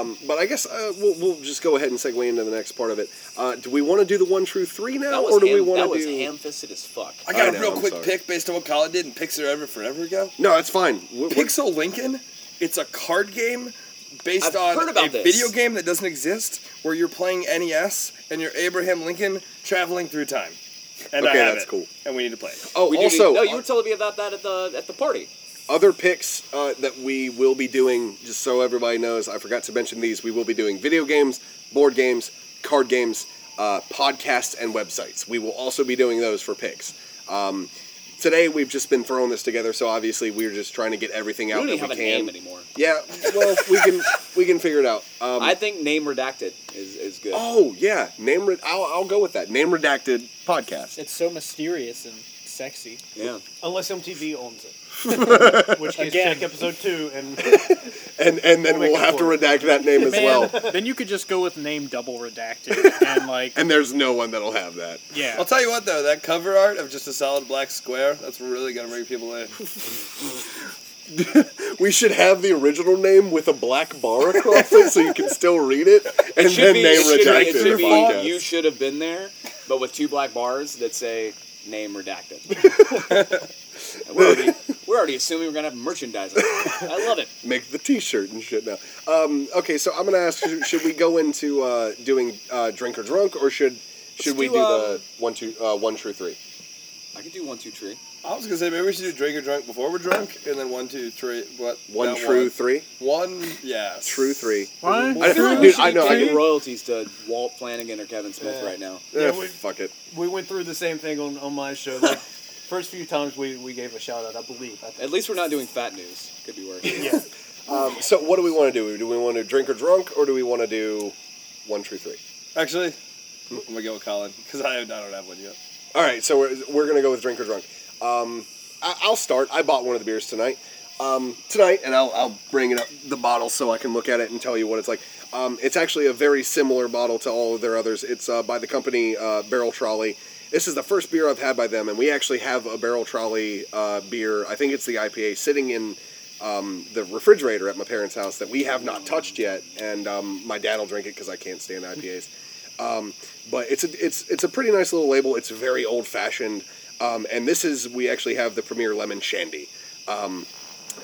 Um, but I guess uh, we'll, we'll just go ahead and segue into the next part of it. Uh, do we want to do the one true three now, or do we ham, want that to was do? ham-fisted as fuck. I got I a know, real I'm quick sorry. pick based on what Colin did in Pixar Ever Forever ago. No, it's fine. We're, we're- Pixel Lincoln. It's a card game based I've on heard about a this. video game that doesn't exist, where you're playing NES and you're Abraham Lincoln traveling through time. And I Okay, have that's it, cool. And we need to play it. oh, We do also need- no, you were telling me about that at the at the party. Other picks uh, that we will be doing. Just so everybody knows, I forgot to mention these. We will be doing video games, board games, card games, uh, podcasts, and websites. We will also be doing those for picks. Um, today we've just been throwing this together, so obviously we're just trying to get everything out We out don't that even we have a name anymore. Yeah, well, we can we can figure it out. Um, I think name redacted is, is good. oh yeah, name. Re- I'll, I'll go with that. Name redacted podcast. It's so mysterious and sexy. Yeah. Unless MTV owns it. Which case, Again. check episode two and And and then We'll we'll it have to work. redact that name as Man, well. then you could just go with name double redacted and like And there's no one that'll have that. yeah. I'll tell you what though, that cover art of just a solid black square, that's really gonna bring people in. We should have the original name with a black bar across it so you can still read it, and It then be, name it should be, redacted. it should be podcast. you should have been there, but with two black bars that say name redacted. And we're, already, we're already assuming we're gonna have merchandising. I love it. Make the T-shirt and shit now. Um, okay, so I'm gonna ask: should, should we go into uh, doing uh, drink or drunk, or should should Let's we do, do, um, the one two uh, one true three? I could do one, two, three. I was gonna say maybe we should do drink or drunk before we're drunk, and then one, two, three. What? One not true three, One, yeah. true three. One, I, true, dude, I know. I I get royalties to Walt Flanagan or Kevin Smith Yeah. right now. Yeah, we- fuck it. we went through the same thing on, on my show. Like first few times we, we gave a shout out, I believe. I At least we're not doing fat news. Could be worse. yeah. Um, so what do we want to do? Do we want to drink or drunk, or do we want to do one true three? Actually, I'm gonna go with Colin because I, I don't have one yet. All right, so we're, we're gonna go with drink or drunk. Um, I, I'll start. I bought one of the beers tonight. Um, tonight, and I'll, I'll bring it up the bottle so I can look at it and tell you what it's like. Um, it's actually a very similar bottle to all of their others. It's uh, by the company uh, Barrel Trolley. This is the first beer I've had by them, and we actually have a Barrel Trolley uh, beer. I think it's the IPA sitting in um, the refrigerator at my parents' house that we have not touched yet, and um, my dad will drink it because I can't stand IPAs. Um, but it's a it's it's a pretty nice little label. It's very old fashioned, um, and this is we actually have the Premier Lemon Shandy, um,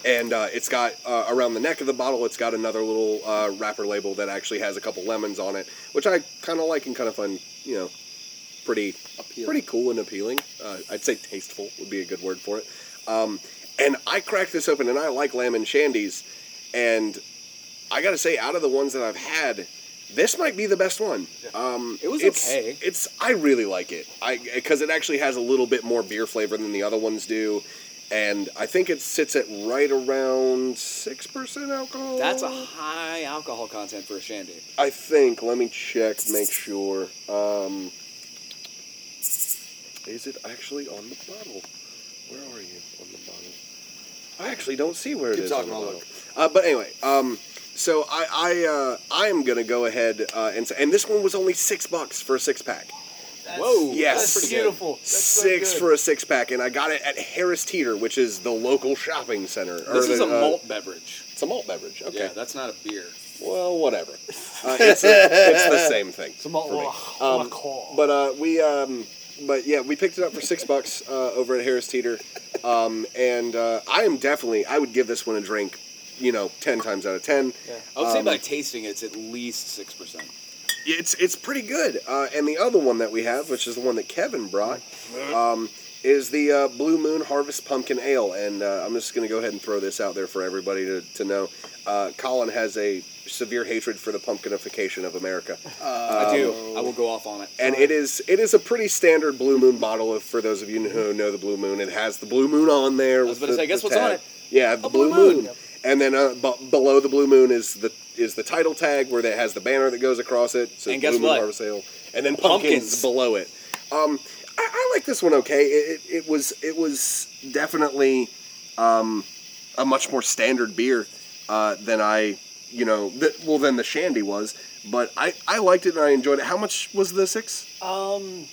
and uh, it's got uh, around the neck of the bottle. It's got another little uh, wrapper label that actually has a couple lemons on it, which I kind of like and kind of fun. You know, pretty Appealing. pretty cool and appealing. Uh, I'd say tasteful would be a good word for it. Um, and I cracked this open, and I like lamb and shandies, and I got to say, out of the ones that I've had, this might be the best one. Um, It was it's, okay. It's I really like it. I because it actually has a little bit more beer flavor than the other ones do, and I think it sits at right around six percent alcohol. That's a high alcohol content for a shandy. I think. Let me check, make sure. Um, is it actually on the bottle? Where are you on the bottle? I actually don't see where it Keep is talking, on the I'll bottle. Uh, but anyway, um, so I I uh, I am gonna go ahead uh, and say, and this one was only six bucks for a six pack. Whoa, Yes. that's pretty beautiful. That's so six good. for a six pack, and I got it at Harris Teeter, which is the local shopping center. Good. or This is the, a uh, malt beverage. It's a malt beverage. Okay. Yeah, that's not a beer. Well, whatever. Uh, it's, it's the same thing. It's a malt for me. Um, call. But uh, we, um, but yeah, we picked it up for six bucks uh, over at Harris Teeter, um, and uh, I am definitely, I would give this one a drink, you know, ten times out of ten. I would say Um, by tasting it, it's at least six percent. It's it's pretty good. Uh, and the other one that we have, which is the one that Kevin brought, um, is the uh, Blue Moon Harvest Pumpkin Ale. And uh, I'm just going to go ahead and throw this out there for everybody to, to know. Uh, Colin has a severe hatred for the pumpkinification of America. I do. I will go off on it. and it is it is a pretty standard blue moon bottle. If for those of you who know the blue moon, it has the blue moon on there. I was about to say, guess what's on it? Yeah, the A blue, moon. moon. And then uh, b- below the blue moon is the is the title tag where it has the banner that goes across it. So And guess blue moon what? harvest ale, and then pumpkins, Pumpkins. below it. Um, I, I like this one. Okay, it, it, it was it was definitely um, a much more standard beer uh, than I you know th- well than the shandy was. But I, I liked it and I enjoyed it. How much was the six? um,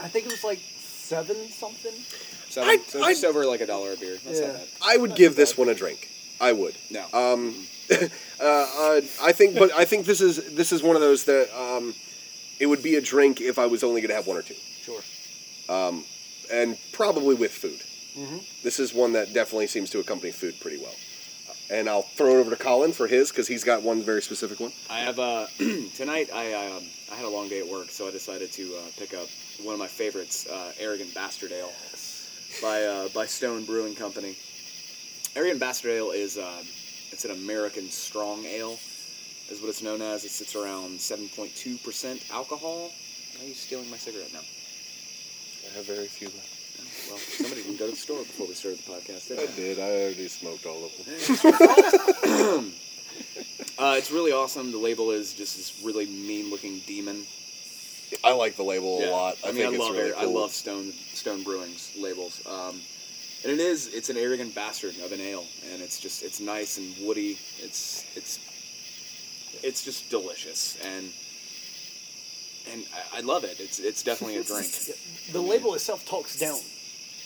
I think it was like seven something. Seven, I- so I- just over like a dollar a beer. That's Yeah. not bad. I would give this one a drink. I would. No. Um, uh, uh, I think, but I think this is this is one of those that um, it would be a drink if I was only going to have one or two, Sure. and probably with food. Mm-hmm. This is one that definitely seems to accompany food pretty well. And I'll throw it over to Colin for his because he's got one very specific one. I have uh, tonight. I um, I had a long day at work, so I decided to uh, pick up one of my favorites, uh, Arrogant Bastard Ale, by uh, by Stone Brewing Company. Arrogant Bastard Ale is uh, it's an American strong ale, is what it's known as. It sits around seven point two percent alcohol. Are you stealing my cigarette now? I have very few left. Well, somebody didn't go to the store before we started the podcast, did I they? did. I already smoked all of them. Uh, it's really awesome. The label is just this really mean-looking demon. I like the label Yeah. a lot. I, I mean, think I it's love really it. cool. I love Stone Stone Brewing's labels, um, and it is it's an arrogant bastard of an ale, and it's just it's nice and woody. It's it's it's just delicious, and and I, I love it. It's it's definitely a drink. The label itself talks down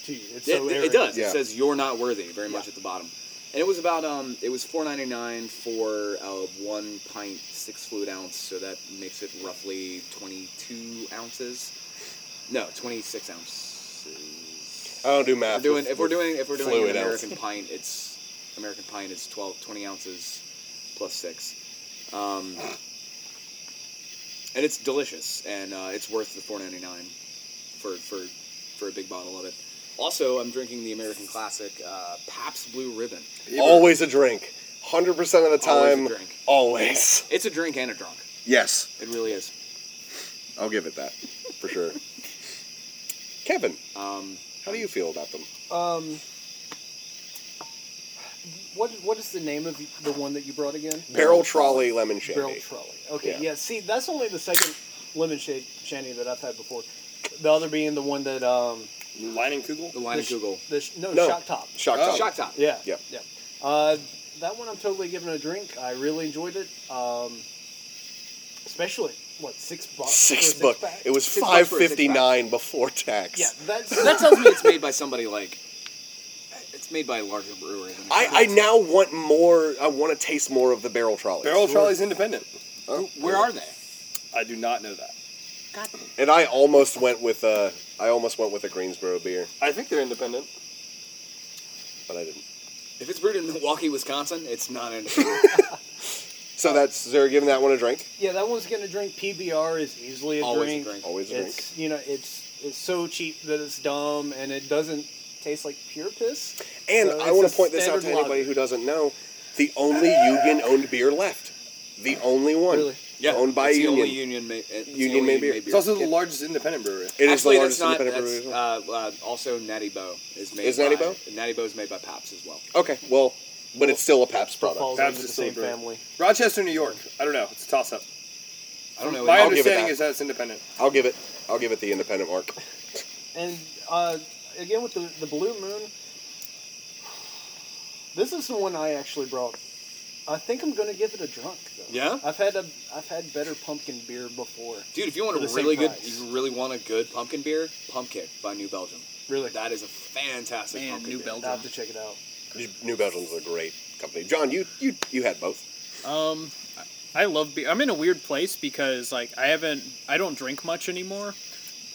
to you. It's It, so it arrogant. does. Yeah. It says "You're not worthy" very much Yeah. at the bottom, and it was about um it was four ninety nine for a one pint six fluid ounce, so that makes it roughly twenty two ounces. No, twenty six ounces. I don't do math. We're math. doing, with- if we're with doing if we're doing fluid an ounce. American pint, it's American pint is 12, 20 ounces plus six, um, and it's delicious and uh, it's worth the four ninety nine for for for a big bottle of it. Also, I'm drinking the American classic uh, Pabst Blue Ribbon. Always a drink. Hundred percent of the Always a time. drink. Always. It's a drink and a drunk. Yes, It really is. I'll give it that for sure. Kevin, Um, how do you feel about them? Um, what what is the name of the one that you brought again? Barrel trolley lemon shandy. Barrel trolley. Okay, Yeah. yeah. See, that's only the second lemon shade shandy that I've had before. The other being the one that um Leinenkugel? the line the of sh- Google. the sh- no, No. shock top. Shock Oh. top. Shock top. Yeah. Yeah. Yeah. Uh, that one I'm totally giving a drink. I really enjoyed it. Um, especially what six bucks? Six for a bucks. six-pack? It was Six bucks five for a six-pack. fifty nine before tax. Yeah, that's That tells me it's made by somebody like. It's made by a larger brewery. Than I, I now want more. I want to taste more of the barrel trolley. Barrel Trolley's independent. Oh. Where are they? I do not know that. And I almost went with a. I almost went with a Greensboro beer, I think they're independent. but I didn't. If it's brewed in Milwaukee, Wisconsin, it's not in. So that's so they're giving that one a drink. yeah. That one's gonna drink. PBR is easily a Always a drink. drink. Always a drink. It's you know it's it's so cheap that it's dumb and it doesn't taste like pure piss. And So I want to point this out to standard anybody who doesn't know: the only union-owned beer left, the only one, Really? yeah, owned by it's a the only union. union. Ma- it's the Union only made beer. It's also the Yeah. largest independent brewery. It is Actually, the largest not. independent brewery. well. uh, uh, also, Natty Boh is made. Is by, Natty Boh? Natty Boh is made by Pabst as well. Okay, well, but it's still a Pabst product. falls Pabst is the same brewery. family. Rochester, New York. I don't know. It's a toss up. I don't know. My I'll understanding that. is that it's independent. I'll give it. I'll give it the independent mark. And uh, again with the the Blue Moon, this is the one I actually brought. I think I'm gonna give it a drunk. Though. Yeah? I've had a I've had better pumpkin beer before. Dude, if you want a really good, price. you really want a good pumpkin beer, Pumpkin by New Belgium. Really, That is a fantastic Man, pumpkin New beer. Belgium. I have to check it out. New Belgium's a great company. John, you you you had both. Um, I love beer. I'm in a weird place because like I haven't, I don't drink much anymore,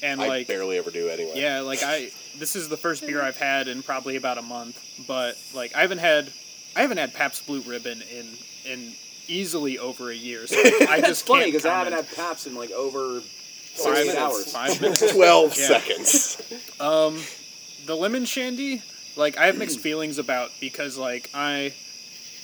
and I like barely ever do anyway. yeah, like I this is the first beer I've had in probably about a month, but like I haven't had, I haven't had Pabst Blue Ribbon in in easily over a year. So I just funny can't because I haven't had Pabst in like over five 16 minutes. hours. Five minutes. Twelve Yeah. seconds. Um, the lemon shandy, like I have mixed feelings about because like I,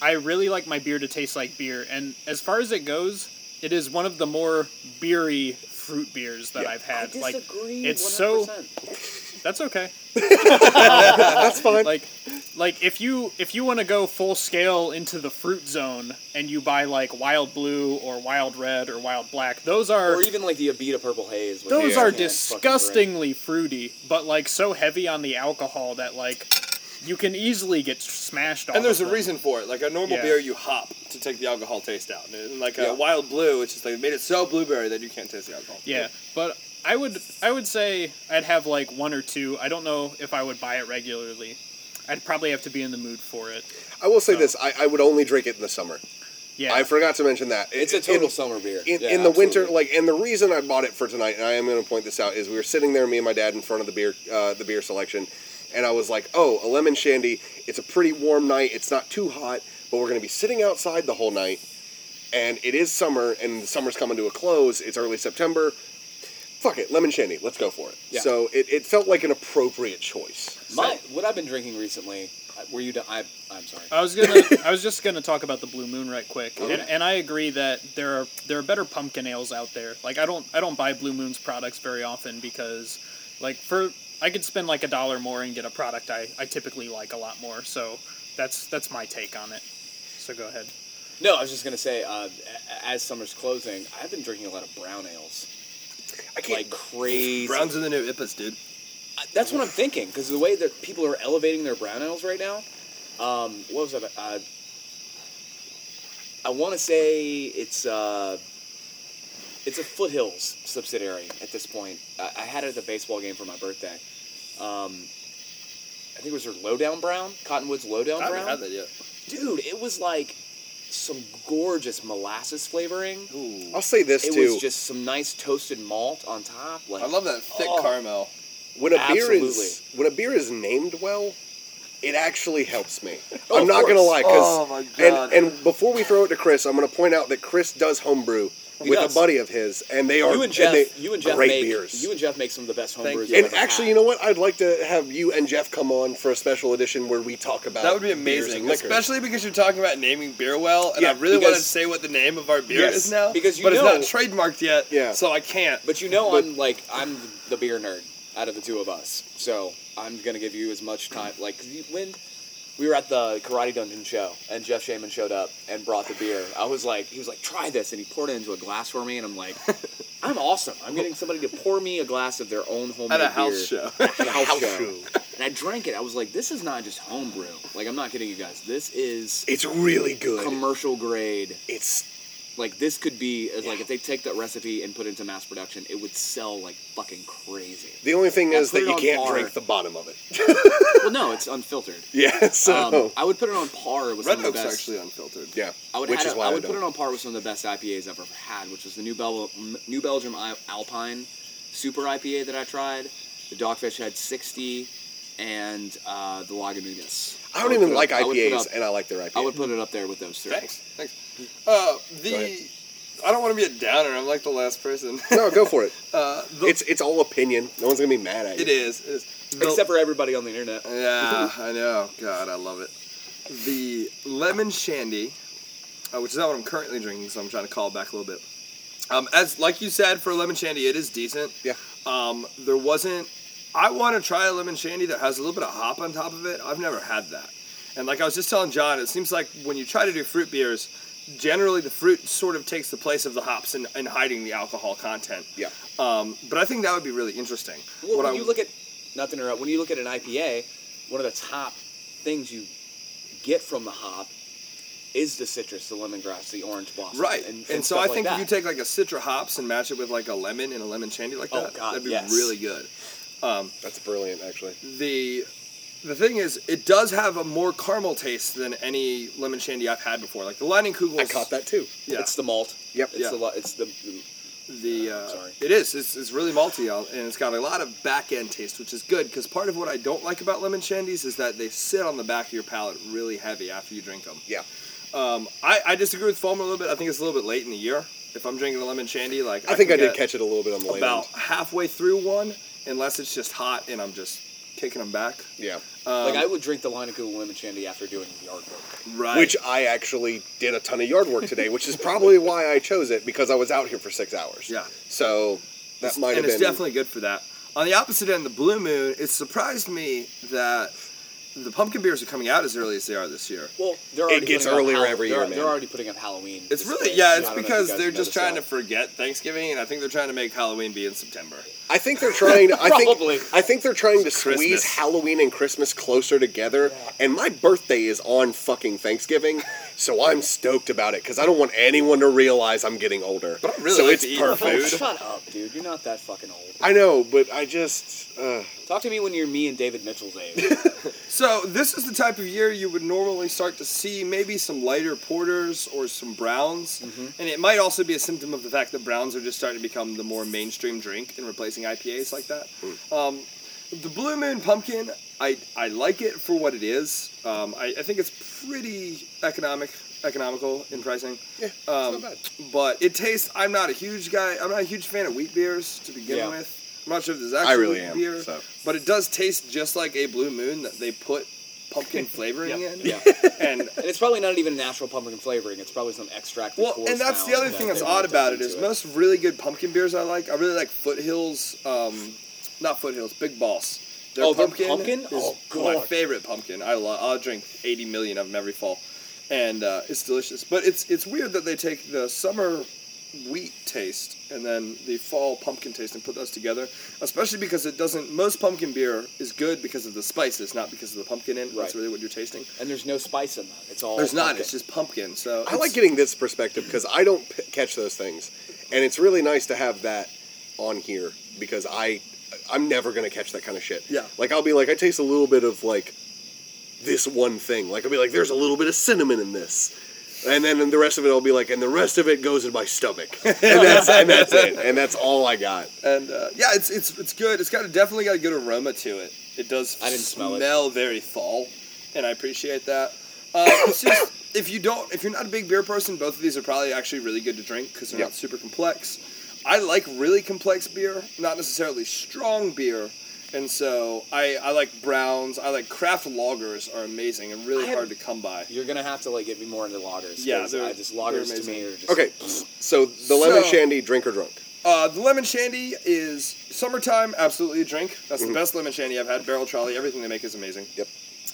I really like my beer to taste like beer, and as far as it goes, it is one of the more beery fruit beers that Yeah. I've had. I like it's so 100%. That's okay. That's fine. Like, like if you if you want to go full scale into the fruit zone and you buy like wild blue or wild red or wild black, those are or even like the Abita Purple Haze. those I are can't fucking drink. disgustingly fruity, but like so heavy on the alcohol that like you can easily get smashed off. And there's a them. reason for it. Like a normal Yeah. beer, you hop to take the alcohol taste out. And like a Yeah. wild blue, it's just like made it so blueberry that you can't taste the alcohol. Yeah, but I would I would say I'd have like one or two. I don't know if I would buy it regularly. I'd probably have to be in the mood for it. I will say So- this: I, I would only drink it in the summer. Yeah. I forgot to mention that It's a total in- summer beer. In, Yeah, in the winter, like, and the reason I bought it for tonight, and I am going to point this out, is we were sitting there, me and my dad, in front of the beer, uh, the beer selection, and I was like, "Oh, a lemon shandy. It's a pretty warm night. It's not too hot, but we're going to be sitting outside the whole night, and it is summer, and the summer's coming to a close. It's early September. Fuck it, lemon shandy. Let's go for it. Yeah. So it, it felt like an appropriate choice. My what I've been drinking recently. uh, Were you done? I, I'm sorry. I was gonna. I was just gonna talk about the Blue Moon right quick, Okay. and, and I agree that there are there are better pumpkin ales out there. Like I don't I don't buy Blue Moon's products very often because, like for I could spend like a dollar more and get a product I, I typically like a lot more. So that's that's my take on it. So go ahead. No, I was just gonna say, uh, as summer's closing, I've been drinking a lot of brown ales, I can't. like crazy. Browns are the new IPAs, dude. I- That's what I'm thinking because the way that people are elevating their brown ales right now. Um, what was that? Uh, I want to say it's uh, it's a Foothills subsidiary at this point. I, I had it at the baseball game for my birthday. Um, I think it was their Lowdown Brown, Cottonwood's Lowdown I haven't Brown. had that yet. Dude, it was like some gorgeous molasses flavoring. Ooh. I'll say this It too. was just some nice toasted malt on top. Like I love that thick Oh. caramel. when a beer is when a beer is named well, it actually helps me. Oh, I'm of not gonna lie, because Oh, my God. and and before we throw it to Chris, I'm gonna point out that Chris does homebrew He with does. a buddy of his, and they are you and Jeff, they- you and Jeff great make beers. you and Jeff make some of the best Thank homebrews. you. And ever actually, had. you know what? I'd like to have you and Jeff come on for a special edition where we talk about That would be amazing, especially because you're talking about naming beer well, and Yeah, I really want to say what the name of our beer Yes, is now. because you but know- it's not trademarked yet. Yeah. so I can't. But you know, But- I'm like I'm the beer nerd out of the two of us, so I'm gonna give you as much time. Like you- when we were at the Karate Dungeon show, and Jeff Shaman showed up and brought the beer, I was like, he was like, try this, and he poured it into a glass for me, and I'm like, I'm awesome. I'm getting somebody to pour me a glass of their own homemade At a house beer. show. At a house, House show. show. And I drank it. I was like, this is not just homebrew. Like I'm not kidding you guys. This is It's really good. commercial grade. it's Like this could be as like if they take that recipe and put it into mass production, it would sell like fucking crazy. the only thing Yeah, is that you can't par. drink the bottom of it. Well, no, it's unfiltered. yeah, so Um, I would put it on par with Red some of the best. actually unfiltered. yeah, I would, which is it- why I I would put it on par with some of the best IPAs I've ever had, which was the New Bel New Belgium I- Alpine Super IPA that I tried. The Dogfish Head sixty, and uh, the Lagunitas. I don't would even like up- I IPAs, up- and I like their IPA. I would put it up there with those three. Thanks, thanks. Uh, the I don't want to be a downer. I'm like the last person. no, go for it. uh, the, It's it's all opinion. No one's gonna be mad at you. it is. It is. The- Except for everybody on the internet. Yeah, I know. God, I love it. The lemon shandy, uh, which is not what I'm currently drinking, so I'm trying to call it back a little bit. Um, as like you said, for lemon shandy, it is decent. Yeah. Um, there wasn't. I want to try a lemon shandy that has a little bit of hop on top of it. I've never had that. And like I was just telling John, it seems like when you try to do fruit beers, generally the fruit sort of takes the place of the hops in, in hiding the alcohol content. Yeah. Um, but I think that would be really interesting. Well, What when I- you look at, not to interrupt, when you look at an IPA, one of the top things you get from the hop is the citrus, the lemongrass, the orange blossom. Right, And, and, and so I like think if you take like a citra hops and match it with like a lemon and a lemon shandy like Oh, that, God, that'd be yes. really good. Um, That's brilliant, actually. the the thing is, it does have a more caramel taste than any lemon shandy I've had before. Like the Leinenkugels. I caught that too. Yeah, It's the malt. Yep. It's Yeah. the it's the the uh, Sorry. it is. It's, it's really malty uh, and it's got a lot of back end taste, which is good because part of what I don't like about lemon shandies is that they sit on the back of your palate really heavy after you drink them. Yeah. Um, I, I disagree with foam a little bit. I think it's a little bit late in the year. If I'm drinking a lemon shandy, like I think I did catch it a little bit on the late about halfway through one, unless it's just hot and I'm just kicking them back. Yeah. Um, like I would drink the line of cool lemon shandy after doing yard work. right. Which I actually did a ton of yard work today, which is probably why I chose it because I was out here for six hours. Yeah. So that might have and been. it's definitely good for that. On the opposite end, the Blue Moon, it surprised me that the pumpkin beers are coming out as early as they are this year. Well, they're already gets putting up earlier Hall- every they're, year, They're already putting up Halloween. It's really displays. yeah, it's don't know if you because they're just trying that. to forget Thanksgiving, and I think they're trying to make Halloween be in September. I think they're trying. I Probably. think. I think they're trying to squeeze Christmas. Halloween and Christmas closer together. And my birthday is on fucking Thanksgiving, So I'm stoked about it because I don't want anyone to realize I'm getting older. But I really so like it's to eat perfect. food. Shut up, dude. You're not that fucking old. I know, but I just uh, Talk to me when you're me and David Mitchell's age. So this is the type of year you would normally start to see maybe some lighter porters or some browns, and it might also be a symptom of the fact that browns are just starting to become the more mainstream drink and replacing IPAs like that. Um, the Blue Moon Pumpkin, I, I like it for what it is. Um, I, I think it's pretty economic, economical in pricing. yeah, Um, not bad. But it tastes. I'm not a huge guy. I'm not a huge fan of wheat beers to begin Yeah. with. I'm not sure if there's actually I really wheat am, beer, so. but it does taste just like a Blue Moon that they put pumpkin flavoring in. Yeah. And And it's probably not even natural pumpkin flavoring. It's probably some extract. well, and that's the other thing that's odd about it is most really good pumpkin beers I like. I really like Foothills. Um, not Foothills. Big Boss. Their Oh, their pumpkin, pumpkin? is Oh, my favorite pumpkin. I love. I'll drink 80 million of them every fall, and uh, it's delicious. But it's it's weird that they take the summer wheat taste and then the fall pumpkin taste and put those together. Especially because it doesn't. Most pumpkin beer is good because of the spices, not because of the pumpkin in. it. That's really what you're tasting. and there's no spice in that. It's all. There's not. It's just pumpkin. So I like getting this perspective because I don't p- catch those things, and it's really nice to have that on here because I I'm never gonna catch that kind of shit. Yeah. Like I'll be like I taste a little bit of like this one thing. Like I'll be like there's a little bit of cinnamon in this. And then the rest of it, I'll be like, and the rest of it goes in my stomach, and that's and that's it, and that's all I got. And uh, yeah, it's it's it's good. It's got a, definitely got a good aroma to it. It does I didn't smell it. very fall, and I appreciate that. Uh, it's just if you don't, if you're not a big beer person, both of these are probably actually really good to drink because they're Yep. not super complex. I like really complex beer, not necessarily strong beer, and so I I like browns. I like craft lagers are amazing and really I have- hard to come by. You're gonna have to like get me more into lagers. Yeah, 'cause they're- I just they're lagers to me are just Okay, so the lemon So- shandy, drink or drunk? Uh, the lemon shandy is summertime, absolutely a drink. That's Mm-hmm. the best lemon shandy I've had. Barrel trolley, everything they make is amazing. Yep.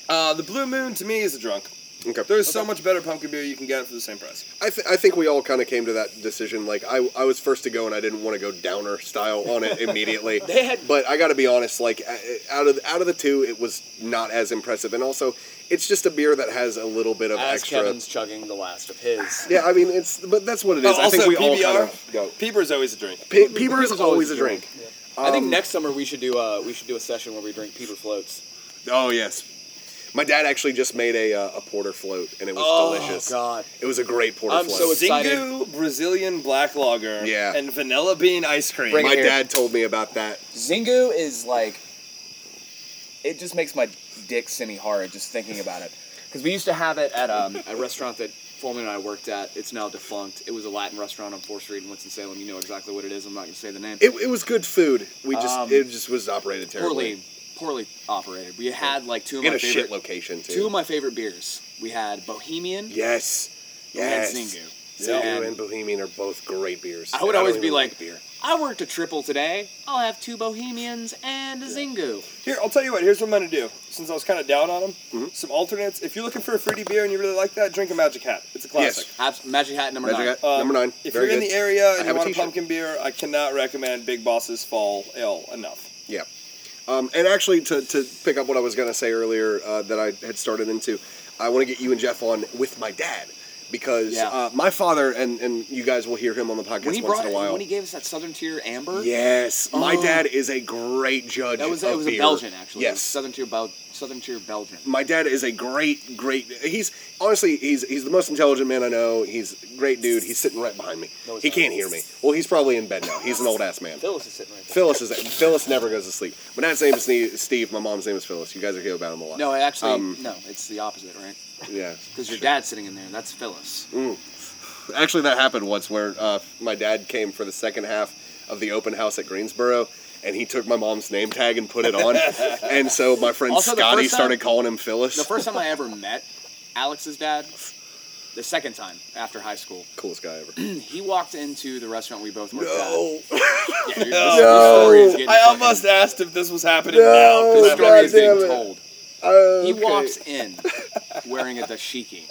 Uh, the Blue Moon to me is a drunk. Okay. There's so much better pumpkin beer you can get for the same price. I, th- I think we all kind of came to that decision. Like I, I was first to go, and I didn't want to go downer style on it immediately. They had- but I got to be honest. Like uh, out of out of the two, it was not as impressive, and also it's just a beer that has a little bit of as extra. Kevin's chugging the last of his. Yeah, I mean it's, but that's what it is. Oh, I think also, we all kind PBR. of go. Peeper is always a drink. Pe- Peeper is always a drink. I think Um, next summer we should do uh we should do a session where we drink Peter floats. Oh yes, my dad actually just made a uh, a porter float, and it was delicious. Oh, delicious. God. It was a great porter I'm float. so excited. Xingu Brazilian black lager. Yeah. And vanilla bean ice cream. Bring my it here. dad told me about that. Xingu is like, it just makes my dick semi hard just thinking about it. Because we used to have it at um, a restaurant that Foreman and I worked at. It's now defunct. It was a Latin restaurant on Fourth Street in Winston Salem. You know exactly what it is. I'm not going to say the name. It, it was good food. We just Um, it just was operated terribly poorly, poorly operated. We had like two of in my a favorite shit location too. two of my favorite beers. We had Bohemian. Yes. Yes. Xingu. Xingu And and Bohemian are both great beers. I would And always don't be even like, beer. I worked a triple today. I'll have two Bohemians and a Xingu. Here, I'll tell you what. Here's what I'm gonna do. Since I was kind of down on them, Mm-hmm. some alternates. If you're looking for a fruity beer and you really like that, drink a Magic Hat. It's a classic. Abs- Magic Hat number Magic nine. Hat, number nine. If Very you're in good. the area I and you a want a t-shirt. pumpkin beer, I cannot recommend Big Boss's Fall Ale enough. Yeah. Um, and actually, to, to pick up what I was going to say earlier uh, that I had started into, I want to get you and Jeff on with my dad because Yeah. uh, my father, and, and you guys will hear him on the podcast When he once brought in a while. when he gave us that Southern Tier Amber. yes, my Oh. dad is a great judge. That was of it was a. Belgian actually. Yes, Southern Tier Bel- Southern Tier Belgian. my dad is a great, great. He's honestly, he's he's the most intelligent man I know. He's a great dude. He's sitting right behind me. No, he can't hear me. Well, he's probably in bed now. He's an old ass man. Phyllis is sitting right there. Phyllis is Phyllis never goes to sleep. My dad's name is Steve-. My mom's name is Phyllis. You guys are here about him a lot. No, I actually, Um, no. It's the opposite, right? Yeah. Because your dad's sitting in there. That's Phyllis. Actually, that happened once where uh, my dad came for the second half of the open house at Greensboro, and he took my mom's name tag and put it on. and so my friend Also, the Scotty first time- started calling him Phyllis. The first time I ever met Alex's dad, the second time after high school, coolest guy ever. he walked into the restaurant we both worked at. Yeah, dude, this, No. this story is getting I fucking- almost asked if this was happening No. now. 'cause This story is getting it. told. Okay. He walks in wearing a dashiki.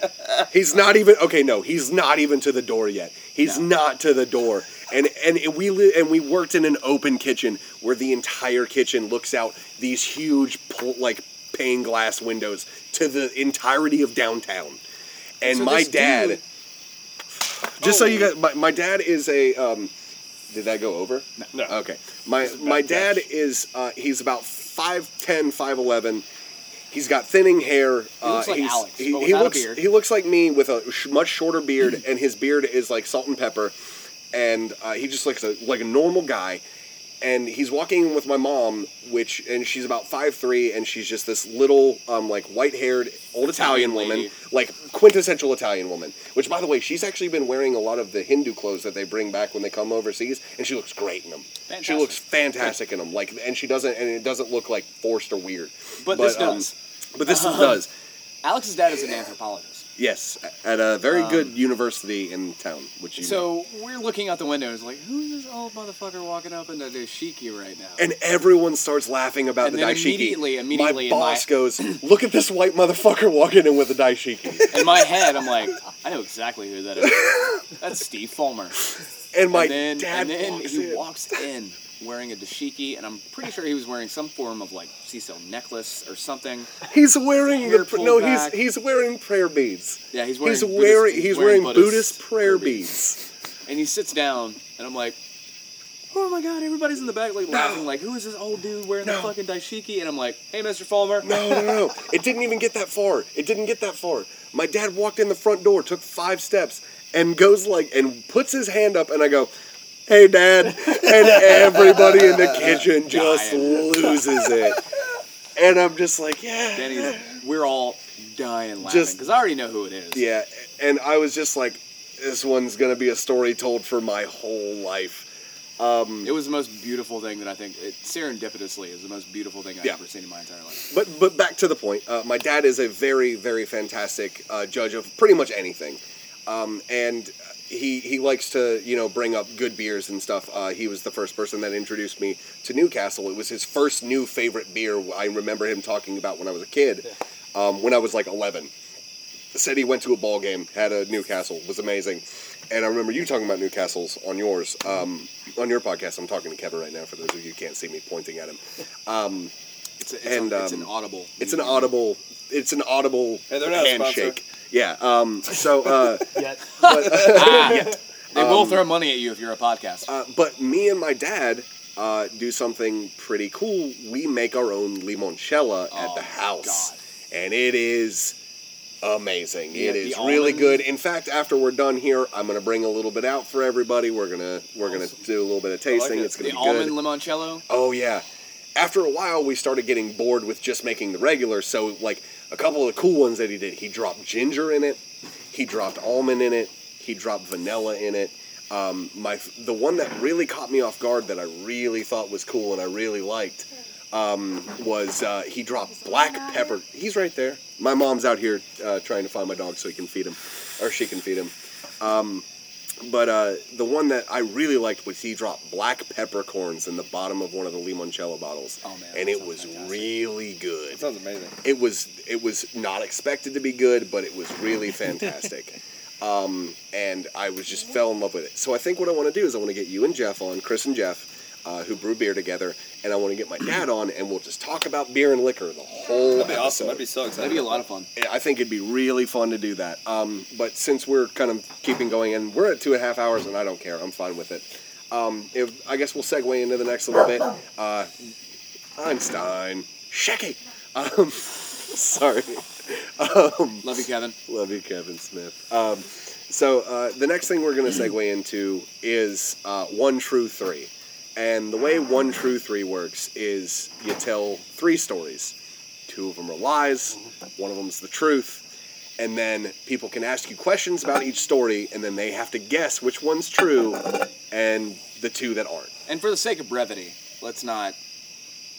He's not even okay. No, he's not even to the door yet. He's No. not to the door. And and we li- and we worked in an open kitchen where the entire kitchen looks out these huge like pane glass windows to the entirety of downtown. and So my dad. dude- just so you guys, my, my dad is a. Um, did that go over? No. Okay. My This is a my dad is uh, he's about 5'10", 5'11". He's got thinning hair. He looks like he's, Alex, He, but he without a beard. he looks like me with a sh- much shorter beard, and his beard is like salt and pepper, and uh, he just looks a, like a normal guy. And he's walking with my mom, which and she's about five three, and she's just this little um, like white haired old Italian Italian woman, lady. like quintessential Italian woman. Which, by the way, she's actually been wearing a lot of the Hindu clothes that they bring back when they come overseas, and she looks great in them. She looks fantastic in them. Like, and she doesn't, and it doesn't look like forced or weird. But this um, does. But this does. Alex's dad is an anthropologist. Yes, at a very um, good university in town, which you know. So we're looking out the window. and It's like, who's this old motherfucker walking up into Dashiki right now? And everyone starts laughing about And the then dashiki. immediately- immediately my in my- boss goes, "Look at this white motherfucker walking in with a dashiki." in my head, I'm like, I know exactly who that is. That's Steve Fulmer. And my and then, dad and then walks he in. walks in wearing a dashiki, and I'm pretty sure he was wearing some form of like Cecil necklace or something. He's wearing the no. back. He's he's wearing prayer beads. Yeah, he's wearing. He's Buddhist- wearing he's wearing Buddhist, Buddhist prayer beads. and he sits down, and I'm like, oh my god, everybody's in the back like laughing, like who is this old dude wearing No. the fucking dashiki? And I'm like, hey, Mr. Fulmer. No, no, no. It didn't even get that far. It didn't get that far. My dad walked in the front door, took five steps, and goes like, and puts his hand up, and I go, "Hey, Dad!" And everybody in the kitchen just Dying. loses it. And I'm just like, yeah, we're all dying laughing Just- because I already know who it is. yeah. And I was just like, this one's gonna be a story told for my whole life. Um, It was the most beautiful thing that I think, it, serendipitously, is the most beautiful thing I've Yeah. ever seen in my entire life. But but back to the point. Uh, my dad is a very very fantastic uh, judge of pretty much anything, um, and he he likes to you know bring up good beers and stuff. Uh, he was the first person that introduced me to Newcastle. It was his first new favorite beer. I remember him talking about when I was a kid, um, when I was like eleven. Said he went to a ball game, had a Newcastle, was amazing, and I remember you talking about Newcastles on yours, um, on your podcast. I'm talking to Kevin right now. For those of you who can't see me pointing at him, um, It's, a, it's, And, a, it's um, an audible. it's an audible. It's an audible Hey, they're not a handshake. Yeah. Um. So. Uh. Yet. Ah, they will Um, throw money at you if you're a podcast. uh but me and my dad uh, do something pretty cool. We make our own limoncello at Oh the house, God. and it is amazing. Yeah, it the really almond- good. In fact, after we're done here, I'm gonna bring a little bit out for everybody. We're gonna we're gonna do a little bit of tasting. it. it's gonna the be almond good. limoncello. Oh yeah. After a while, we started getting bored with just making the regular. So like a couple of the cool ones that he did, he dropped ginger in it, he dropped almond in it, he dropped vanilla in it. Um, my the one that really caught me off guard that I really thought was cool and I really liked um, was uh, he dropped black pepper. He's right there. My mom's out here uh, trying to find my dog so he can feed him, or she can feed him. Um, but uh, the one that I really liked was he dropped black peppercorns in the bottom of one of the limoncello bottles, Oh, man, and it was fantastic. really good. That sounds amazing. It was it was not expected to be good, but it was really fantastic. um, and I was just fell in love with it. So I think what I want to do is I want to get you and Jeff on, Chris and Jeff, uh, who brew beer together, and I want to get my dad on, and we'll just talk about beer and liquor the whole. That'd be awesome. episode. That'd be so exciting. That'd be a lot of fun. I think it'd be really fun to do that. Um, but since we're kind of keeping going, and we're at two and a half hours, and I don't care. I'm fine with it. Um, if, I guess we'll segue into the next little bit. Uh, Einstein, Shecky. Um, sorry. Um, Love you, Kevin. Love you, Kevin Smith. Um, so uh, the next thing we're going to segue into is uh, one true three, and the way one true three works is you tell three stories. Two of them are lies, one of them's the truth, and then people can ask you questions about each story, and then they have to guess which one's true, and the two that aren't. And for the sake of brevity, let's not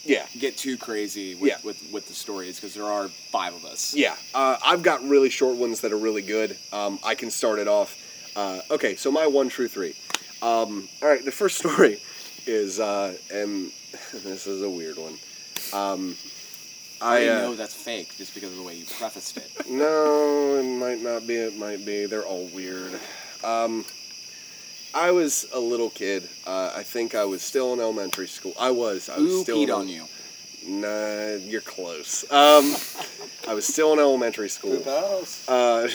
Yeah. get too crazy with, Yeah. with, with the stories because there are five of us. Yeah, uh, I've got really short ones that are really good. Um, I can start it off. Uh, okay, so my one true three. Um, all right, the first story is, uh, and this is a weird one. Um, I I uh, know that's fake just because of the way you prefaced it. no, it might not be. It might be. They're all weird. Um, I was a little kid. Uh, I think I was still in elementary school. I was. I was Who still peed in- on you? Nah, you're close. Um, I was still in elementary school. Poop house. Uh,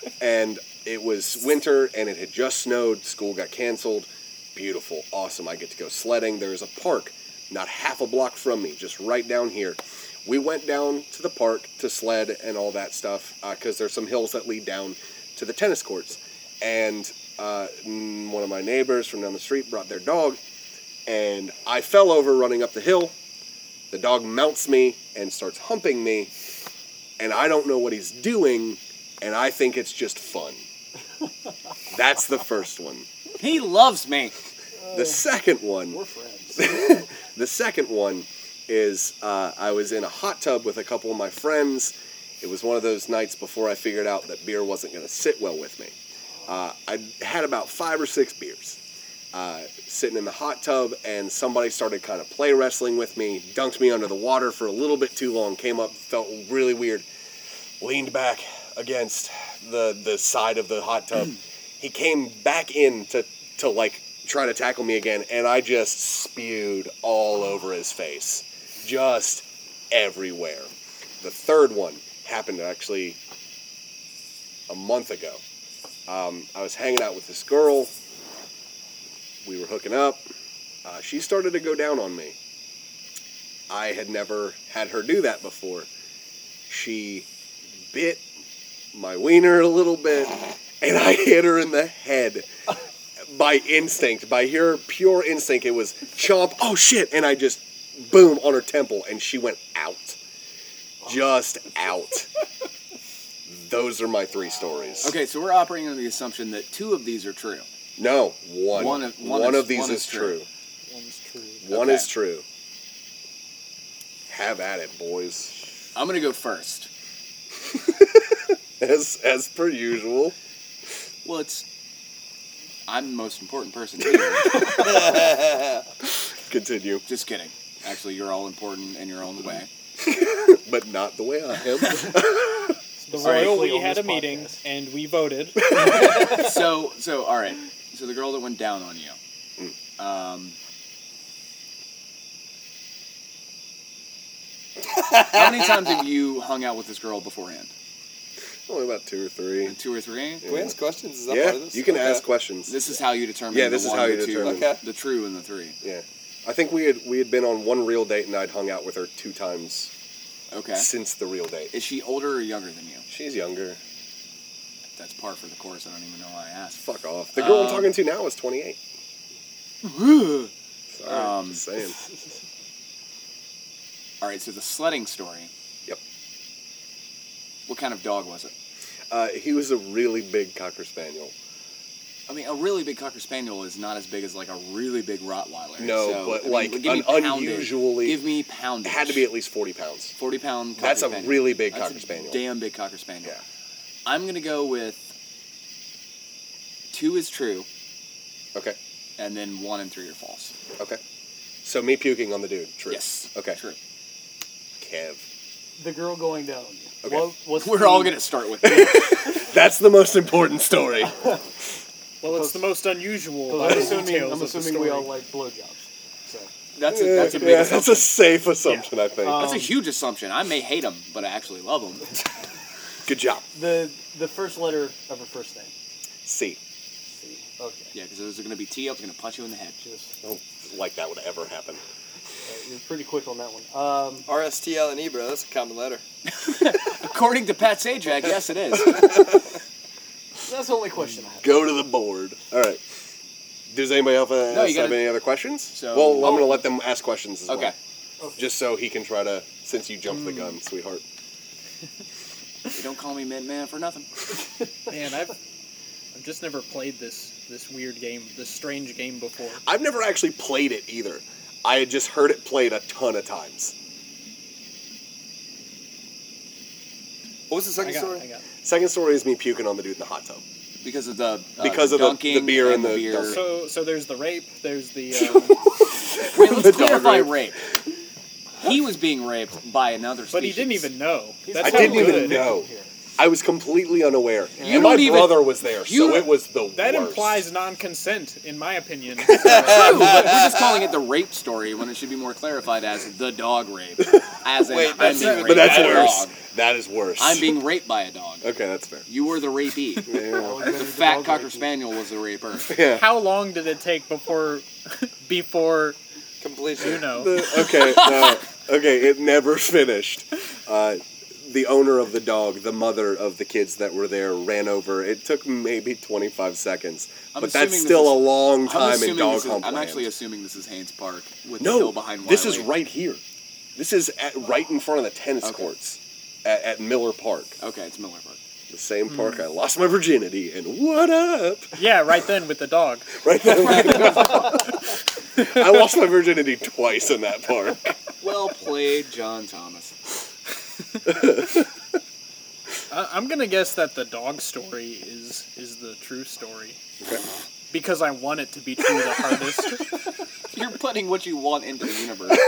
and it was winter and it had just snowed. School got canceled. Beautiful, awesome. I get to go sledding. There's a park not half a block from me, just right down here. We went down to the park to sled and all that stuff because there's some hills that lead down to the tennis courts. And uh, one of my neighbors from down the street brought their dog, and I fell over running up the hill. The dog mounts me and starts humping me, and I don't know what he's doing, and I think it's just fun. That's the first one. He loves me. The second one, We're friends. the second one is uh, I was in a hot tub with a couple of my friends. It was one of those nights before I figured out that beer wasn't going to sit well with me. Uh, I had about five or six beers. Uh, sitting in the hot tub, and somebody started kind of play wrestling with me, dunked me under the water for a little bit too long, came up, felt really weird, leaned back against the the side of the hot tub. he came back in to to like try to tackle me again, and I just spewed all over his face, just everywhere. The third one happened actually a month ago. Um, I was hanging out with this girl. We were hooking up. Uh, she started to go down on me. I had never had her do that before. She bit my wiener a little bit, and I hit her in the head by instinct, by her pure instinct. It was chomp, oh shit, and I just boom on her temple, and she went out. Just out. Those are my three stories. Okay, so we're operating under the assumption that two of these are true. No, one. One of- one One is- of these one is, is true. true. One's true. One Okay. is true. Have at it, boys. I'm gonna go first. As as per usual. Well, it's I'm the most important person here. Continue, Just kidding. Actually, you're all important in your own way. but not the way I am. The All right. royal, Quickly we had a this meeting and we voted. so, so all right. So the girl that went down on you. Um, how many times have you hung out with this girl beforehand? Only about two or three. Two or three. Can we ask questions? Is that part Yeah, of this? you can Okay. ask questions. This is how you determine. Yeah, the this is one, how the you two, determine. Okay. the true and the three. Yeah, I think we had we had been on one real date, and I'd hung out with her two times Okay. since the real date. Is she older or younger than you? She's younger. That's par for the course. I don't even know why I asked. Fuck off. The girl I'm Um, talking to now is 28. Sorry, Um, just saying. All right. So the sledding story. Yep. What kind of dog was it? Uh, he was a really big cocker spaniel. I mean, a really big cocker spaniel is not as big as like a really big Rottweiler. No, So, but I mean, like give me an poundage. unusually- Give me It had to be at least 40 pounds. forty pound. Cocker That's a spaniel. really big That's cocker a spaniel. Damn big cocker spaniel. Yeah. I'm gonna go with two is true, Okay. and then one and three are false. Okay. So me puking on the dude. True. Yes. Okay. True. Kev. The girl going down. Okay. What, what's We're the- all gonna start with this. That's the most important story. Well, it's the most unusual. I'm assuming, I'm assuming we all like blowjobs. So That's a, that's a big yeah, that's a safe assumption, I think. Um, That's a huge assumption. I may hate them, but I actually love them. Good job. the the first letter of her first name. C. C. Okay. Yeah, because there's gonna be T. I was gonna punch you in the head. Just I don't like that would ever happen. Uh, you're pretty quick on that one. Um, RSTL and E, bro. That's a common letter. According to Pat Sajak, yes, it is. that's the only question I have. Go to the board. All right. Does anybody else, uh, No, else have gotta- any other questions? So- well, I'm Oh. going to let them ask questions as Okay. well. Just so he can try to, since you jumped the Hmm. gun, sweetheart. You don't call me Mint Man for nothing. Man, I've I've just never played this this weird game, this strange game before. I've never actually played it either. I had just heard it played a ton of times. What was the I second got, story? I got. Second story is me puking on the dude in the hot tub. Because of the uh, Because of the- the beer and the beer. So so there's the rape. There's the. Uh, Wait, let's The dog clarify rape. rape. He was being raped by another species. but he didn't even know. That's I didn't even know. Here. I was completely unaware. You and my don't even- brother was there, you- so it was the That worst. implies non-consent, in my opinion. True, but we're just calling it the rape story when it should be more clarified as the dog rape. As in, Wait, I'm being raped But that's by a worse. dog. That is worse. I'm being raped by a dog. Okay, that's fair. You were the rapee. Yeah. The fat cocker spaniel was the raper. yeah. How long did it take before, before Completion. you know? The- okay, uh, okay, it never finished. Uh, the owner of the dog, the mother of the kids that were there, ran over. It took maybe 25 seconds, I'm but that's still is- a long time in dog this is, hump I'm land. actually assuming this is Hanes Park with the hill no, behind Wiley. this is right here. This is at, right in front of the tennis Okay. courts at, at Miller Park, Okay, it's Miller Park. the same park I lost my virginity. And what up? Yeah, right then with the dog. Right there. I lost my virginity twice in that park. Well played, John Thomas. I, I'm gonna guess that the dog story is is the true story. Because I want it to be true the hardest. You're putting what you want into the universe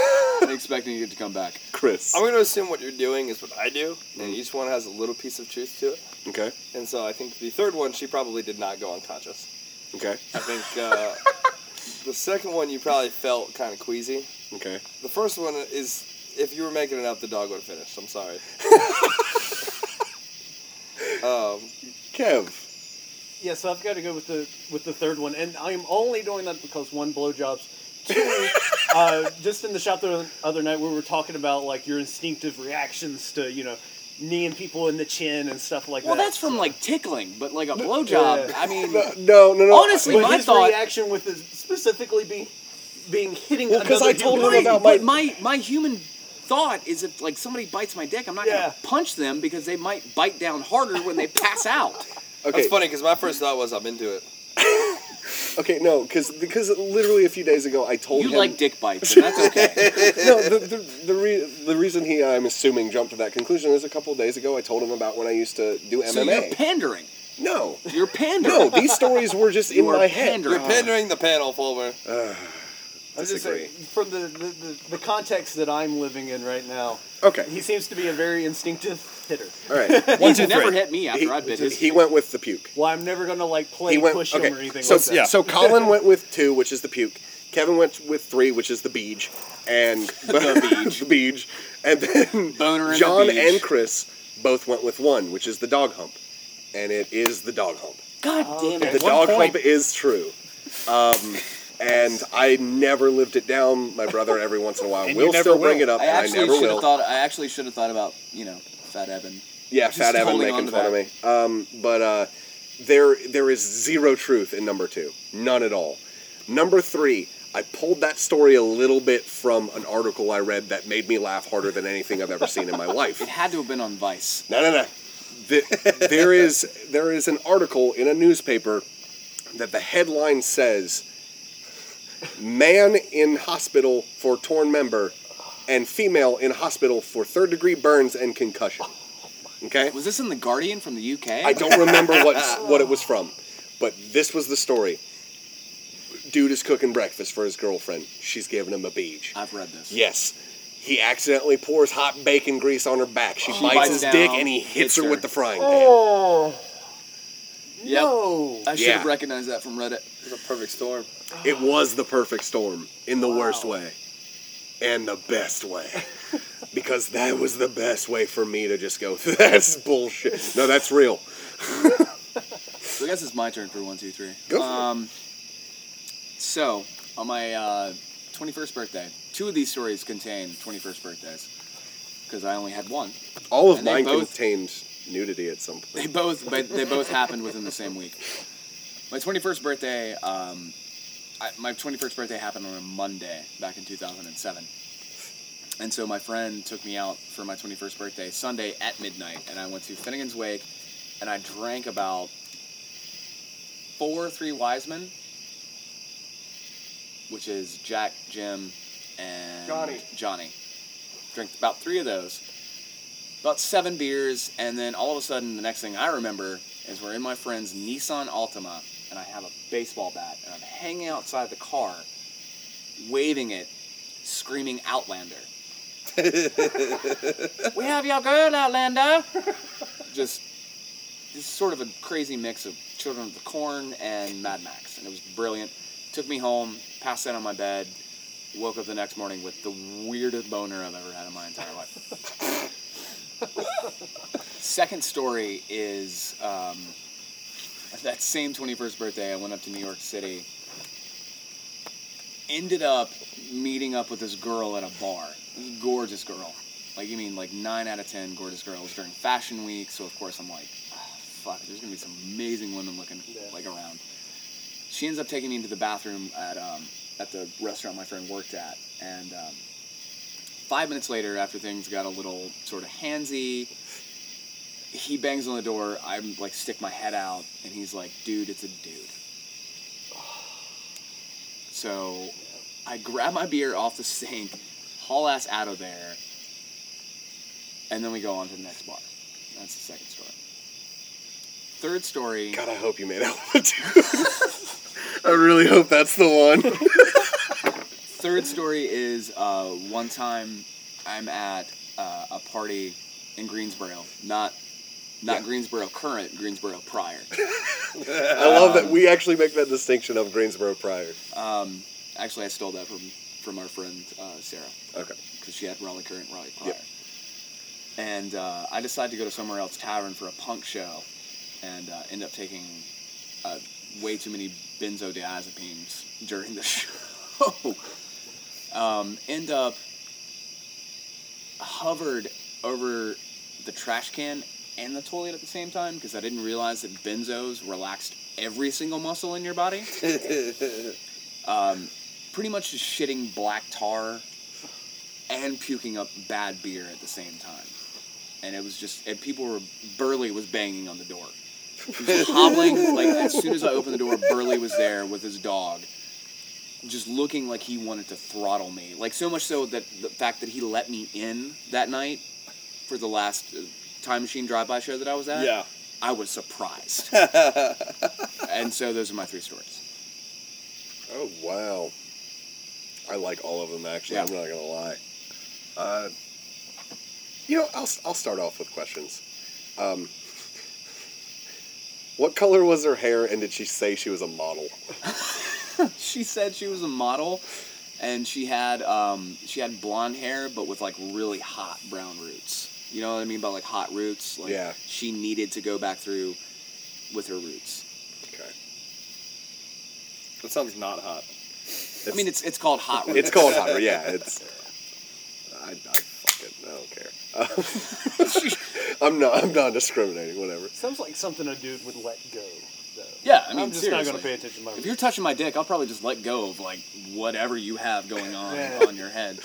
and expecting it to come back. Chris. I'm going to assume what you're doing is what I do, and each one has a little piece of truth to it. Okay. And so I think the third one, she probably did not go unconscious. Okay. I think uh, the second one, you probably felt kind of queasy. Okay. The first one is if you were making it up, the dog would have finished. I'm sorry. um, Kev. Yeah, so I've got to go with the with the third one, and I'm only doing that because one, blowjobs. Two, uh, just in the shop the other night, we were talking about like your instinctive reactions to you know kneeing people in the chin and stuff like Well, that. Well, that's from like tickling, but like a blowjob. Yeah. I mean, No, no, no. Honestly, But my his thought- reaction with it specifically being being hitting Well, 'cause because I told human him being. about but my my human thought is if like somebody bites my dick, I'm not Yeah. gonna punch them because they might bite down harder when they pass out. Okay. That's funny because my first thought was I'm into it. Okay, no, because because literally a few days ago I told You him like dick bites, and that's okay. no the the the, re- the reason he I'm assuming jumped to that conclusion is a couple of days ago I told him about when I used to do MMA. So you're pandering. no, You're pandering. no, these stories were just You in are my head. pandering. You're pandering the panel, Fulmer. Ah. I'm just disagree. saying, from the, the, the, the context that I'm living in right now, Okay, he seems to be a very instinctive hitter. all right. He's two, never three. hit me after he, I bit his. he went with the puke. Well, I'm never gonna like play He went push okay. him or anything so like that. yeah. so Colin went with two, which is the puke. Kevin went with three, which is the beej, and The beej. the beej, and then Boner and the John beej. and Chris both went with one, which is the dog hump, and it is the dog hump. God damn it! The one dog point. hump is true. Um, and I never lived it down. My brother every once in a while And you will still bring it up, I and I actually never should will. have thought. I actually should have thought about you know Fat Evan. yeah, just Fat Evan making to fun of me. Um, but uh, there there is zero truth in number two, none at all. Number three, I pulled that story a little bit from an article I read that made me laugh harder than anything I've ever seen in my life. It had to have been on Vice. No, no, no. The, there is there is an article in a newspaper that the headline says man in hospital for torn member and female in hospital for third degree burns and concussion. Okay? Was this in the Guardian from the UK? I don't remember what what it was from, but this was the story. Dude is cooking breakfast for his girlfriend. She's giving him a beach. I've read this. Yes. He accidentally pours hot bacon grease on her back. She, She bites, bites his down, dick and he hits hits her, her. with the frying pan. Oh Yep. no! I should Yeah. have recognized that from Reddit. It's a perfect storm. It was the perfect storm in the worst way and the best way. because that was the best way for me to just go, that's bullshit. No, that's real. So I guess it's my turn for one, two, three. Go for it. um, So on my uh, 21st birthday, two of these stories contain 21st birthdays because I only had one. All of And they mine both- contained nudity at some point. They point. both, but they both happened within the same week. My 21st birthday, um, I, my 21st birthday happened on a Monday back in 2007. And so my friend took me out for my 21st birthday Sunday at midnight, and I went to Finnegan's Wake, and I drank about four Three Wisemen, which is Jack, Jim, and Johnny. Johnny. Drank about three of those about seven beers, and then all of a sudden, the next thing I remember is we're in my friend's Nissan Altima, and I have a baseball bat, and I'm hanging outside the car, waving it, screaming Outlander. we have your girl, Outlander. Just this is sort of a crazy mix of Children of the Corn and Mad Max, and it was brilliant. Took me home, passed out on my bed, woke up the next morning with the weirdest boner I've ever had in my entire life. Second story is um, that same 21st birthday, I went up to New York City. Ended up meeting up with this girl at a bar. Gorgeous girl. Like, you mean like 9 out of 10 gorgeous girls during fashion week. So, of course, I'm like, "Ah, fuck, there's going to be some amazing women looking like around. She ends up taking me into the bathroom at, um, at the restaurant my friend worked at. And um, five minutes later, after things got a little sort of handsy, he bangs on the door. I'm like, stick my head out, and he's like, dude, it's a dude. So I grab my beer off the sink, haul ass out of there, and then we go on to the next bar. That's the second story. Third story. God, I hope you made out with a dude. I really hope that's the one. Third story is uh, one time I'm at uh, a party in Greensboro, not not Yeah. Greensboro current, Greensboro prior. I love that we actually make that distinction of Greensboro prior. Um, actually, I stole that from from our friend uh, Sarah Okay. because she had Raleigh current, Raleigh prior. And uh, I decided to go to somewhere else tavern for a punk show, and uh, end up taking uh, way too many benzodiazepines during the show. Um, end up hovered over the trash can and the toilet at the same time because I didn't realize that benzos relaxed every single muscle in your body. um, pretty much just shitting black tar and puking up bad beer at the same time. And it was just, and people were, Burley was banging on the door. He was hobbling, like, as soon as I opened the door, Burley was there with his dog, just looking like he wanted to throttle me. Like, so much so that the fact that he let me in that night for the last uh, Time Machine Drive By show that I was at, Yeah. I was surprised. and so those are my three stories. Oh wow. I like all of them actually. Yeah. I'm not gonna lie. Uh, you know, I'll I'll start off with questions. Um, what color was her hair, and did she say she was a model? she said she was a model and she had um, she had blonde hair but with like really hot brown roots you know what i mean by like hot roots like Yeah. she needed to go back through with her roots Okay. That sounds not hot. i mean it's it's called hot roots It's called hot. Yeah, it's. I, I fucking I don't care. Uh, I'm not. I'm not discriminating. Whatever. Sounds like something a dude would let go, though. yeah i mean I'm just not seriously. going to pay attention to my. if you're touching my dick i'll probably just let go of like whatever you have going on Yeah. on your head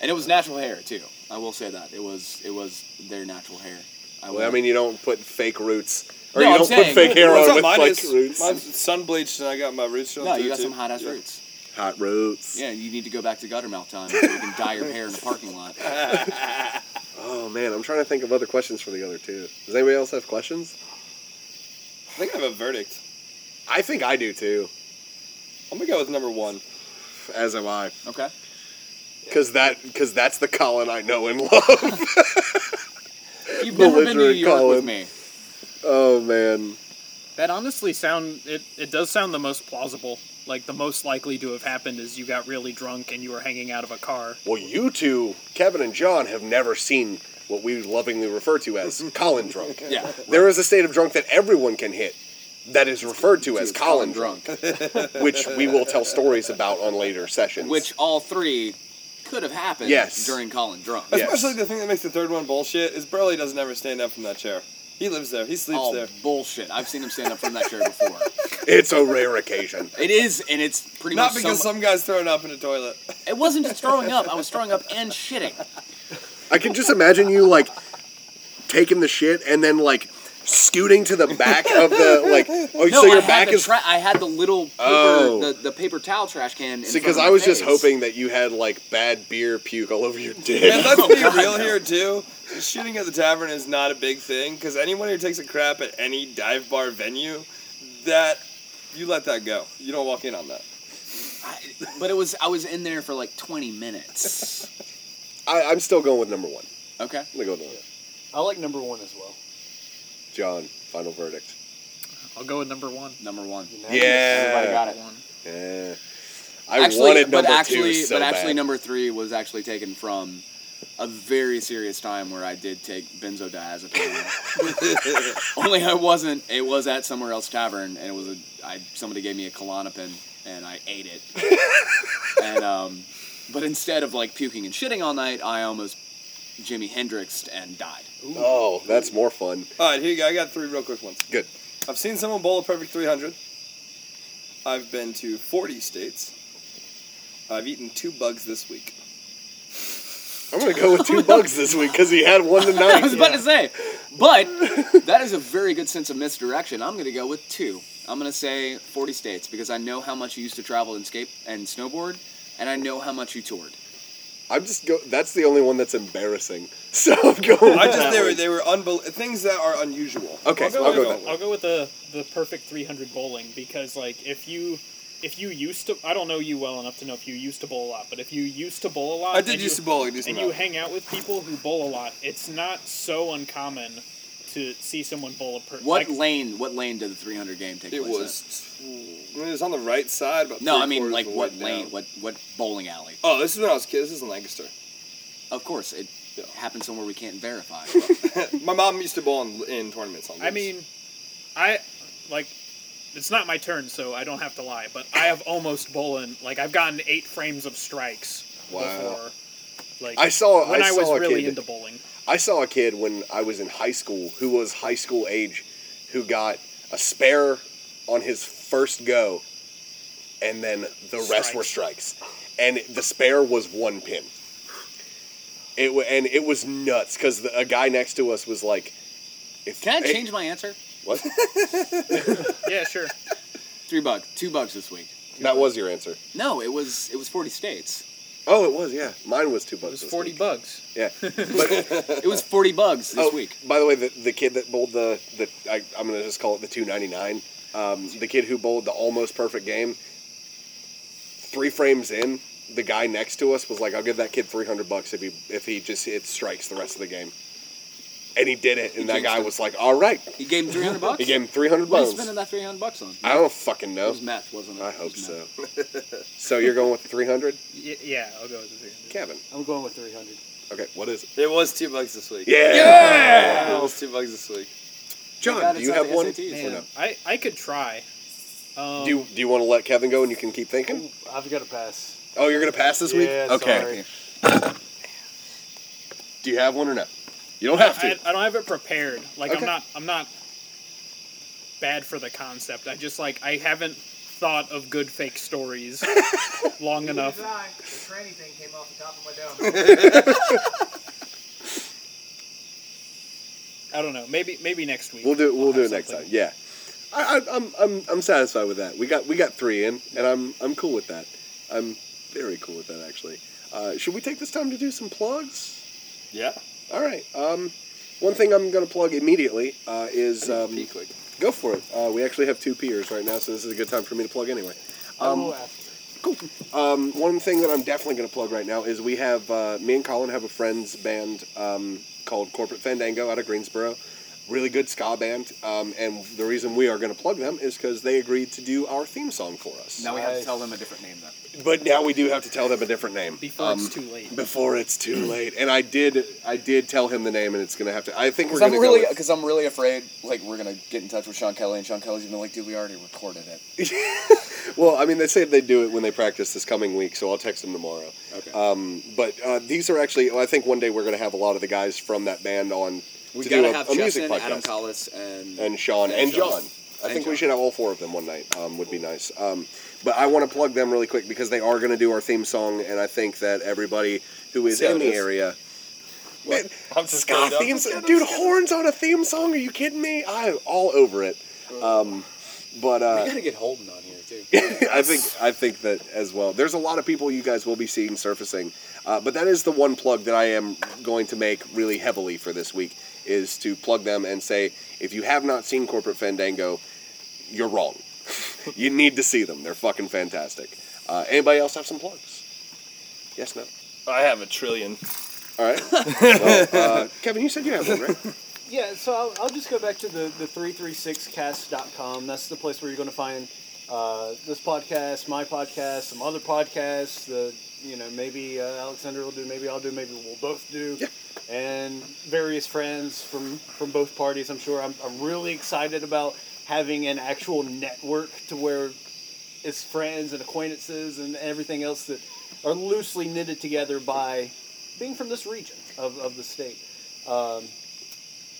and it was natural hair too i will say that it was it was their natural hair I, Well, I mean, you don't put fake roots, or No, you I'm don't saying- put fake hair What's on with Mine like is roots. mine's sun bleached, and I got my roots shown no you got too. some hot ass Yeah. roots Hot roots. Yeah, you need to go back to Guttermouth time so you can dye your hair in the parking lot. Oh man, I'm trying to think of other questions for the other two. Does anybody else have questions? I think I have a verdict. I think I do too. I'm gonna go with number one. As am I, Okay. because that because that's the Colin I know and love. You've never been to New York Colin. with me. oh man, That honestly sound it, it does sound the most plausible. Like the most likely to have happened is you got really drunk and you were hanging out of a car. well you two, Kevin and John, have never seen what we lovingly refer to as Colin drunk. Yeah. There is a state of drunk that everyone can hit. That is referred to as Colin Colin drunk, which we will tell stories about on later sessions. Which all three could have happened Yes. during Colin Drunk. Yes. Especially the thing that makes the third one bullshit is Burley doesn't ever stand up from that chair. He lives there. He sleeps All there. bullshit. I've seen him stand up from that chair before. it's a rare occasion. It is, and it's pretty Not much because some, some guy's throwing up in a toilet. It wasn't just throwing up. I was throwing up and shitting. I can just imagine you like taking the shit and then like scooting to the back of the like. Oh, No, so your I, back is. tra- I had the little paper, Oh. the, the paper towel trash can. in See, because I my was just hoping that you had like bad beer puke all over your Man, dick. let's Oh, be God, real no. here too. Shooting at the tavern is not a big thing because anyone who takes a crap at any dive bar venue, that you let that go. You don't walk in on that. I, but it was I was in there for like 20 minutes. I, I'm still going with number one. Okay. I'm gonna go with number one. I like number one as well. John, final verdict. I'll go with number one. Number one. Everybody Yeah. got it. One. Yeah. I actually, wanted but number actually, two so but actually, bad. number three was actually taken from a very serious time where I did take benzodiazepine. Only I wasn't. It was at somewhere else tavern, and it was a. I somebody gave me a Klonopin, and I ate it. and um, but instead of like puking and shitting all night, I almost Jimi Hendrixed and died. Oh, that's more fun. All right, here you go. I got three real quick ones. Good. I've seen someone bowl a perfect 300. I've been to 40 states. I've eaten two bugs this week. I'm gonna go with two bugs this week because he had one tonight. I was tonight. about to say, but that is a very good sense of misdirection. I'm going to go with two. I'm going to say 40 states because I know how much you used to travel and skate and snowboard, and I know how much you toured. I'm just go. That's the only one that's embarrassing. So I'm going. I just they were they were unbel- things that are unusual. Okay, I'll go, I'll go with, with that. I'll go with the the perfect 300 bowling because like if you if you used to I don't know you well enough to know if you used to bowl a lot, but if you used to bowl a lot, I did used you, to bowl a decent and you hang out with people who bowl a lot, it's not so uncommon to see someone bowl a per. What like, lane? What lane did the 300 game take It place? was it was on the right side, but? No, I mean like what lane? What what bowling alley? Oh, this is when I was a kid. This is in Lancaster. Of course, it Yeah. happened somewhere we can't verify. My mom used to bowl in, in tournaments on. I mean, I like. It's not my turn, so I don't have to lie. But I have almost bowling. Like I've gotten eight frames of strikes Wow. before. Like I saw- when I I, was saw a really kid- into bowling. I saw a kid when I was in high school who was high school age, who got a spare on his first go, and then the rest were strikes, and the spare was one pin. It wa- and it was nuts because a guy next to us was like, "If Can I hey, change my answer? what? Yeah, sure. Three bugs, two bugs this week. that was your answer. No, it was it was 40 states. Oh, it was. Yeah, mine was two It bucks. was this 40 week. bugs. Yeah, but It was 40 bugs this oh, week. by the way, the, the kid that bowled the the I, I'm gonna just call it the 299. Um, the kid who bowled the almost perfect game. Three frames in, the guy next to us was like, "I'll give that kid 300 bucks if he if he just hit strikes the rest of the game." And he did it, and that guy was like, "All right." He gave him 300 bucks. He gave him 300 What are you bones. spending that 300 bucks on? I don't fucking It know. was meth, wasn't it? I It hope was so. meth. So you're going with the 300, Y- yeah, I'll go with the 300. Kevin? I'm going with 300. Okay, what is it? it was two bucks this week. Yeah. It was two bucks this week. John, God, do it's you not have the one? SATs. or Man, no? I, I could try. Um, Do you, do you want to let Kevin go and you can keep thinking? I've got to pass. Oh, you're gonna pass this week? Yeah, Okay. sorry. Do you have one or no? You don't have to. I, I don't have it prepared. Like Okay. I'm not I'm not bad for the concept. I just like I haven't thought of good fake stories long enough. The tranny thing came off the top of my dome. I don't know. Maybe maybe next week. We'll do we'll I'll do it next time. Yeah. I, I, I'm I'm I'm satisfied with that. We got we got three in, and I'm I'm cool with that. I'm very cool with that actually. Uh, should we take this time to do some plugs? Yeah. All right. Um, one thing I'm going to plug immediately uh, is um, Pee quick. go for it. Uh, we actually have two peers right now, so this is a good time for me to plug anyway. I Um, will after. Um, one thing that I'm definitely going to plug right now is we have uh, me and Colin have a friends band um, called Corporate Fandango out of Greensboro. Really good ska band, um, and the reason we are going to plug them is because they agreed to do our theme song for us. Now we have to tell them a different name then. But now we do have to tell them a different name Before Um, it's too late. Before it's too late, and I did I did tell him the name, and it's going to have to. I think we're Because I'm going to really, go. because I'm really afraid, like we're gonna get in touch with Sean Kelly, and Sean Kelly's gonna be like, dude, we already recorded it. Well, I mean, they said they do it when they practice this coming week, so I'll text them tomorrow. Okay. Um, but uh, these are actually, I think one day we're going to have a lot of the guys from that band on we to gotta do a, have a music Chesson, podcast. Adam Collis, and and Sean and and Sean. John. I And think we should have all four of them one night. Um, would be nice. Um, but I want to plug them really quick because they are going to do our theme song, and I think that everybody who is See in the is. area. Man, I'm just ska kidding, I'm theme just dude, just horns on a theme song? Are you kidding me? I'm all over it. Um, but uh, we gotta get Holden on here too. I think I think that as well. There's a lot of people you guys will be seeing surfacing, uh, but that is the one plug that I am going to make really heavily for this week is to plug them and say if you have not seen Corporate Fandango, you're wrong. you need to see them. They're fucking fantastic. Uh, anybody else have some plugs? Yes, no. I have a trillion. All right. well, uh, Kevin, you said you have one, right? Yeah, so I'll, I'll just go back to the, the 336cast.com. That's the place where you're going to find uh, this podcast, my podcast, some other podcasts. The you know maybe uh, Alexander will do, maybe I'll do, maybe we'll both do, and various friends from from both parties. I'm sure. I'm I'm really excited about having an actual network to where it's friends and acquaintances and everything else that are loosely knitted together by being from this region of, of the state. Um,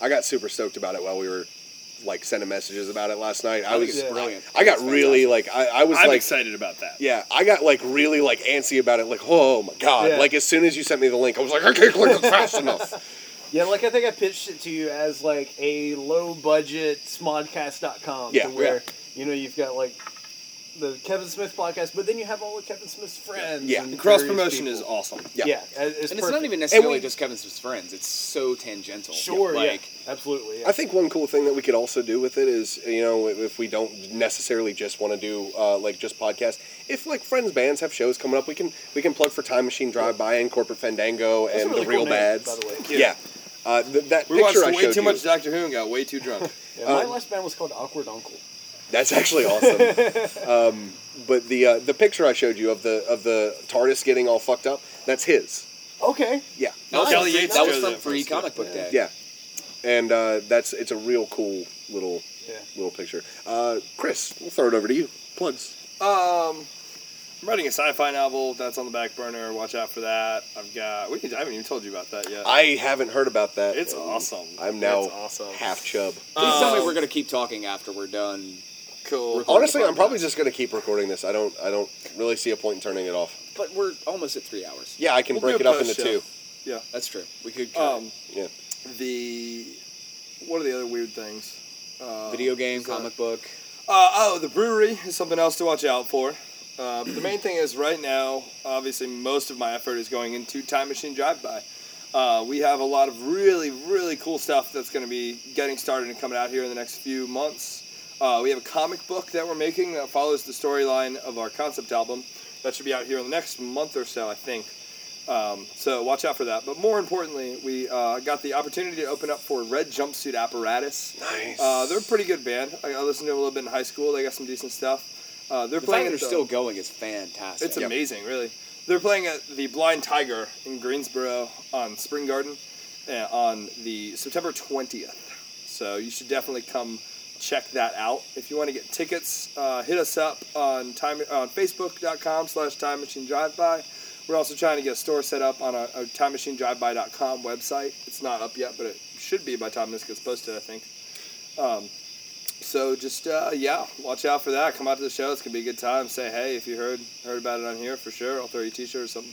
I got super stoked about it while we were like sending messages about it last night. I, I think was it's brilliant. I got It's really like I, I was I'm like excited about that. yeah, I got like really like antsy about it. Like oh my god! Yeah. Like as soon as you sent me the link, I was like I can't click it fast enough. Yeah, like I think I pitched it to you as like a low budget smodcast.com Yeah, to where yeah. you know you've got like the Kevin Smith podcast, but then you have all of Kevin Smith's friends. Yeah. and Cross promotion people. is awesome. Yeah. Yeah, it's, And it's not perfect. even necessarily we- just Kevin Smith's friends. It's so tangential. sure. Like, yeah, absolutely. Yeah. I think one cool thing that we could also do with it is, you know, if we don't necessarily just want to do uh, like just podcasts, if like friends bands have shows coming up, we can we can plug for Time Machine Drive By and Corporate Fandango That's and really the Real cool name, by the way. Yeah, Uh, th- that We watched picture I way too you, much Doctor Who and got way too drunk. Yeah, my uh, last band was called Awkward Uncle. That's actually awesome. um, but the uh, the picture I showed you of the of the TARDIS getting all fucked up, that's his. Okay. Yeah, that was, Kelly Yates that was chose from Free first, Comic yeah. Book Day. yeah, and uh, that's it's a real cool little Yeah. little picture. Uh, Chris, we'll throw it over to you. Plugs. Um, I'm writing a sci-fi novel that's on the back burner. Watch out for that. I've got. We can, I haven't even told you about that yet. I haven't heard about that. it's Um, awesome. I'm now awesome. half chub. Please tell me Um, we're gonna keep talking after we're done. Cool. Honestly, I'm probably just gonna keep recording this. I don't I don't really see a point in turning it off. But we're almost at three hours. Yeah, I can We'll break do it a up into post-show. two. That's true. We could cut Um, Yeah. the what are the other weird things? Uh, video game, is that- comic book. Uh, oh, the brewery is something else to watch out for. Uh, but the main thing is right now, obviously, most of my effort is going into Time Machine Drive By. Uh, we have a lot of really, really cool stuff that's going to be getting started and coming out here in the next few months. Uh, we have a comic book that we're making that follows the storyline of our concept album. That should be out here in the next month or so, I think. Um, so watch out for that. But more importantly, we uh, got the opportunity to open up for Red Jumpsuit Apparatus. Nice. Uh, they're a pretty good band. I, I listened to them a little bit in high school. They got some decent stuff. Uh, they're The playing. fact they're the- still going is fantastic. It's amazing, really. They're playing at the Blind Tiger in Greensboro on Spring Garden uh, on the September 20th. So you should definitely come check that out. If you want to get tickets, uh, hit us up on time on Facebook.com slash Time Machine Drive By. We're also trying to get a store set up on a, a By.com website. It's not up yet, but it should be by the time this gets posted, I think. Um, so just uh, yeah, watch out for that. Come out to the show. It's gonna be a good time. Say hey if you heard heard about it on here for sure. I'll throw you a T-shirt or something.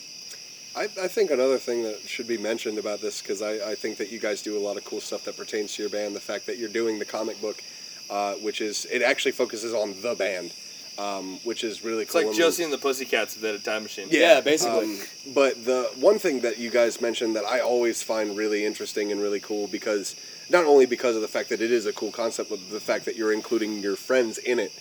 I, I think another thing that should be mentioned about this because I, I think that you guys do a lot of cool stuff that pertains to your band. The fact that you're doing the comic book, uh, which is it actually focuses on the band, um, which is really It's cool. like Josie and the Pussycats with a time machine. Yeah, basically. Um, but the one thing that you guys mentioned that I always find really interesting and really cool because not only because of the fact that it is a cool concept, but the fact that you're including your friends in it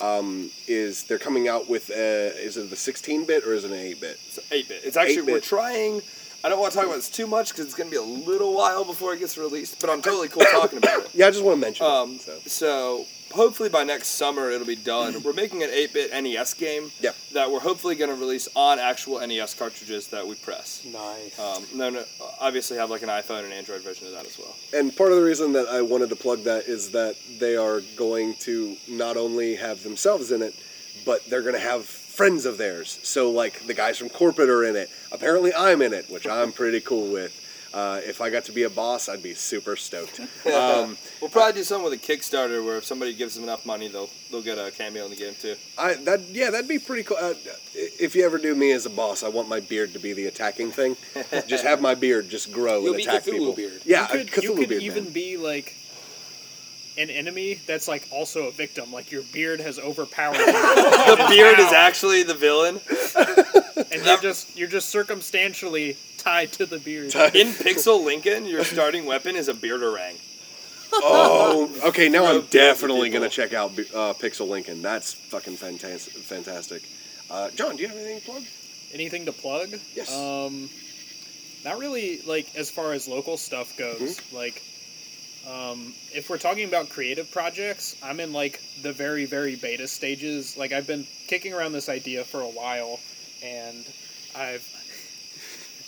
um, is they're coming out with uh, is it the 16 bit or is it an 8 bit? It's eight bit. It's actually 8-bit. we're trying. I don't want to talk about this too much because it's gonna be a little while before it gets released. But I'm totally cool talking about it. Yeah, I just want to mention. Um, it, so. so hopefully by next summer it'll be done. We're making an 8-bit NES game Yeah. that we're hopefully going to release on actual NES cartridges that we press. Nice. Um, and then uh, obviously have like an iPhone and Android version of that as well. And part of the reason that I wanted to plug that is that they are going to not only have themselves in it, but they're going to have friends of theirs. So, like, the guys from Corporate are in it. Apparently, I'm in it, which I'm pretty cool with. Uh, if I got to be a boss, I'd be super stoked. Um, We'll probably do something with a Kickstarter where if somebody gives them enough money, they'll they'll get a cameo in the game too. I that yeah, that'd be pretty cool. Uh, if you ever do me as a boss, I want my beard to be the attacking thing. just have my beard just grow You'll and be attack Cthulhu people. beard. Yeah, you could, Cthulhu you could beard, even man. be like an enemy that's like also a victim. Like your beard has overpowered you, The beard is actually the villain. and you're just you're just circumstantially tied to the beard. In Pixel Lincoln, your starting weapon is a beard bearderang. Oh, okay. Now I'm definitely gonna check out uh, Pixel Lincoln. That's fucking fantastic. Fantastic. Uh, John, do you have anything to plug? Anything to plug? Yes. Um, not really. Like as far as local stuff goes, Mm-hmm. like Um, if we're talking about creative projects, I'm in like the very, very beta stages. Like I've been kicking around this idea for a while, and I've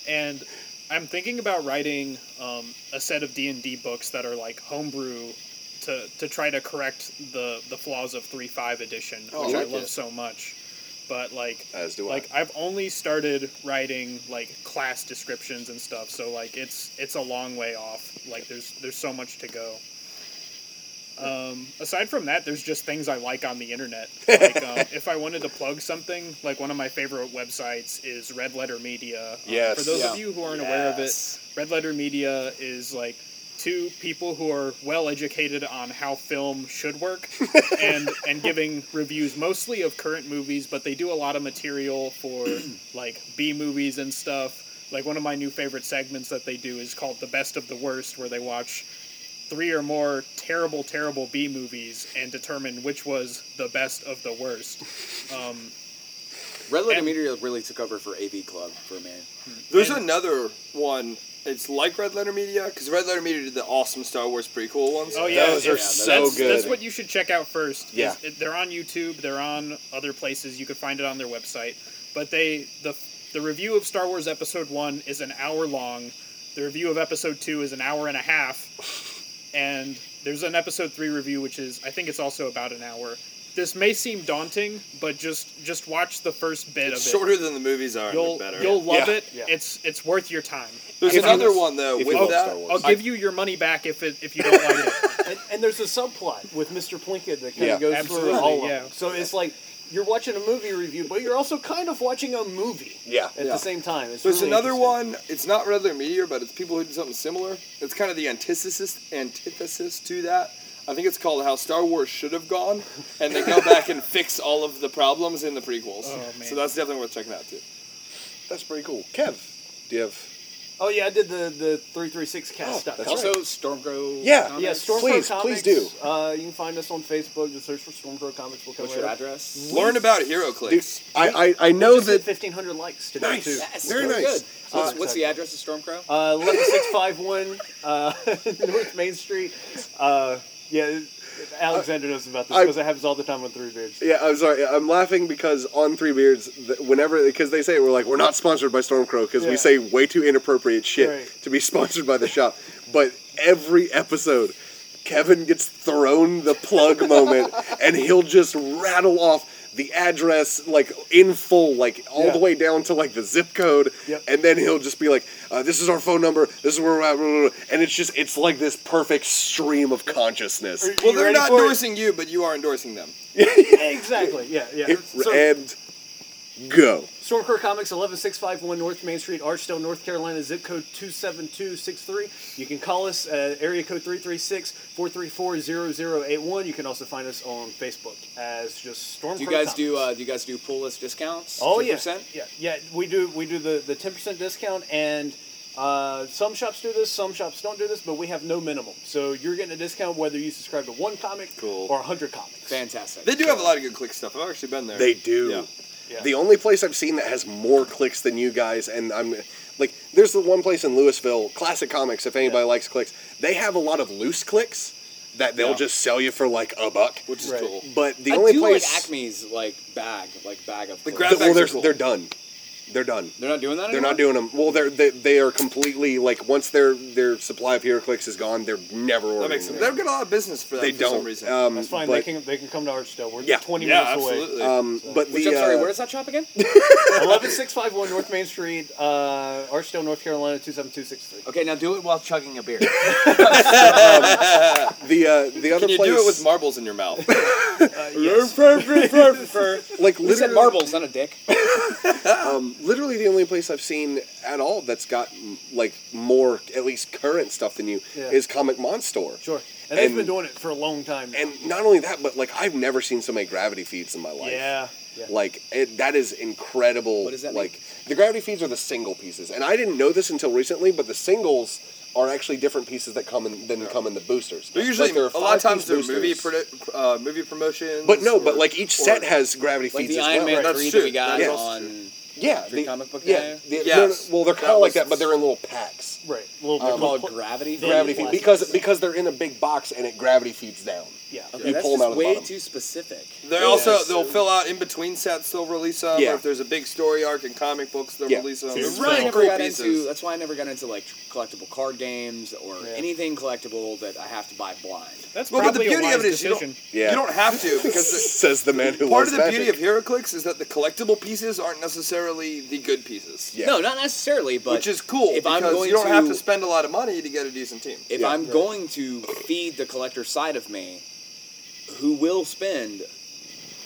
and I'm thinking about writing um, a set of D and D books that are like homebrew to to try to correct the the flaws of three five edition, Oh, which I like love it. so much. But like As do like I've only started writing like class descriptions and stuff, so like it's it's a long way off. Like there's there's so much to go. Um, aside from that, there's just things I like on the internet. Like um, if I wanted to plug something, like one of my favorite websites is Red Letter Media. Um, Yes. For those Yeah. of you who aren't aware of it, Red Letter Media is like two people who are well educated on how film should work and and giving reviews mostly of current movies, but they do a lot of material for like B movies and stuff. Like one of my new favorite segments that they do is called The Best of the Worst, where they watch three or more terrible, terrible B movies and determine which was the best of the worst. Um, Red Letter And- Media really took over for AV Club for me. There's And- another one. It's like Red Letter Media because Red Letter Media did the awesome Star Wars prequel ones. Oh yeah, Those are it's- so that's, good. That's what you should check out first. Yeah. it- they're on YouTube. They're on other places. You could find it on their website. But they the the review of Star Wars Episode One is an hour long. The review of Episode Two is an hour and a half, and there's an Episode Three review which is I think it's also about an hour. This may seem daunting, but just just watch the first bit It's of shorter than the movies are. You'll they're better. you'll love Yeah. it. Yeah. It's it's worth your time. There's If you- another one though if with you love that. I'll give you your money back if it if you don't like it. and, and there's a subplot with Mr. Plinkett that kind Yeah. of goes Absolutely, through all of yeah. them. So it's like you're watching a movie review, but you're also kind of watching a movie Yeah. at Yeah. the same time. It's There's really another one. It's not Red Letter Media, but it's people who do something similar. It's kind of the antithesis antithesis to that. I think it's called How Star Wars Should Have Gone, and they go back and fix all of the problems in the prequels. Oh, man. So that's definitely worth checking out too. That's pretty cool. Kev, do you have? Oh yeah, I did the the three three six Oh, cast. that's Also, Stormcrow. Yeah. Comics. Yeah, Stormcrow Please, Comics. please do. Uh, you can find us on Facebook. Just search for Stormcrow Comics. We'll come What's right your up. address? Learn about Hero Dude, Clicks. I, I, I know Just that 1,500 likes today Nice. too. Yes, Very very nice. good. So what's, Uh, what's the address of Stormcrow? Uh, 11651 uh, North Main Street. Uh, yeah, Alexander knows about this because it happens all the time on Three Beards. Yeah, I'm sorry. I'm laughing because on Three Beards, th- whenever because they say it, we're like we're not sponsored by Stormcrow because Yeah. we say way too inappropriate shit Right. to be sponsored by the shop. But every episode, Kevin gets thrown the plug moment, and he'll just rattle off the address like in full, like all Yeah. the way down to like the zip code, Yep. and then he'll just be like, uh, "This is our phone number. This is where we're at," blah, blah, blah. and it's just it's like this perfect stream of consciousness. Are Well, they're not for it? endorsing you, but you are endorsing them. exactly. Yeah, yeah. It- So, and go. Stormcrow Comics, 11651 North Main Street, Archdale, North Carolina, zip code 27263. You can call us at area code 336 434 0081. You can also find us on Facebook as just Stormcrow Do you guys Comics. do uh, do you guys do pull list discounts? Oh yeah, 10%? yeah, yeah. We do we do the the ten percent discount, and uh, some shops do this, some shops don't do this, but we have no minimum. So you're getting a discount whether you subscribe to one comic Cool. or hundred comics. Fantastic. They do have a lot of good click stuff. I've actually been there. They do. Yeah. Yeah. The only place I've seen that has more clicks than you guys, and I'm like, there's the one place in Louisville, Classic Comics. If anybody Yeah. likes clicks, they have a lot of loose clicks that they'll Yeah. just sell you for like a buck. which is Right. cool. But the I only do place, like Acme's like bag, like bag of. The clothes. grab well, they're, are cool. they're done. They're done. They're not doing that. They're anymore? not doing them. Well, they're they, they are completely like once their their supply of HeroClix is gone, they're never ordering. That makes them. They've got a lot of business for that They for don't. some reason. Um, That's fine. But, they can they can come to Archdale. We're Yeah. twenty yeah, minutes away. absolutely. um, but Which the I'm sorry, uh, where is that shop again? Eleven six five one North Main Street, uh, Archdale, North Carolina two seven two six three. Okay, now do it while chugging a beer. the uh, the other Can you place do it with marbles in your mouth? yes. like We said marbles, not a dick. Um, literally the only place I've seen at all that's got like more at least current stuff than you Yeah. is Comic Monstore. Sure. And, they've been doing it for a long time now. And not only that, but like I've never seen so many gravity feeds in my life. yeah. Yeah. Like it, that is incredible. What does that mean? like the gravity feeds are the single pieces, and I didn't know this until recently, but the singles are actually different pieces that come in than come in the boosters. They're usually Like, there are a lot of times five-piece they're movie boosters. produ- uh, movie promotions. But no, or- but like each set has gravity Like feeds the as Iron well. Man That's three true. that we got Yes. on Yeah, the- comic book yeah, day? the- Yes. no, no, well, they're kind of like that, but they're in little packs. Right. A little um, They're bit called gravity. Gravity feed because because they're in a big box and it gravity feeds down. Yeah. Okay, You that's pull 'em just out of the way bottom. too specific. They Yeah, also it's- they'll fill out in between sets. They'll release them. Yeah. Or if there's a big story arc in comic books, they'll Yeah. release them. See, That's why I really never cool got pieces. into. That's why I never got into like collectible card games or Yeah. anything collectible that I have to buy blind. That's Well, but the probably beauty a wise of it is you don't. Yeah. you don't have to because the, Says the man who part loves of the magic. beauty of HeroClix is that the collectible pieces aren't necessarily the good pieces. Yeah. No, not necessarily, but which is cool if I'm because going you don't to, have to spend a lot of money to get a decent team. if I'm going to feed the collector side of me, who will spend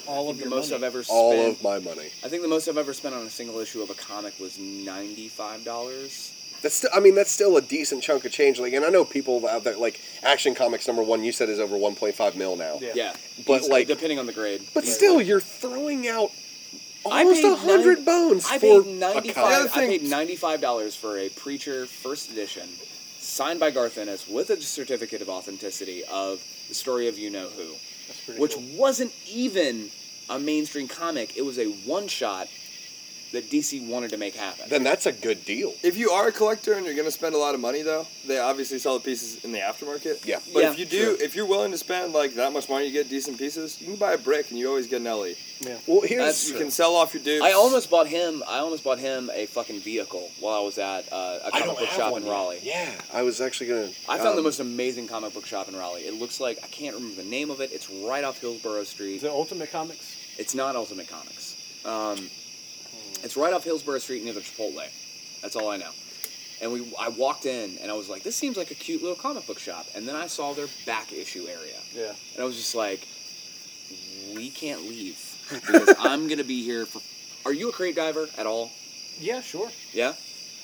All of your the most money. I've ever spent. all of my money. I think the most I've ever spent on a single issue of a comic was ninety five dollars. That's still, I mean, that's still a decent chunk of change. Like, and I know people out there, like Action Comics number one, you said is over 1.5 mil now. Yeah. Yeah, But, Easy- like- depending on the grade. But Right. still, you're throwing out I almost paid a hundred nine- bones I for paid a ninety comic. The other five. I paid ninety five dollars for a Preacher first edition, signed by Garth Ennis with a certificate of authenticity of the story of you know who, That's pretty which cool. wasn't even a mainstream comic. It was a one shot that DC wanted to make happen. Then that's a good deal. If you are a collector and you're going to spend a lot of money, though, they obviously sell the pieces in the aftermarket. Yeah. But Yeah, if you do, true. if you're willing to spend like that much money to get decent pieces, you can buy a brick and you always get an LE. Yeah. Well, here's That's You can sell off your dupes. I almost bought him. I almost bought him a fucking vehicle while I was at uh, a I comic book shop one in yet. Raleigh. Yeah, I was actually gonna. I found the um, most amazing comic book shop in Raleigh. It looks like I can't remember the name of it. It's right off Hillsborough Street. Is it Ultimate Comics? It's not Ultimate Comics. Um, it's right off Hillsborough Street near the Chipotle. That's all I know. And we, I walked in and I was like, this seems like a cute little comic book shop. And then I saw their back issue area, Yeah. and I was just like, we can't leave because I'm gonna be here for. Are you a crate diver at all? Yeah, sure. Yeah.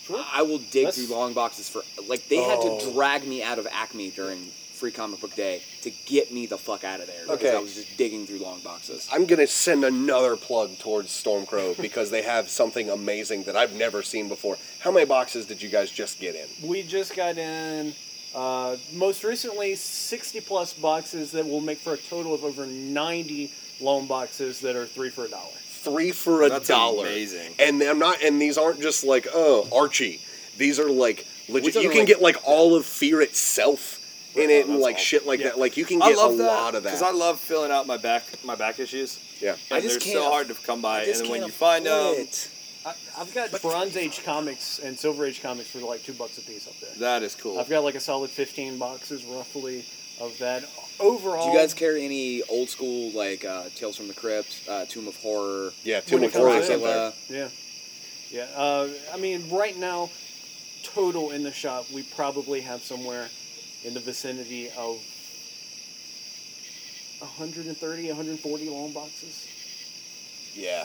Sure. I will dig through long boxes for like they had Oh. to drag me out of Acme during Free Comic Book Day to get me the fuck out of there because Okay. I was just digging through long boxes. I'm gonna send another plug towards Stormcrow because they have something amazing that I've never seen before. How many boxes did you guys just get in? We just got in, uh, most recently, 60 plus boxes that will make for a total of over 90 loan boxes that are three for a dollar. Three for a That's dollar. amazing. And I'm not. And these aren't just like oh Archie. These are like legit. talking You can like- get like all of Fear itself in it and like awesome. shit like Yeah. that. Like you can I get a love that lot of that. because I love filling out my back my back issues. yeah. I And just they're can't so hard to come by, I and then when can't you find them, it. I, I've got Bronze Age comics and Silver Age comics for like two bucks a piece up there. that is cool. I've got like a solid 15 boxes roughly of that. Overall, Do you guys carry any old school like uh, Tales from the Crypt, uh, Tomb of Horror, Yeah. When Tomb it of comes Horror to is up there. Dracula? Yeah, yeah. Uh, I mean, right now, total in the shop, we probably have somewhere in the vicinity of 130, 140 long boxes. Yeah.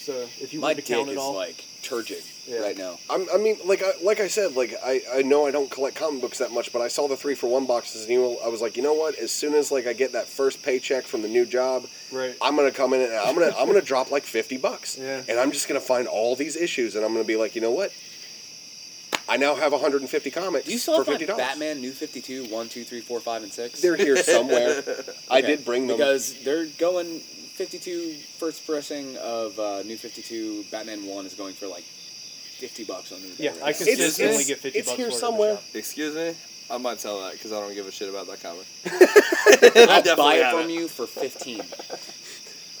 So if you My to count it all, like turgid Yeah. right now. I'm, I mean, like I, like I said, like I, I know I don't collect comic books that much, but I saw the three for one boxes, and you know, I was like, you know what? As soon as like I get that first paycheck from the new job, right? I'm gonna come in and I'm gonna I'm gonna drop like fifty bucks, Yeah. and I'm just gonna find all these issues, and I'm gonna be like, you know what? I now have 150 comics Do you still for have my fifty dollars. Batman New 52, 1, 2, 3, 4, 5, and 6? They're here somewhere. I did bring them. Because they're going 52 first pressing of uh, New 52 Batman 1 is going for like 50 bucks on eBay. Yeah, right I now. consistently it's- get 50 it's bucks here for it in the somewhere. Excuse me, I might sell that because I don't give a shit about that comic. I'll definitely buy it from it. you for 15.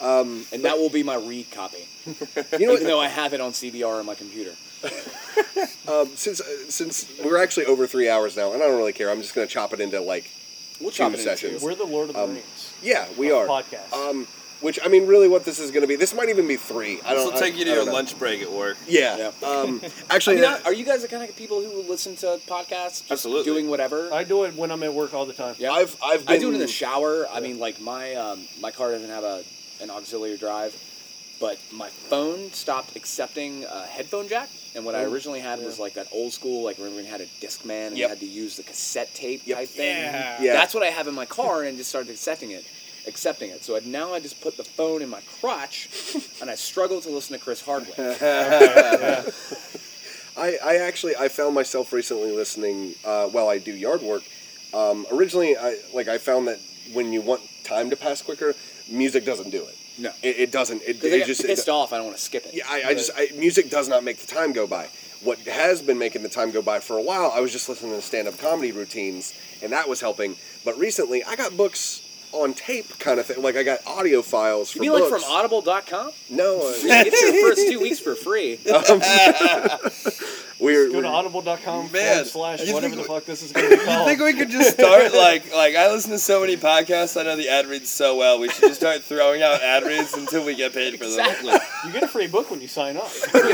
Um, And that will be my read copy. you know Even what? though I have it on CDR on my computer. Um, since uh, since we're actually over three hours now, and I don't really care. I'm just gonna chop it into like We'll Two chop it sessions. two. We're the Lord of the Um, Rings. yeah, we of are. podcast. Um, which I mean, really, what this is gonna be? This might even be three. I This don't. will take I- you to don't your know. lunch break at work. Yeah. Yeah. Um, I actually, mean, uh, are you guys the kind of people who listen to podcasts? Just Absolutely. Doing whatever? I do it when I'm at work all the time. yeah. I've I've been, I do it in the shower. I mean, like my um, my car doesn't have a an auxiliary drive, but my phone stopped accepting a headphone jack. And what I originally had was like that old school, like remember when you had a Discman and you had to use the cassette tape Yep. type thing. Yeah. Yeah. That's what I have in my car, and just started accepting it, accepting it. So I- now I just put the phone in my crotch, and I struggle to listen to Chris Hardwick. I, I actually I found myself recently listening uh, while I do yard work. Um, originally, I like I found that when you want time to pass quicker, music doesn't do it. No. It, it doesn't. It, it just. pissed it, off. I don't want to skip it. Yeah, I, I just I, music does not make the time go by. What has been making the time go by for a while, I was just listening to stand-up comedy routines, and that was helping. But recently, I got books on tape, kind of thing. Like I got audio files for You mean like books. from Audible.com? No, uh, Get your first two weeks for free. we're, Go to we're audible.com Man, slash whatever think the fuck this is going to be You called. think we could just start like like I listen to so many podcasts. I know the ad reads so well. We should just start throwing out ad reads until we get paid for them. Exactly. you get a free book when you sign up. when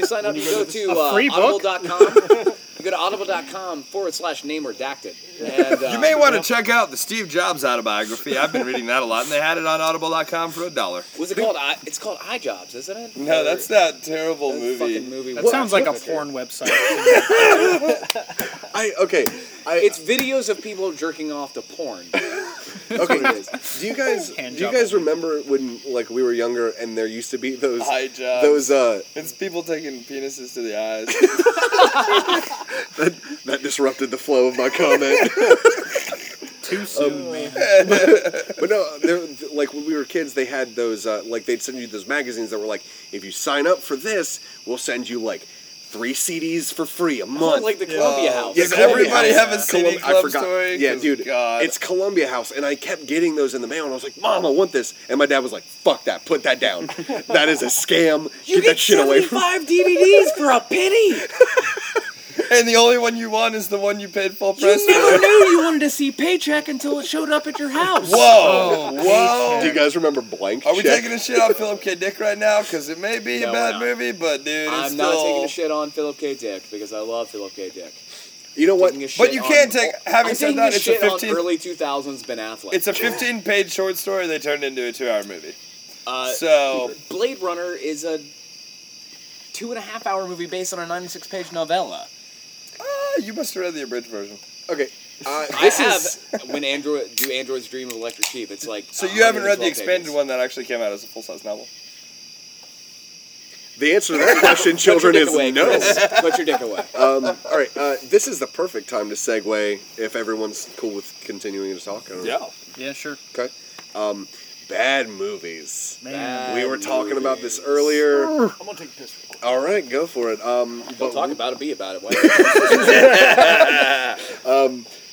you sign up, you go to uh, free book? audible.com. You go to audible.com forward slash name redacted. And, uh, You may want to check out the Steve Jobs autobiography. I've been reading that a lot, and they had it on Audible.com for a dollar. What's it called? I, it's called iJobs, isn't it? No, Or- that's that terrible that movie. Fucking movie. That What- sounds like a porn website. I okay. I, It's videos of people jerking off to porn. okay. what it is. Do you guys Hand do you job guys remember when like we were younger and there used to be those High job. those uh It's people taking penises to the eyes. that disrupted the flow of my comment. Too soon, man. But no, they're like when we were kids, they had those uh, like they'd send you those magazines that were like, if you sign up for this, we'll send you like three CDs for free a month. like the Columbia House. Yeah, Does Columbia everybody House. have a CD Colum- I club forgot. story? Yeah, 'Cause dude, God. it's Columbia House, and I kept getting those in the mail, and I was like, "Mom, I want this," and my dad was like, "Fuck that, put that down. that is a scam. Get that shit away from." DVDs for a penny. and the only one you want is the one you paid full price You never for. knew you wanted to see Paycheck until it showed up at your house. Whoa, whoa. Do you guys remember Blank? Are we Check? taking a shit on Philip K. Dick right now? Because it may be No, a bad movie, but dude, it's I'm still... not taking a shit on Philip K. Dick because I love Philip K. Dick. You know what? Taking a shit But you can't take- having I'm said that, a it's a shit on 15 early 2000s Ben Affleck. It's a 15-page short story they turned into a two-hour movie. uh, So Blade Runner is a two and a half hour movie based on a 96 page novella. you must have read the abridged version. Okay. Uh, I this have is when Android do androids dream of electric sheep. It's like So you haven't read the 112 expanded pages. one that actually came out as a full-size novel? the answer to that question, children, is away, no. Chris. Put your dick away. Um, all right, uh, this is the perfect time to segue if everyone's cool with continuing to talk. I don't know. Yeah, sure. Okay. Um, bad movies. Man. we were talking about this earlier. I'm going to take a piss. real quick. All right, go for it. Um, Don't but talk about it. Be about it. Why-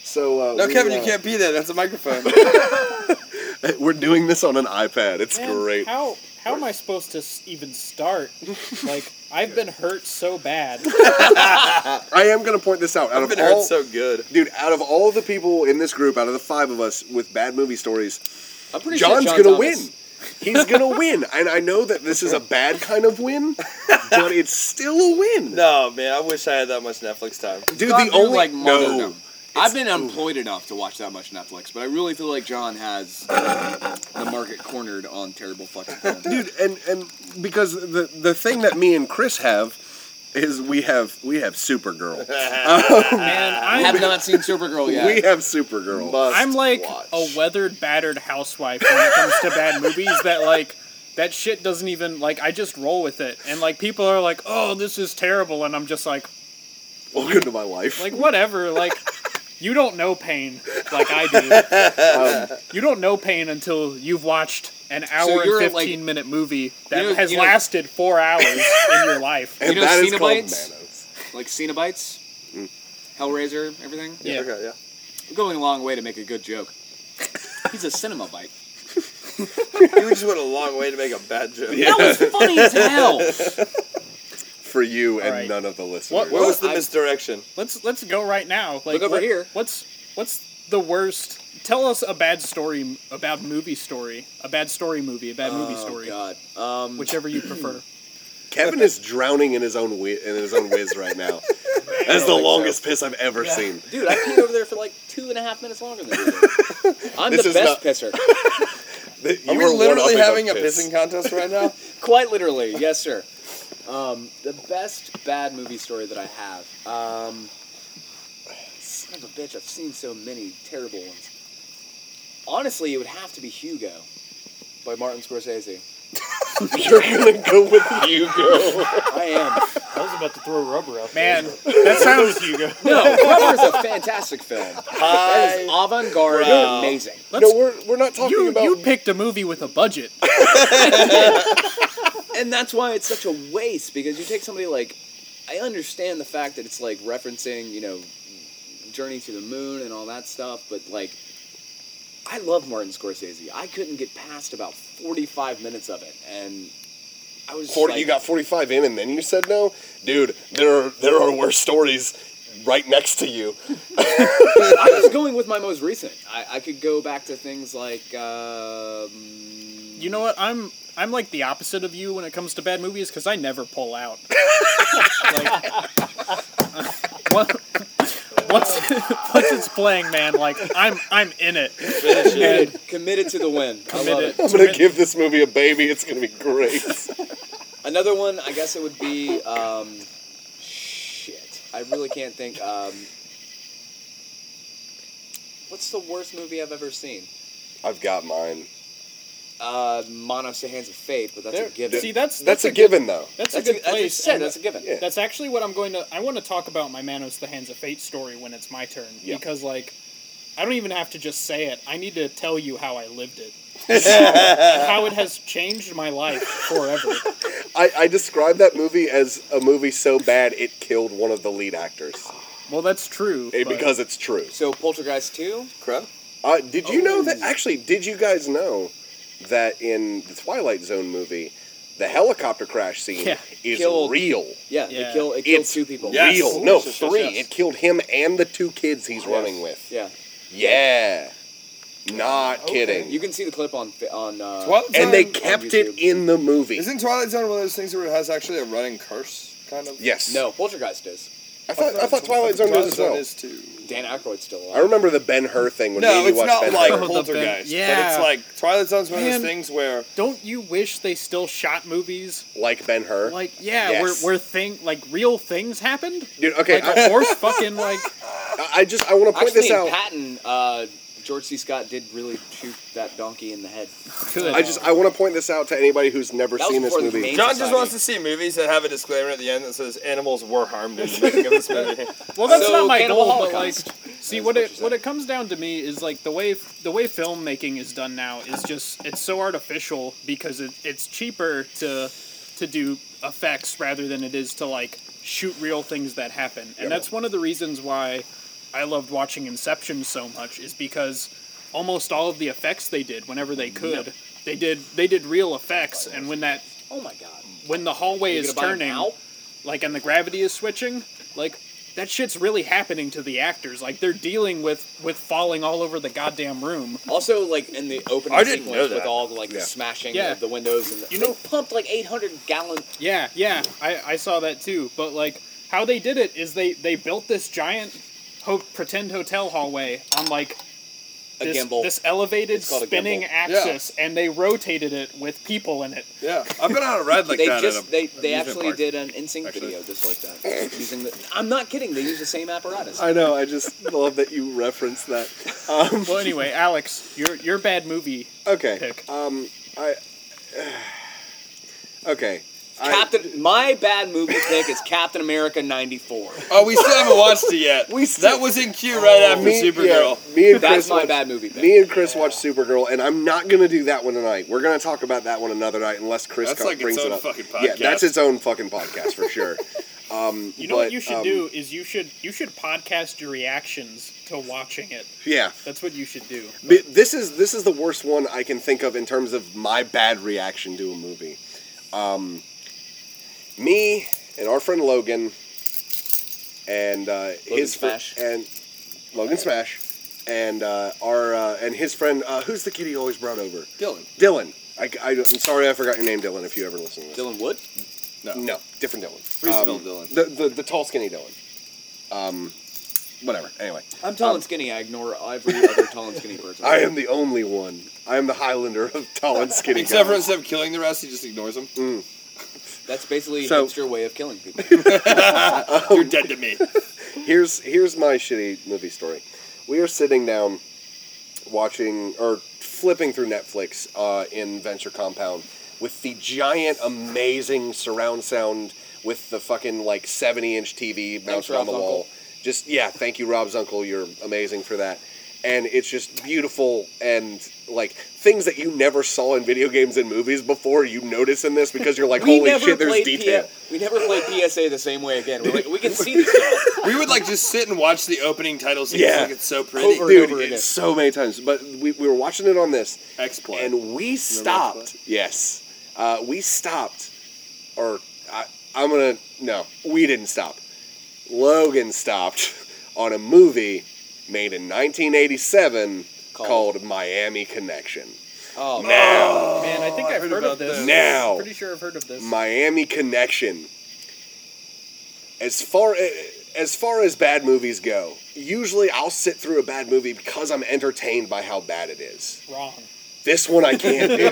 so uh, No, we, Kevin, uh, you can't be there. That's a microphone. We're doing this on an iPad. It's Man, great. How how am I supposed to even start? like I've been hurt so bad. I am going to point this out. Out I've of been all, hurt so good. dude, out of all the people in this group, out of the five of us with bad movie stories, I'm pretty John's sure John gonna Thomas- win. He's gonna win, and I know that this is a bad kind of win, but it's still a win. No, man, I wish I had that much Netflix time. Dude, God, the only like no, I've been employed enough to watch that much Netflix, but I really feel like John has uh, the market cornered on terrible fucking film. dude, and and because the the thing that me and Chris have is we have we have Supergirl. Man, um, I have not seen Supergirl yet. We have Supergirl. I'm like a weathered, battered housewife when it comes to bad movies. That like that shit doesn't even like. I just roll with it, and like people are like, "Oh, this is terrible," and I'm just like, Welcome to my life. like whatever. Like you don't know pain like I do. Um, You don't know pain until you've watched an hour you're, and like- 15 minute movie that You know- has you know- lasted four hours in your life. and know that is called Cenobites? Manos. like Cenobites, Hellraiser, everything. Yeah. Okay, yeah. We're going a long way to make a good joke. He's a cinema bite. You just went a long way to make a bad joke. That was funny as hell. For you and right. none of the listeners. What- Where was the I- misdirection? Let's let's go right now. Like, Look over what- here. What's what's the worst? Tell us a bad story, a bad movie story, a bad story movie, a bad movie Oh story, God. Um, whichever you prefer. Kevin is drowning in his own wi- in his own whiz right now. That's the longest piss I've ever seen. dude, I peed over there for like two and a half minutes longer than you did. I'm This the best not- pisser. You Are we literally having a on piss. pissing contest right now? Quite literally, yes, sir. Um, the best bad movie story that I have. Um, son of a bitch, I've seen so many terrible ones. Honestly, it would have to be Hugo by Martin Scorsese. You're gonna go with Hugo. I am. I was about to throw rubber out Man, there. that sounds Hugo. No, Rubber is a fantastic film. That is avant-garde and amazing. Let's- no, we're we're not talking you about. you picked a movie with a budget. and that's why it's such a waste because you take somebody like I understand the fact that it's like referencing you know Journey to the Moon and all that stuff, but like I love Martin Scorsese. I couldn't get past about forty five minutes of it, and I was 40, like, you got 45 in and then you said no? Dude, there are there are worse stories right next to you. I was going with my most recent. I, I could go back to things like. Um, You know what? I'm I'm like the opposite of you when it comes to bad movies because I never pull out. like, what, once once it's playing, man, like I'm I'm in it. committed, committed to the win. I love Committed. it. I'm gonna give this movie a baby. It's gonna be great. Another one, I guess it would be. Um, shit, I really can't think. Um, what's the worst movie I've ever seen? I've got mine. Uh, Manos: The Hands of Fate, but that's There- a given. See, that's That's, a, good- given though. That's, that's a good a, I place. just said that's a given. Yeah. That's actually what I'm going to. I want to talk about my Manos the Hands of Fate story when it's my turn Yeah. because like I don't even have to just say it. I need to tell you how I lived it. how it has changed my life forever. I, I described that movie as a movie so bad it killed one of the lead actors Well, that's true. But- because it's true. So Poltergeist Two. Crow? Uh, did you know that? Oh. Actually, did you guys know that in the Twilight Zone movie, the helicopter crash scene Yeah. is Killed- real? Yeah, Yeah. it killed. It killed It's two people. Yes. Real? No, Yes, yes, yes, three. yes. It killed him and the two kids he's running with. Yeah, Yeah. Not kidding. you can see the clip on on. Uh, Twilight and they kept it in the movie. Isn't Twilight Zone one of those things where it has actually a running curse, kind of? yes. no, Poltergeist is. I thought, I thought Twilight Zone did as well. is too. Dan Aykroyd's still alive. I remember the Ben Hur thing when No, Amy it's watched not Ben like Hur. The Poltergeist. Ben- But yeah. it's like Twilight Zone's one of Man. those things where Don't you wish they still shot movies Like Ben Hur. like yeah, Yes. where where thing like real things happened? Dude, okay, Like I, a horse fucking like I just I want to point Actually, this in out. Patton, uh, George C. Scott did really shoot that donkey in the head. good. I just I want to point this out to anybody who's never That was seen this before the movie. main- John just Society. wants to see movies that have a disclaimer at the end that says animals were harmed in the making of this movie. Well, that's So, not my Cannibal goal, but like, Holocaust. see what what it what it comes down to me is like the way the way filmmaking is done now is just it's so artificial because it, it's cheaper to to do effects rather than it is to like shoot real things that happen, and that's one of the reasons why I loved watching Inception so much is because almost all of the effects they did whenever they could they did they did real effects, and when that Oh my god! when the hallway is gonna buy 'em turning like and the gravity is switching like that shit's really happening to the actors like they're dealing with with falling all over the goddamn room Also, like in the opening I didn't sequence know with all the like Yeah. the smashing Yeah. of the windows and the, You they know- pumped like 800 gallon. yeah yeah i i saw that too but like how they did it is they they built this giant ho- pretend hotel hallway on like A this, gimbal. this elevated It's called a spinning gimbal. axis and they rotated it with people in it Yeah, I've been on a ride like that. they that. just at a they, they amusement actually park. did an NSYNC Actually. video just like that using the. I'm not kidding. They use the same apparatus. I know. I just love that you referenced that. Um, well anyway alex your your bad movie okay. pick Um. I. Okay. I- Captain, my bad movie pick is Captain America '94. Oh, we still haven't watched it yet. We still- that was in queue right after me, Supergirl. yeah, me and That's Chris my watched, bad movie pick. Me and Chris watched Supergirl, and I'm not gonna do that one tonight. We're gonna talk about that one another night, unless Chris That's co- like its brings own it up. fucking Yeah, that's its own fucking podcast for sure. Um, you know but, what you should um, do is you should you should podcast your reactions to watching it Yeah, that's what you should do But this is this is the worst one I can think of in terms of my bad reaction to a movie. Um, me and our friend Logan and uh, his fr- Smash. and Logan Smash and uh, our uh, and his friend uh, who's the kid he always brought over Dylan. Dylan. I, I, am sorry I forgot your name, Dylan. If you ever listen to this, Dylan Wood. no, no, different Dylan. Um, Dylan. The, the the tall skinny Dylan. Um, whatever. Anyway, I'm tall and skinny. I ignore every other tall and skinny person. I am the only one. I am the Highlander of tall and skinny. Except for instead of killing the rest, he just ignores them. That's basically So- a hipster way of killing people. You're dead to me. here's here's my shitty movie story. We are sitting down watching or flipping through Netflix uh, in Venture Compound with the giant, amazing surround sound with the fucking like 70 inch TV mounted on the wall. uncle. Just yeah, thank you, Rob's uncle. You're amazing for that. And it's just beautiful and like things that you never saw in video games and movies before. You notice in this because you're like, holy shit, there's detail. P- we never played PSA the same way again. We're like, we can see this now. We would like just sit and watch the opening title sequence Yeah. like it's so pretty. Over- Dude, again. so many times. But we, we were watching it on this, X-Play. and we stopped. Yes, uh, we stopped, or I, I'm gonna no, we didn't stop. Logan stopped on a movie made in 1987 Called- called, Miami Connection. Oh, Now, Man, I think oh, I I've heard heard, about of this. this. Now. pretty sure I've heard of this. Miami Connection. As far eh, as far as bad movies go, usually I'll sit through a bad movie because I'm entertained by how bad it is. Wrong. This one I can't do.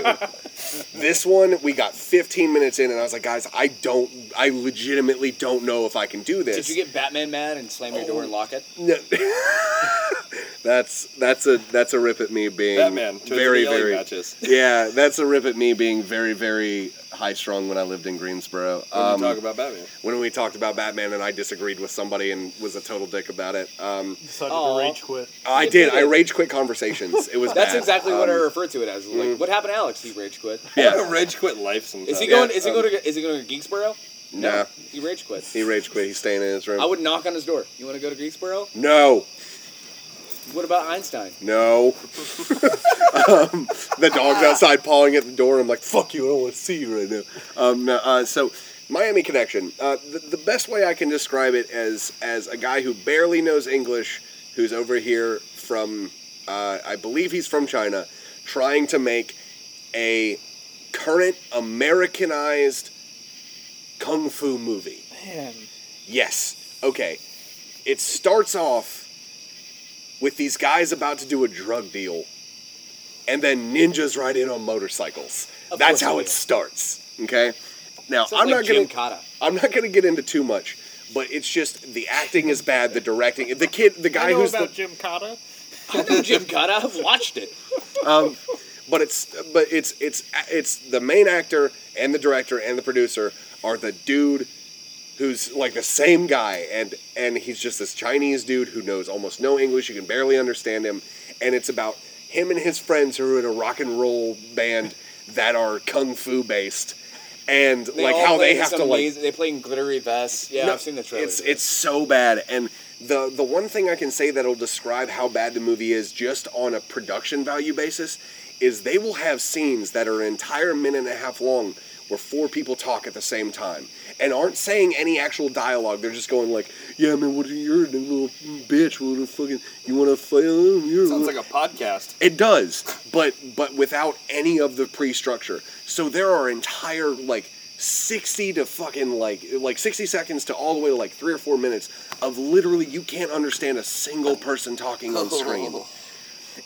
this one we got 15 minutes in, and I was like, guys, I don't, I legitimately don't know if I can do this. Did you get Batman mad and slam your door and lock it? No. that's that's a that's a rip at me being Batman. very very matches. yeah that's a rip at me being very very high strung when I lived in Greensboro. When Um, you talk about Batman. when we talked about Batman and I disagreed with somebody and was a total dick about it. Um, Decided Aw. to rage quit. I did. did I rage quit conversations. It was That's bad. exactly what I Um, refer to it as. Like, what happened to Alex? He rage quit. Yeah. Rage quit life sometimes. Is he going? Yeah, is he um, going to? Is he going to Geeksboro? Nah, He rage quit. he rage quit. He's staying in his room. I would knock on his door. You want to go to Geeksboro? no, What about Einstein? no. um, the dog's outside pawing at the door. I'm like, fuck you. I don't want to see you right now. Um, uh, so. Miami Connection. Uh, the, the best way I can describe it as as a guy who barely knows English, who's over here from, uh, I believe he's from China, trying to make a current Americanized kung fu movie. Man. Yes. Okay. It starts off with these guys about to do a drug deal, and then ninjas ride in on motorcycles. Of That's how they it starts. Okay. Now Sounds I'm like not gonna Cotta. I'm not gonna get into too much, but it's just the acting is bad, the directing, the kid, the I guy know who's about the Jim Cotta. I know Jim Cotta. I've watched it. um, but it's but it's it's it's the main actor and the director and the producer are the dude who's like the same guy and and he's just this Chinese dude who knows almost no English you can barely understand him and it's about him and his friends who are in a rock and roll band that are kung fu based and They like how they have to like They play in glittery vests. Yeah, no, I've seen the trailer. It's it's so bad, and the the one thing I can say that'll describe how bad the movie is, just on a production value basis, is they will have scenes that are an entire minute and a half long, where four people talk at the same time and aren't saying any actual dialogue. They're just going like, "Yeah, man, what are you, a little bitch? What the fucking you want to fight? You're Sounds little-" like a podcast. It does, but but without any of the pre-structure. So there are entire like sixty to fucking like like sixty seconds to all the way to like three or four minutes of literally you can't understand a single person talking on screen.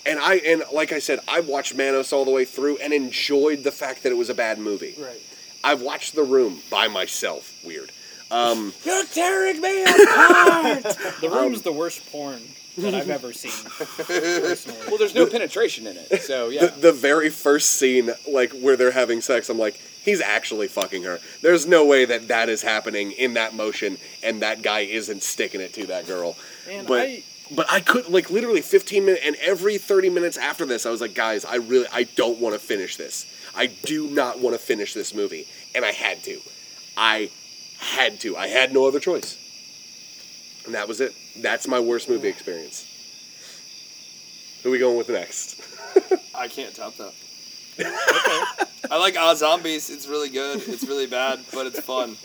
And I and like I said, I watched Manos all the way through and enjoyed the fact that it was a bad movie. Right. I've watched The Room by myself. Weird. Um, You're tearing me apart. The Room's the worst porn that I've ever seen. Personally. well, there's no penetration in it, so yeah. the, the very first scene, like where they're having sex, I'm like, he's actually fucking her. There's no way that that is happening in that motion, and that guy isn't sticking it to that girl. Man, but I- but I could like literally 15 minutes, and every 30 minutes after this, I was like, guys, I really I don't want to finish this. I do not want to finish this movie, and I had to. I had to. I had no other choice. And that was it. That's my worst movie experience. Who are we going with next? I can't top that. I like Ah Zombies. It's really good. It's really bad, but it's fun.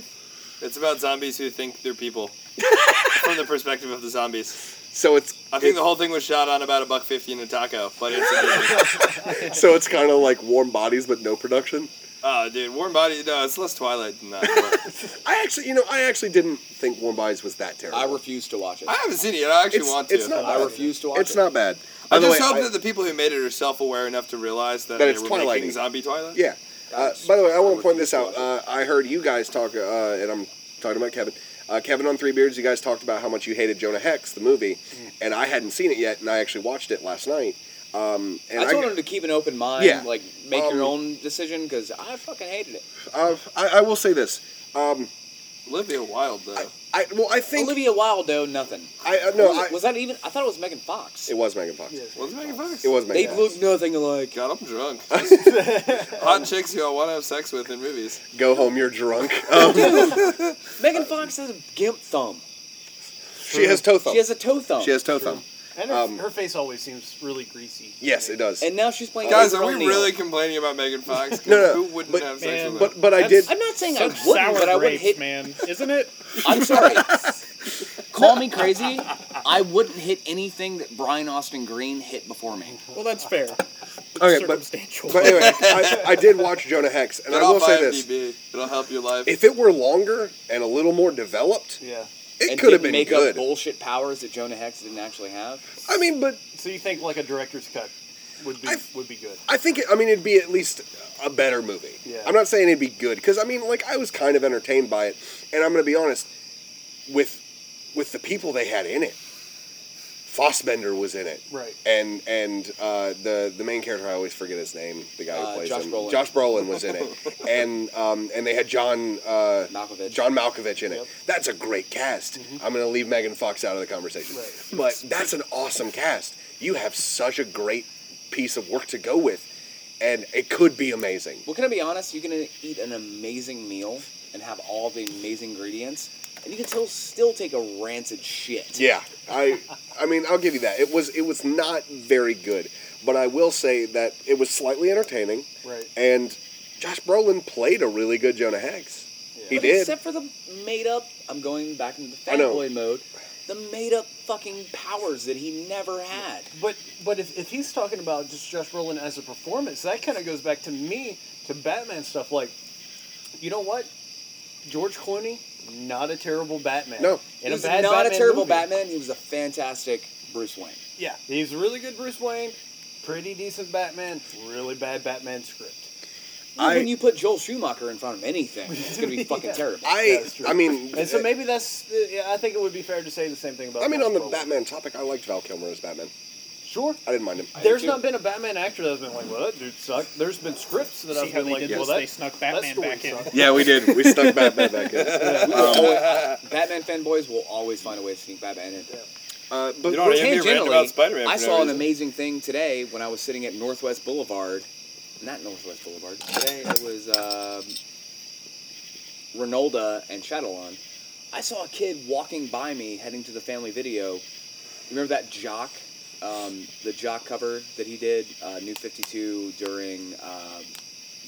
It's about zombies who think they're people from the perspective of the zombies. So it's I think it- the whole thing was shot on about a buck fifty in a taco, but it's so it's kind of like Warm Bodies, but no production. oh, dude, warm body. No, it's less Twilight than that. I actually, you know, I actually didn't think Warm Bodies was that terrible. I refuse to watch it. I haven't seen it yet. I actually It's- want to. it's not I bad. refuse to watch It's it. It's not bad. I By the just way, hope I- that the people who made it are self-aware enough to realize that, That they it's were Twilight-y. making zombie Twilight. Yeah. Uh, by the way, I want to point this out. Uh, I heard you guys talk, uh, and I'm talking about Kevin. Uh, Kevin on Three Beards, you guys talked about how much you hated Jonah Hex, the movie, and I hadn't seen it yet, and I actually watched it last night. Um, and I I, told him to keep an open mind, Yeah. like make your Um, own decision, because I fucking hated it. uh, I, I will say this. Um, Olivia Wilde though. I well, I think Olivia Wilde, though, nothing. I uh, no, was, I, was that even? I thought it was Megan Fox. it was Megan Fox. Yes. Was it Megan Fox? It was Megan. They Megan. look nothing alike. God, I'm drunk. Hot chicks who I want to have sex with in movies. Go home, you're drunk. Um, Megan Fox has a gimp thumb. she has toe thumb. She has a toe thumb. She has toe thumb. And her, Um, her face always seems really greasy. Yes, it does. and now she's playing. Guys, April are we O'Neil. really complaining about Megan Fox? No, no, Who wouldn't but- have sex Man, with her? but but I did. I'm not saying I Such wouldn't, sour but I wouldn't hit. man, isn't it? I'm sorry. Call me crazy. I wouldn't hit anything that Brian Austin Green hit before me. Well, that's fair. Okay, but Circumstantial. but anyway, I, I did watch Jonah Hex, and Get I will off say this: IMDb. It'll help your life. if it were longer and a little more developed, Yeah. It and could have didn't been make good. up bullshit powers that Jonah Hex didn't actually have. I mean, but So you think like a director's cut would be I- would be good? I think it, I mean it'd be at least a better movie. Yeah. I'm not saying it'd be good because I mean like I was kind of entertained by it, and I'm gonna be honest with with the people they had in it. Fassbender was in it, Right. and and uh, the the main character I always forget his name, the guy who Uh, plays Josh him. Brolin. Josh Brolin was in it, and um, and they had John uh, Malkovich. John Malkovich in it. Yep. That's a great cast. I'm gonna leave Megan Fox out of the conversation, Right. but that's an awesome cast. You have such a great piece of work to go with, and it could be amazing. Well, can I be honest? You can eat an amazing meal and have all the amazing ingredients, and you can still still take a rancid shit. Yeah, I I mean I'll give you that. It was it was not very good, but I will say that it was slightly entertaining, Right. and Josh Brolin played a really good Jonah Hex. He But did. Except for the made up. I'm going back into the I fanboy mode. The made up fucking powers that he never had. But but if, if he's talking about just Josh Brolin as a performance, that kind of goes back to me to Batman stuff. Like, you know what? George Clooney, not a terrible Batman. No. he in a was bad not Batman a terrible movie. Batman. He was a fantastic Bruce Wayne. Yeah, he's a really good Bruce Wayne, pretty decent Batman, really bad Batman script. I- when you put Joel Schumacher in front of anything, it's gonna be fucking Yeah. terrible. I I mean And so maybe that's. uh, Yeah, I think it would be fair to say the same thing about. I mean Josh on the Brolin. Batman topic, I liked Val Kilmer as Batman. Sure. I didn't mind him. There's too. not been a Batman actor that's been like, well, that dude sucked. There's been scripts that See I've how been they like, did well, this? that, They snuck that Batman story back in. sucked. Yeah, we did. We stuck Batman back in. Batman fanboys will always find a way to sneak Batman in. Uh, but You don't but- have to be about Spider-Man I for no saw an reason. amazing thing today when I was sitting at Northwest Boulevard. Not Northwest Boulevard. Today it was um, Reynolda and Shadowlawn. I saw a kid walking by me heading to the family video. You remember that jock? Um, the jock cover that he did, uh, New 52, during um,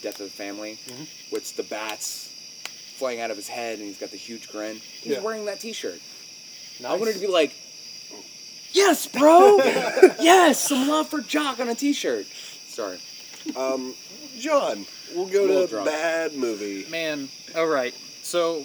Death of the Family, with the bats flying out of his head and he's got the huge grin. He's Yeah. wearing that t shirt. I wanted to be like, yes, bro, yes, some love for Jock on a T-shirt. Sorry. um, John, we'll go Little to drunk. bad movie. Man, all right. So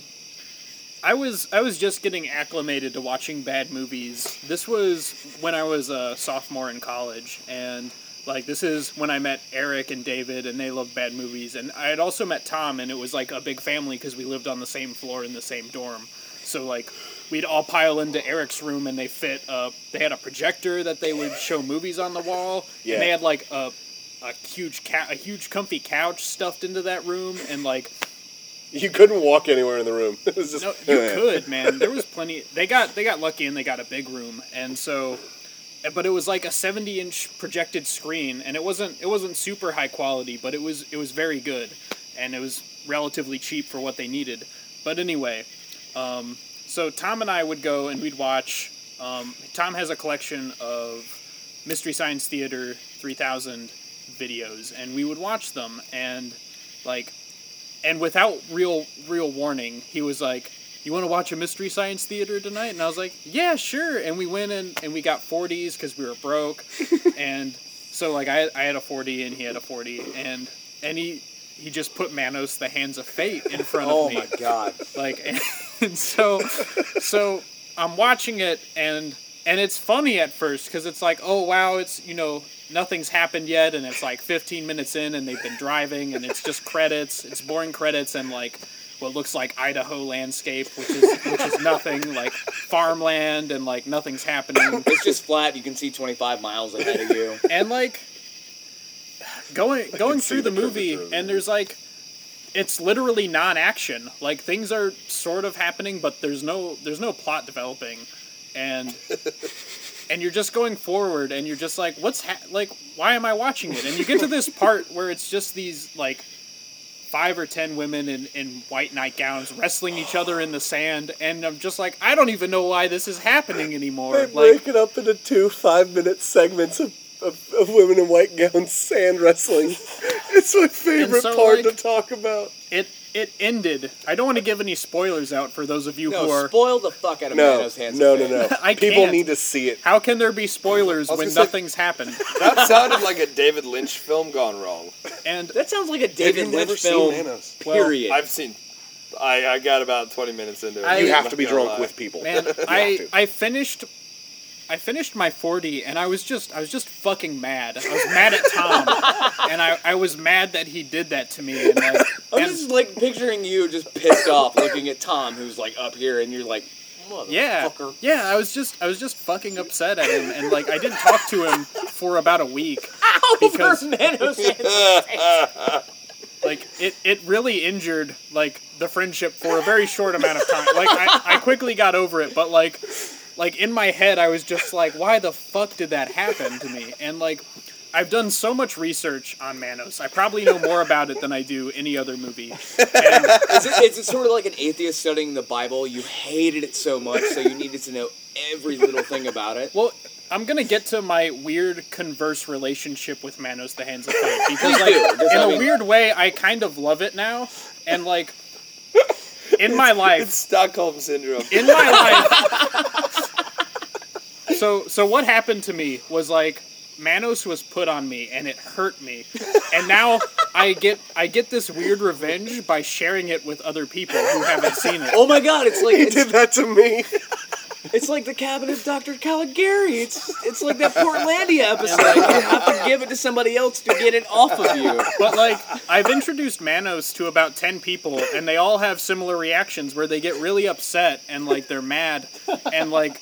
I was I was just getting acclimated to watching bad movies. This was when I was a sophomore in college and like this is when I met Eric and David and they loved bad movies and I had also met Tom and it was like a big family because we lived on the same floor in the same dorm. So like we'd all pile into Eric's room and they fit uh they had a projector that they would show movies on the wall Yeah. and they had like a a huge ca- a huge comfy couch stuffed into that room and like You couldn't walk anywhere in the room. It was just no, you could, man. There was plenty. They got they got lucky and they got a big room, and so, but it was like a seventy inch projected screen, and it wasn't it wasn't super high quality, but it was it was very good, and it was relatively cheap for what they needed. But anyway, um, so Tom and I would go and we'd watch. Um, Tom has a collection of Mystery Science Theater three thousand videos, and we would watch them, and like and without real real warning, he was like, "You want to watch a mystery science theater tonight?" And I was like, "Yeah, sure." And we went in and we got 40s because we were broke, and so like I I had a 40 and he had a 40, and and he he just put Manos the Hands of Fate in front Oh of me Oh my god. like and so so i'm watching it and and it's funny at first because it's like oh wow it's you know nothing's happened yet and it's like 15 minutes in and they've been driving and it's just credits it's boring credits and like what looks like Idaho landscape, which is which is nothing like farmland and like nothing's happening. It's just flat. You can see 25 miles ahead of you. and like going going through the, the movie curvature and there's like it's literally non-action like things are sort of happening but there's no there's no plot developing and and you're just going forward and you're just like what's ha- like why am i watching it and you get to this part where it's just these like five or ten women in, in white nightgowns wrestling each other in the sand and i'm just like i don't even know why this is happening anymore They like break it up into two five-minute segments of, of, of women in white gowns sand wrestling. it's my favorite so, part like- to talk about. it it ended i don't want to give any spoilers out for those of you who No, are spoil the fuck out of No, Manos Hands. no, of no, no. I People can't. need to see it. How can there be spoilers when say- nothing's happened? That sounded like a David Lynch film gone wrong. And That sounds like a Have David you never Lynch seen film. Manos? Period. I've seen. I, I got about 20 minutes into it. I- You You have to be drunk lie. with people. man, I. I finished I finished my 40 and I was just I was just fucking mad. I was mad at Tom and I, I was mad that he did that to me and like I'm and- just like picturing you just pissed off looking at Tom, who's like up here, and you're like, yeah. Yeah, I was just I was just fucking upset at him and like I didn't talk to him for about a week because Over Manos Hands. like it, it really injured like the friendship for a very short amount of time like I, I quickly got over it but like like in my head i was just like why the fuck did that happen to me and like i've done so much research on manos i probably know more about it than i do any other movie Is it, is it sort of like an atheist studying the Bible? You hated it so much, so you needed to know every little thing about it. well i'm gonna get to my weird converse relationship with manos the hands of fate because like in a mean- weird way i kind of love it now and like in my life It's Stockholm syndrome. in my life. So so what happened to me was like Manos was put on me and it hurt me. And now I get I get this weird revenge by sharing it with other people who haven't seen it. Oh my god, it's like He it's, did that to me. it's like the cabin of Dr. Caligari. It's it's like that Portlandia episode. You have to give it to somebody else to get it off of you. But like I've introduced Manos to about 10 people and they all have similar reactions where they get really upset and like they're mad and like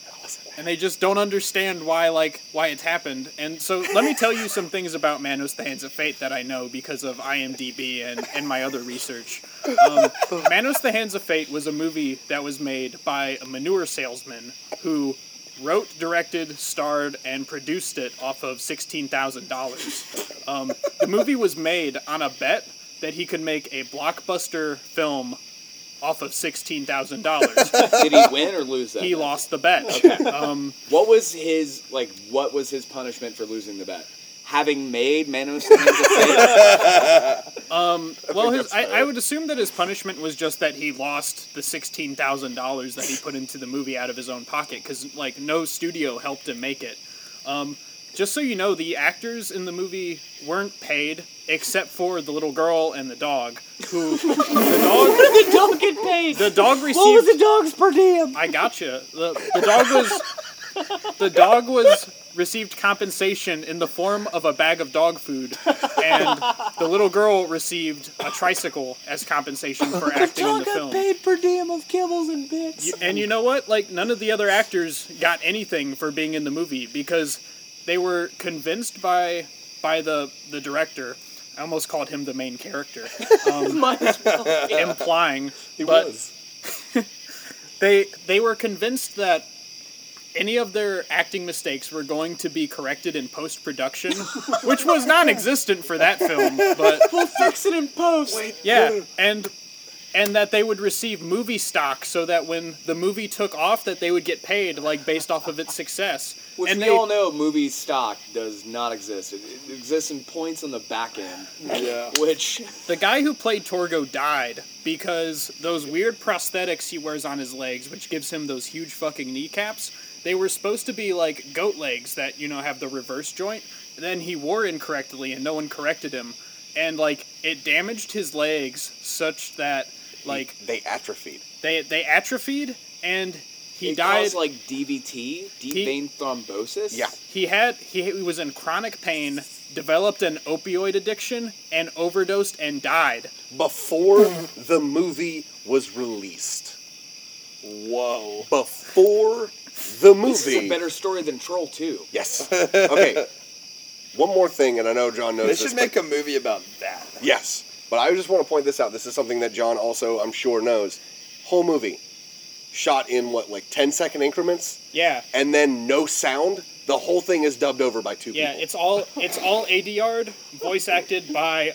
and they just don't understand why like why it's happened. And so let me tell you some things about Manos the Hands of Fate that I know because of IMDb and, and my other research. Um, Manos the Hands of Fate was a movie that was made by a manure salesman who wrote, directed, starred, and produced it off of $16,000. Um, the movie was made on a bet that he could make a blockbuster film off of $16,000. Did he win or lose that? he bet? lost the bet. Um, What was his like? What was his punishment for losing the bet? Having made Manos the Hands of well, his, I. I would assume that his punishment was just that he lost the sixteen thousand dollars that he put into the movie out of his own pocket because like no studio helped him make it. Um, just so you know, the actors in the movie weren't paid except for the little girl and the dog. Who the dog the dog get paid. the dog received. what was the dog's per diem? I gotcha. The, the dog was the dog was received compensation in the form of a bag of dog food, and the little girl received a tricycle as compensation for acting in the film. paid per diem of kibbles and bits. You- And you know what? Like none of the other actors got anything for being in the movie because they were convinced by by the the director. I almost called him the main character, um, Might as well. implying He but was. they they were convinced that any of their acting mistakes were going to be corrected in post production, which was non-existent for that film. But We'll fix it in post. yeah, and and that they would receive movie stock so that when the movie took off, that they would get paid like based off of its success. Which and we they, all know movie stock does not exist. It, it exists in points on the back end. Yeah. Which the guy who played Torgo died because those weird prosthetics he wears on his legs, which gives him those huge fucking kneecaps, they were supposed to be like goat legs that, you know, have the reverse joint. Then he wore incorrectly and no one corrected him. And like it damaged his legs such that like They atrophied. they they atrophied and he it died. caused like DVT, deep He- vein thrombosis. Yeah. he had he, he was in chronic pain, developed an opioid addiction, and overdosed and died. Before the movie was released. Whoa. Before the movie. This is a better story than Troll 2. Yes. Okay. One more thing, and I know John knows They this. should but- make a movie about that. Yes, but I just want to point this out. This is something that John also, I'm sure, knows. Whole movie shot in what, like 10 second increments, Yeah, and then no sound. The whole thing is dubbed over by two yeah. people. It's all it's all ADR voice acted by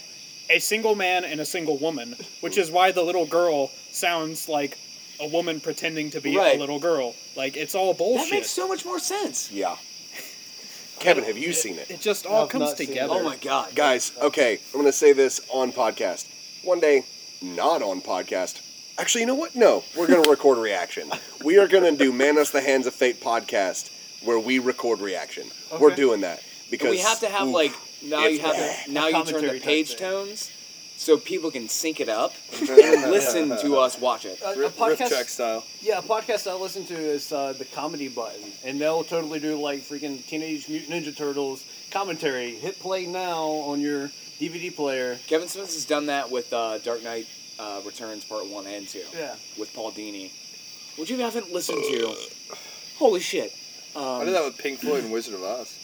a single man and a single woman, which is why the little girl sounds like a woman pretending to be Right. a little girl. Like it's all bullshit That makes so much more sense. yeah. Kevin, have you seen it? it just all I've comes not seen it. together. Oh my god. Guys, okay, I'm going to say this on podcast. One day, not on podcast. Actually, you know what? No, we're going to record reaction. We are going to do Manos the Hands of Fate podcast where we record reaction. We're doing that because we have to have oof, like now you have bad. to, now you turn commentary the page thing. tones so people can sync it up and listen to us watch it. A, a Rip, rip podcast, track style. yeah, a podcast I listen to is uh, the Comedy Button, and they'll totally do like freaking Teenage Mutant Ninja Turtles commentary. Hit play now on your DVD player. Kevin Smith has done that with uh, Dark Knight uh, Returns Part One and Two. Yeah. With Paul Dini, which you haven't listened to. Holy shit! I Um, did that with Pink Floyd and Wizard of Oz.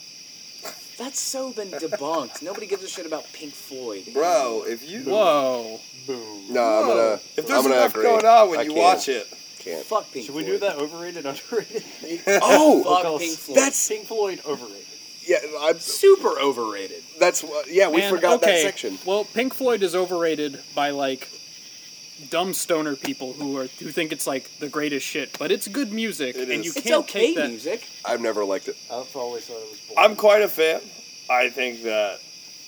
that's so been debunked. Nobody gives a shit about Pink Floyd. Bro, if you Whoa. Boom. No, I'm gonna. if there's I'm gonna enough agree. going on when I you can't. watch it, Can't. Fuck Pink Floyd. Should we do that? Overrated, underrated? Oh, Fuck Because Pink Floyd. that's- Pink Floyd overrated. yeah. I'm, super overrated. that's what- yeah. We Man, forgot okay. that section. Well, Pink Floyd is overrated by like dumb stoner people who are who think it's like the greatest shit, but it's good music, It and is. you It's can't okay take that. music. I've never liked it. I've always thought it was boring. I'm quite a fan. I think that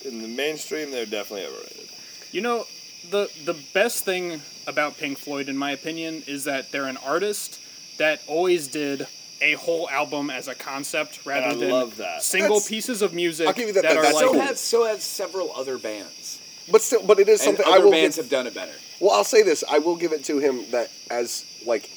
in the mainstream, they're definitely overrated. You know, the the best thing about Pink Floyd, in my opinion, is that they're an artist that always did a whole album as a concept rather I than love that. single That's- pieces of music I'll give you that- that, that- are that's like So cool. have so have several other bands, But still, but it is and something other I will bands give. have done it better. Well, I'll say this: I will give it to him that as like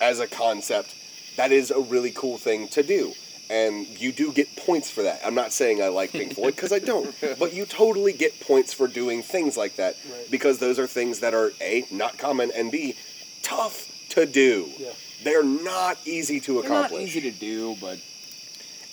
as a concept, that is a really cool thing to do, and you do get points for that. I'm not saying I like Pink Floyd because I don't, but you totally get points for doing things like that Right. because those are things that are a not common and b tough to do. Yeah. They're not easy to They're not accomplish. easy to do, but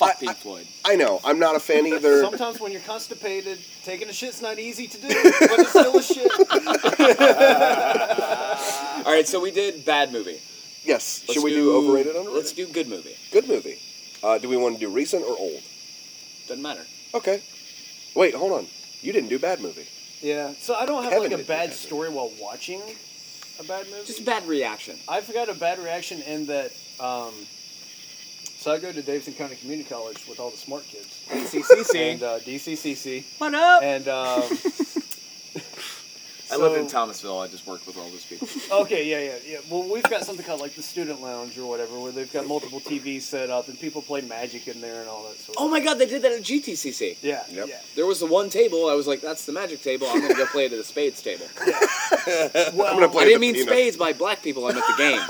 fuck I- Pink Floyd. I know. I'm not a fan either. Sometimes when you're constipated, taking a shit's not easy to do, but it's still a shit. All right, so we did bad movie. yes. Let's Should we do, overrated, underrated? Let's do good movie. good movie. Uh, do we want to do recent or old? Doesn't matter. Okay. Wait, hold on. You didn't do bad movie. Yeah. So I don't have Kevin like a did bad that. story while watching a bad movie. Just a bad reaction. I've got a bad reaction in that. Um, so I go to Davidson County Community College with all the smart kids. and uh, DCCC. What up? And um, I live in Thomasville. I just worked with all those people. Okay, yeah, yeah, yeah. Well, we've got something called like the student lounge or whatever, where they've got multiple TVs set up and people play Magic in there and all that sort. Oh of my god, they did that at GTCC. Yeah, Yep. yeah. There was the one table. I was like, "That's the magic table. I'm gonna go play it at the spades table." Well, I'm gonna play I didn't the mean peanut. spades by black people. I meant the game.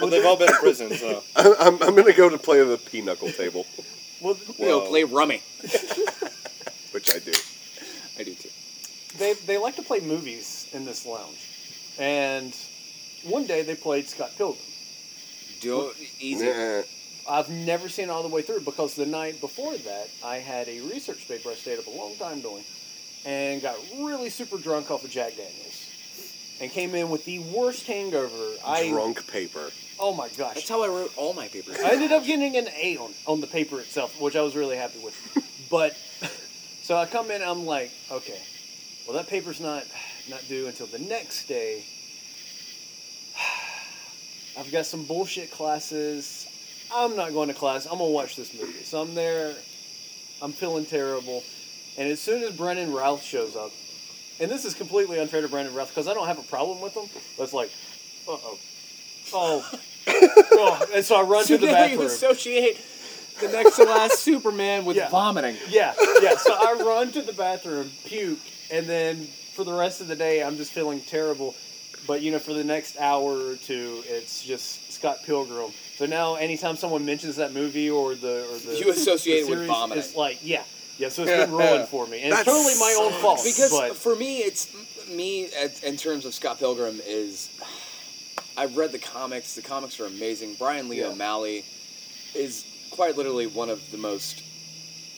Well, they've all been in prison, so. I'm, I'm, I'm gonna go to play the pinochle table, well, You know, play rummy. which I do. I do too. they they like to play movies in this lounge, and one day they played Scott Pilgrim. Do easy. Nah. I've never seen it all the way through because the night before that I had a research paper I stayed up a long time doing, and got really super drunk off of Jack Daniels, and came in with the worst hangover. I Drunk paper. oh my gosh, That's how I wrote all my papers. I ended up getting an A on, on the paper itself, which I was really happy with. But so I come in, I'm like, okay, well that paper's not not due until the next day. I've got some bullshit classes. I'm not going to class. I'm gonna watch this movie. So I'm there. I'm feeling terrible, and as soon as Brandon Routh shows up, and this is completely unfair to Brandon Routh because I don't have a problem with him, but it's like, uh oh, oh, oh, and so I run so to the bathroom. you associate the next to last Superman with Yeah. vomiting. Yeah, yeah. So I run to the bathroom, puke, and then for the rest of the day, I'm just feeling terrible. But you know, for the next hour or two, it's just Scott Pilgrim. So now, anytime someone mentions that movie or the or the You associate it the with series, vomiting. It's like yeah, yeah. So it's been ruined for me, and it's totally my own fault. because but for me, it's me at, in terms of Scott Pilgrim is I've read the comics. The comics are amazing. Brian Lee Yeah. O'Malley is quite literally one of the most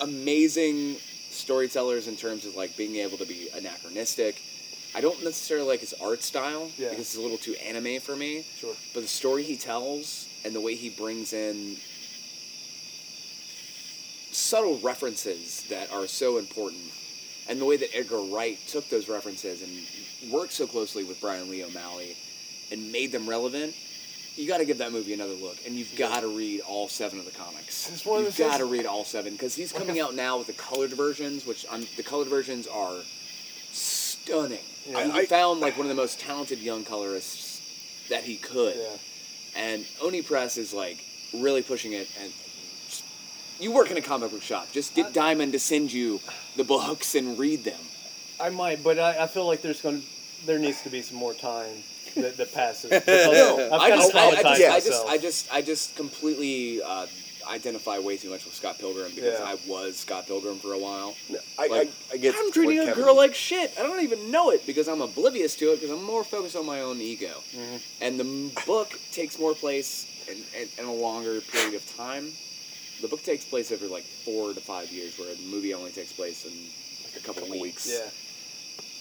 amazing storytellers in terms of like being able to be anachronistic. I don't necessarily like his art style Yeah. because it's a little too anime for me. Sure. But the story he tells and the way he brings in subtle references that are so important, and the way that Edgar Wright took those references and worked so closely with Brian Lee O'Malley and made them relevant. You got to give that movie another look, and you've got to read all seven of the comics. It's one You've got to read all seven because he's coming out now with the colored versions, which I'm, the colored versions are stunning. Yeah. He I- found like one of the most talented young colorists that he could, yeah. and Oni Press is like really pushing it. And just- you work in a comic book shop, just get Diamond to send you the books and read them. I might, but I, I feel like there's going there needs to be some more time that, that passes. No, I just, I, I just, I just. I just, I just completely uh, identify way too much with Scott Pilgrim because Yeah. I was Scott Pilgrim for a while. I, Like, I, I get. I'm treating a Kevin- girl like shit. I don't even know it because I'm oblivious to it because I'm more focused on my own ego. Mm-hmm. And the book takes more place in, in, in a longer period of time. The book takes place over like four to five years, where the movie only takes place in like a couple, Couple weeks. yeah.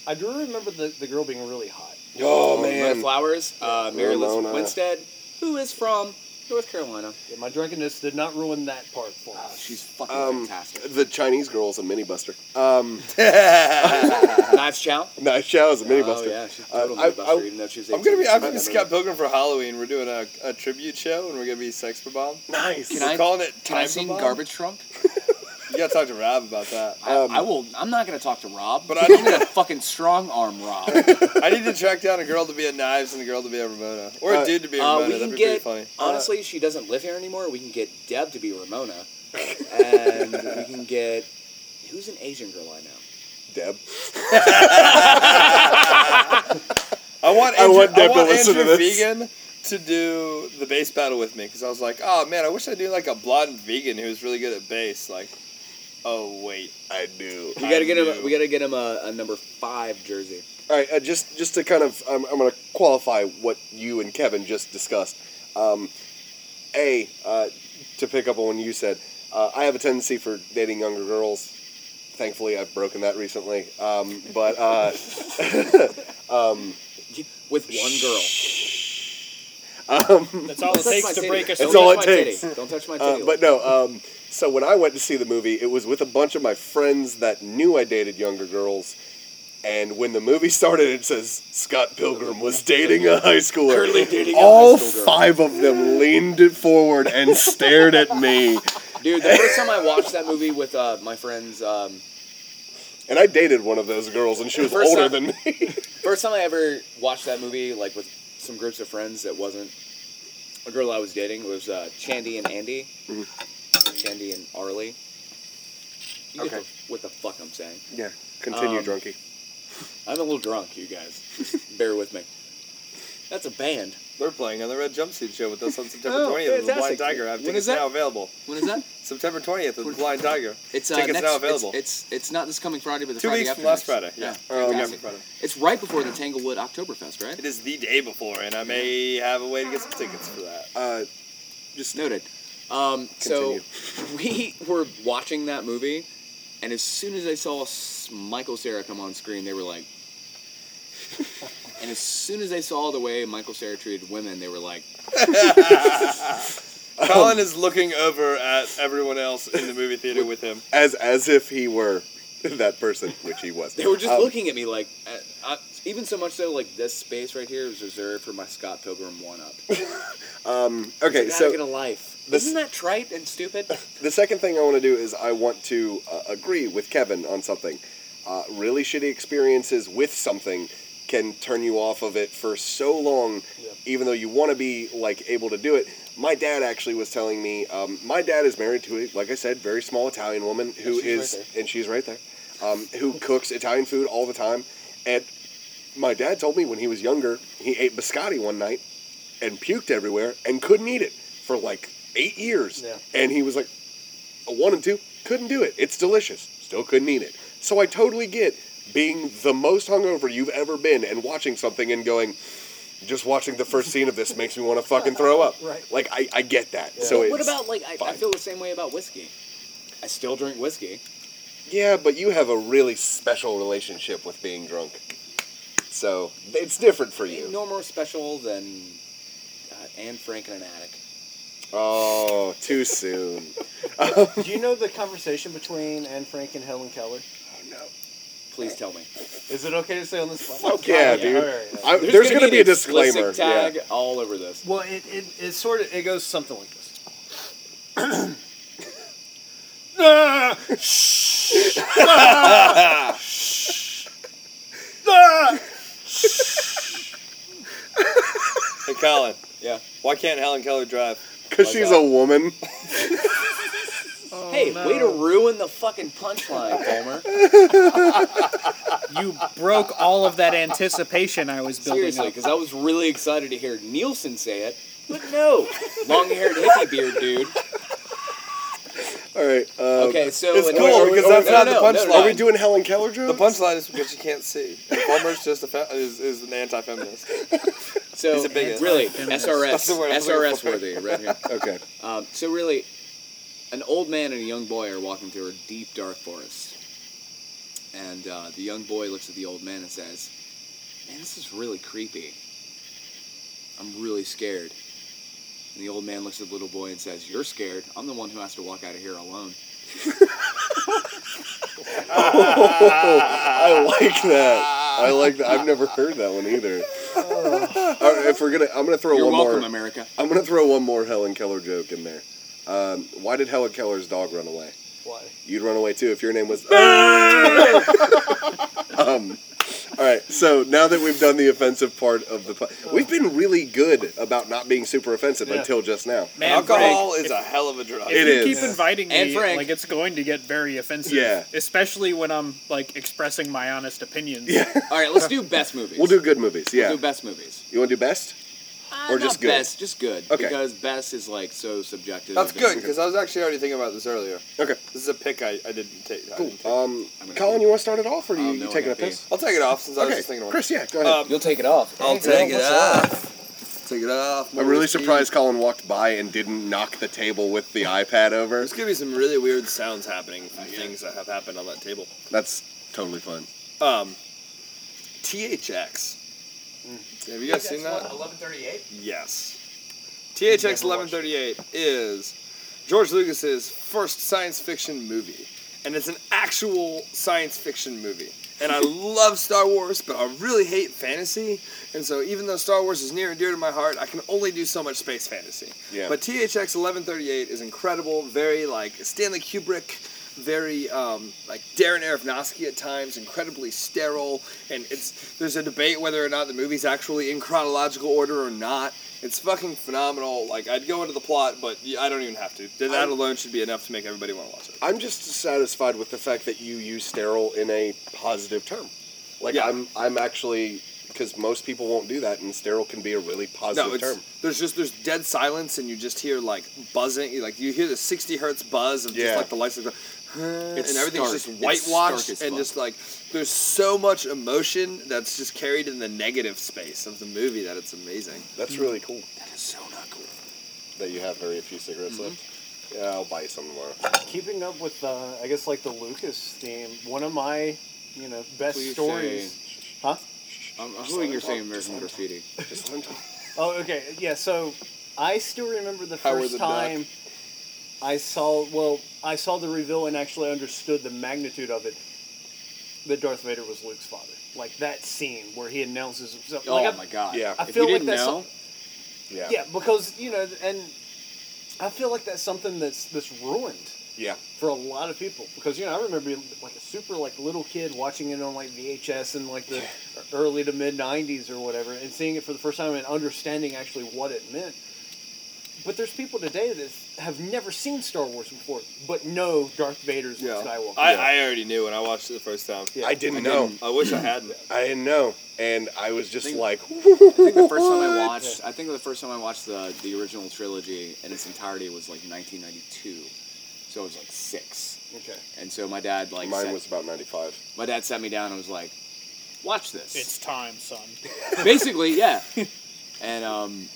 I do remember the, the girl being really hot. Oh Ramona man. Flowers, uh, Mary Elizabeth Ramona. Winstead, who is from North Carolina. Yeah, my drunkenness did not ruin that part for me. She's fucking Um, fantastic. the Chinese girl's a mini buster. Um, Knives Chau. Knives Chau is a mini buster. Oh buster. yeah, she's Uh, total I- mini buster, I- even though she was. I'm gonna be. I'm gonna be Scott Pilgrim for Halloween. We're doing a, a tribute show, and we're gonna be Sex Bob-Omb. Nice. Can We're I- calling it Can I Time sing Bomb? Garbage Truck? You gotta talk to Rob about that. I, Um, I will. I'm not gonna talk to Rob, But but I- I'm gonna fucking strong arm Rob. I need to track down a girl to be a Knives and a girl to be a Ramona, or a Uh, dude to be a Uh, Ramona. we That'd can be get. pretty funny. Honestly, she doesn't live here anymore. We can get Deb to be Ramona, and we can get who's an Asian girl I know. Deb. I want I want Deb to want listen to this. Vegan to do the bass battle with me because I was like, oh man, I wish I knew like a blonde vegan who was really good at bass. Like, oh wait, I do. We gotta get knew. him. We gotta get him a, a number five jersey. All right, uh, just just to kind of, I'm, I'm going to qualify what you and Kevin just discussed. Um, a, uh, to pick up on what you said, uh, I have a tendency for dating younger girls. Thankfully, I've broken that recently. Um, but uh, With one girl. Um, That's all it takes to titty. break us. That's all it takes. titty. Don't touch my Uh, but no, um, so when I went to see the movie, it was with a bunch of my friends that knew I dated younger girls. And when the movie started, it says Scott Pilgrim was dating a high schooler. Currently dating a All high school girl. five of them leaned forward and stared at me. Dude, the first time I watched that movie with uh, my friends, um, And I dated one of those girls, and she was older time- than me. First time I ever watched that movie, like with some groups of friends that wasn't a girl I was dating, was uh, Chandy and Andy. Chandy and Arlie. You Okay. the- what the fuck I'm saying. yeah, continue, Um, drunkie. I'm a little drunk, you guys. Just bear with me. That's a band. They're playing on the Red Jumpsuit Show with us on September Oh, 20th at the Blind. Tiger. I have When tickets is that? now available. When is that? September 20th at the Blind Tiger. It's uh, Tickets next, now available. It's, it's it's not this coming Friday, but the Two Friday weeks after from last. Friday. Yeah. Okay. Fantastic Friday. It's right before the Tanglewood Oktoberfest, right? It is the day before, and I may have a way to get some tickets for that. Uh, just Noted. Um, so we were watching that movie, and as soon as I saw Michael Cera come on screen, they were like, and as soon as they saw the way Michael Cera treated women, they were like, Colin is looking over at everyone else in the movie theater with him. as as if he were that person, which he was. they were just Um, looking at me like, uh, uh, even so much so, like this space right here is reserved for my Scott Pilgrim one up. Okay, I gotta so get a life. this- Isn't that trite and stupid? The second thing I want to do is I want to uh, agree with Kevin on something. Uh, really shitty experiences with something can turn you off of it for so long, even though you want to be like able to do it. My dad actually was telling me. Um, my dad is married to a, like I said, very small Italian woman who is, right and she's right there, um, who cooks Italian food all the time, and my dad told me when he was younger, he ate biscotti one night and puked everywhere and couldn't eat it for like eight years. Yeah. And he was like, a one and two, couldn't do it. It's delicious. Still couldn't eat it. So I totally get being the most hungover you've ever been and watching something and going, just watching the first scene of this makes me want to fucking throw up. Right. Like I, I get that. So But it's, what about like I, I feel the same way about whiskey. I still drink whiskey. Yeah, but you have a really special relationship with being drunk. So it's different for you. No more special than uh, Anne Frank in an attic. Oh, too soon. Do you know the conversation between Anne Frank and Helen Keller? No. Please tell me. Is it okay to say on this podcast? Fuck yeah, dude. all right, yeah. I, there's, gonna, be, a an explicit disclaimer. tag Yeah. all over this. Well, it, it, it sort of it goes something like this. Ah! Shh. Ah! Shh. Ah! Hey, Colin, Yeah. why can't Helen Keller drive? Because Why's she's that? a woman. hey, way to ruin the fucking punchline, Palmer. You broke all of that anticipation I was building Seriously, because I was really excited to hear Nielsen say it, but no, long-haired hippie beard dude. All right. Uh, Okay, so It's cool, are we- because are we- that's no, not no, the no, no, punchline. no. Are we doing Helen Keller jokes? The punchline is because you can't see. Palmer's just a fe- is, is an anti-feminist. So He's a bigot. really, SRS, That's the word I was looking SRS worthy right here. Okay. Um, so really, an old man and a young boy are walking through a deep, dark forest, and uh, the young boy looks at the old man and says, "Man, this is really creepy. I'm really scared." And the old man looks at the little boy and says, "You're scared. I'm the one who has to walk out of here alone." I like that. I like that. I've never heard that one either. All right, if we're gonna, I'm gonna throw You're one welcome, more. America. I'm gonna throw one more Helen Keller joke in there. Um, why did Helen Keller's dog run away? Why? You'd run away too if your name was. um, all right. So now that we've done the offensive part of the, po- we've been really good about not being super offensive Yeah. until just now. Man, Alcohol Frank, is a hell of a drug. if It you is. keep Yeah. inviting And me, Frank. like it's going to get very offensive. Yeah. Especially when I'm like expressing my honest opinions. Yeah. All right, let's do best movies. We'll do good movies. Yeah. We'll do best movies. You want to do best? Uh, Or not just good? best, just good. Okay. Because best is like so subjective. That's good because I was actually already thinking about this earlier. Okay. This is a pick I, I didn't take. I Cool. didn't take. Um, Colin, you want to start it off, or do you, Oh, you no, I taking a gotta piss? I'll take it off since I was Okay, just thinking about Chris. Yeah, go ahead. Um, You'll take it off. I'll Hey, take girl, it what's up? off. Take it off. I'm really surprised Colin walked by and didn't knock the table with the iPad over. There's gonna be some really weird sounds happening from things that have happened on that table. That's totally fun. Um, THX. Have you guys seen that? 1138? Yes. THX 1138 is George Lucas's first science fiction movie, and it's an actual science fiction movie. And I love Star Wars, but I really hate fantasy. And so, even though Star Wars is near and dear to my heart, I can only do so much space fantasy. Yeah. But THX 1138 is incredible, very like Stanley Kubrick, very um, like Darren Aronofsky at times, incredibly sterile. And it's there's a debate whether or not the movie's actually in chronological order or not. It's fucking phenomenal. Like I'd go into the plot, but I don't even have to. That alone should be enough to make everybody want to watch it. I'm just satisfied with the fact that you use sterile in a positive term. Like Yeah. I'm, I'm actually because most people won't do that, and sterile can be a really positive No, term. there's just there's dead silence, and you just hear like buzzing, like you hear the 60 hertz buzz of Yeah. just like the lights, It's and everything's stark. just whitewashed, stark and just like there's so much emotion that's just carried in the negative space of the movie that it's amazing. That's really cool That is so not cool. that you have very few cigarettes Mm-hmm. left. Yeah, I'll buy you some tomorrow. Keeping up with, uh, I guess, like the Lucas theme. One of my, you know, best Please stories. Huh? I'm, I'm hoping you're saying American Graffiti. Just let him. Oh, okay. Yeah. So I still remember the first the Duck. Time I saw. Well, I saw the reveal and actually understood the magnitude of it. That Darth Vader was Luke's father. Like that scene where he announces himself. Oh I, my god. Yeah. I If feel you like didn't that's know, Yeah. yeah, because you know, and I feel like that's something that's that's ruined Yeah. for a lot of people because you know I remember being like a super like little kid watching it on like VHS in like the early to mid '90s or whatever, and seeing it for the first time and understanding actually what it meant. But there's people today that have never seen Star Wars before, but know Darth Vader's Yeah. Skywalker. I, I already knew when I watched it the first time. Yeah. I didn't know. I wish I hadn't. I didn't know, and I was just Think- like, I think the first time I watched, I think the first time I watched the the original trilogy in its entirety was like 1992, so I was like six. okay. And so my dad like mine sat, was about ninety-five. my dad sat me down and was like, "Watch this." It's time, son. Basically, yeah. And um,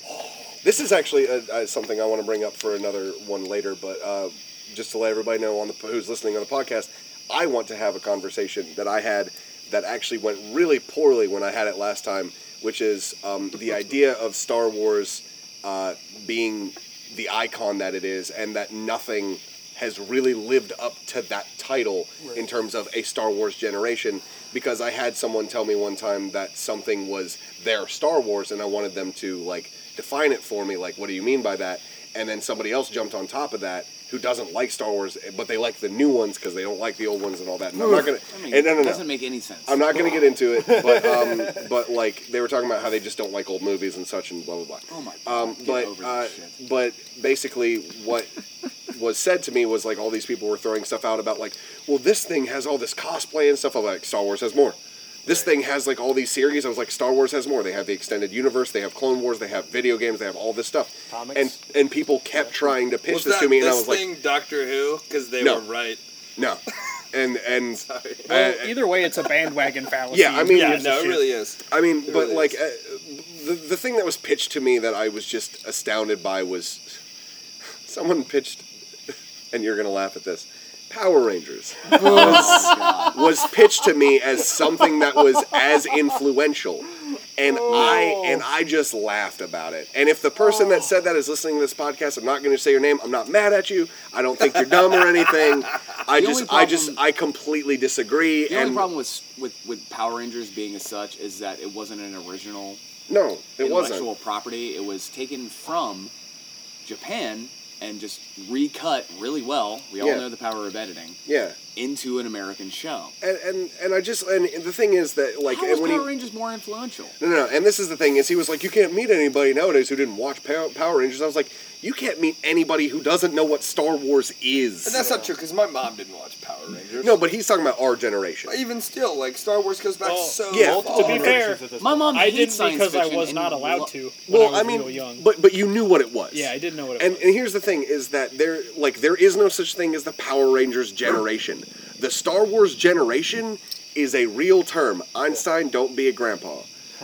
This is actually uh uh something I want to bring up for another one later, but uh, just to let everybody know on the who's listening on the podcast, I want to have a conversation that I had that actually went really poorly when I had it last time, which is um, the idea of Star Wars uh, being the icon that it is, and that nothing has really lived up to that title in terms of a Star Wars generation. Because I had someone tell me one time that something was their Star Wars, and I wanted them to like define it for me. Like, what do you mean by that? And then somebody else jumped on top of that who doesn't like Star Wars, but they like the new ones because they don't like the old ones and all that. And I'm not gonna. I mean, and no, no, it no. doesn't make any sense. I'm not going to get into it, but um, but like they were talking about how they just don't like old movies and such and blah blah blah. Oh my god. Um, but uh, but basically what was said to me was like all these people were throwing stuff out about like, well, this thing has all this cosplay and stuff. I'm like, Star Wars has more. This thing has like all these series. I was like, Star Wars has more. They have the extended universe. They have Clone Wars. They have video games. They have all this stuff. Comics. And and people kept trying to pitch Was this that to me, and I this was like, Doctor Who? Because they No. were right. no. And and Well, uh, either way, it's a bandwagon fallacy. Yeah, I mean- Yeah, no, it really is. I mean, It but really like uh, the the thing that was pitched to me that I was just astounded by was someone pitched, and you're gonna laugh at this. Power Rangers was, was pitched to me as something that was as influential, and oh. I and I just laughed about it. And if the person that said that is listening to this podcast, I'm not going to say your name. I'm not mad at you. I don't think you're dumb or anything. I The just only I just I completely disagree. The and only problem with, with with Power Rangers being as such is that it wasn't an original no, it intellectual wasn't. property. It was taken from Japan and just recut really well. We all Yeah. know the power of editing Yeah. Into an American show. and and and I just and the thing is that like How and when Power he Rangers more influential? no, no no and this is the thing is he was like you can't meet anybody nowadays who didn't watch Power, Power Rangers. I was like you can't meet anybody who doesn't know what Star Wars is. And that's not true because my mom didn't watch Power Rangers. no, but he's talking about our generation. even still, like Star Wars goes back Well, so yeah, far. to be fair, My mom I hates didn't science because I was not allowed lo- to. When Well, I I, mean, real young. but but you knew what it was. yeah, I didn't know what it And, was. and here's the thing: is that there like there is no such thing as the Power Rangers generation. The Star Wars generation is a real term. Einstein, don't be a grandpa.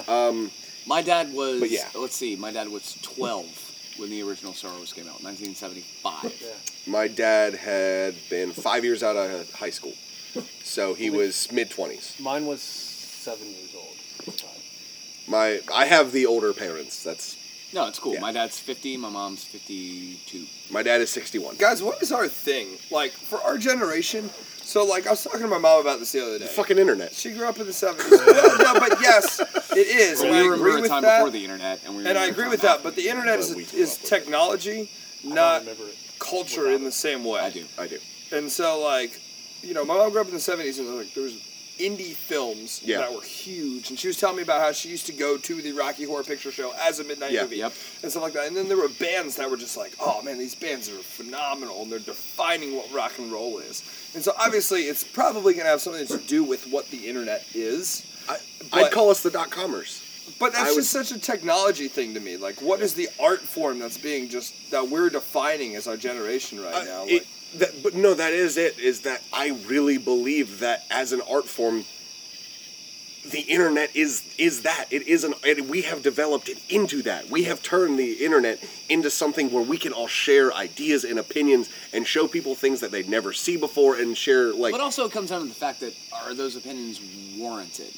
Um, my dad was. But yeah. Let's see. My dad was 12 when the original Star Wars came out, 1975. My dad had been five years out of high school, so he was mid twenties. Mine was seven years old. at the time. My I have the older parents. That's No, it's cool. Yeah. My dad's 50. My mom's 52. my dad is sixty one. Guys, what is our thing? Like for our generation. So like I was talking to my mom about this the other day. Fucking internet. She grew up in the seventies. no, no, but yes, it is. So and we I remember agree a with time that. before the internet, and we and I agree with that. But the the internet is, But we grew is up it. technology, don't not remember it. culture in the same way. I do. I do. And so, like, you know, my mom grew up in the '70s, and like there was indie films Yeah. that were huge. And she was telling me about how she used to go to the Rocky Horror Picture Show as a midnight Yeah. movie Yep. and stuff like that. And then there were bands that were just like, oh man, these bands are phenomenal, and they're defining what rock and roll is. And so obviously, it's probably gonna have something to do with what the internet is. I, But- I'd call us the dot comers. But that's I just such a technology thing to me. Like, what is the art form that's being just that we're defining as our generation right Uh, now? it- Like, that, but no, that is it. Is that I really believe that as an art form, the internet is is that it is an we have developed it into that. We have turned the internet into something where we can all share ideas and opinions and show people things that they'd never see before and share like. But also, it comes down to the fact that are those opinions warranted?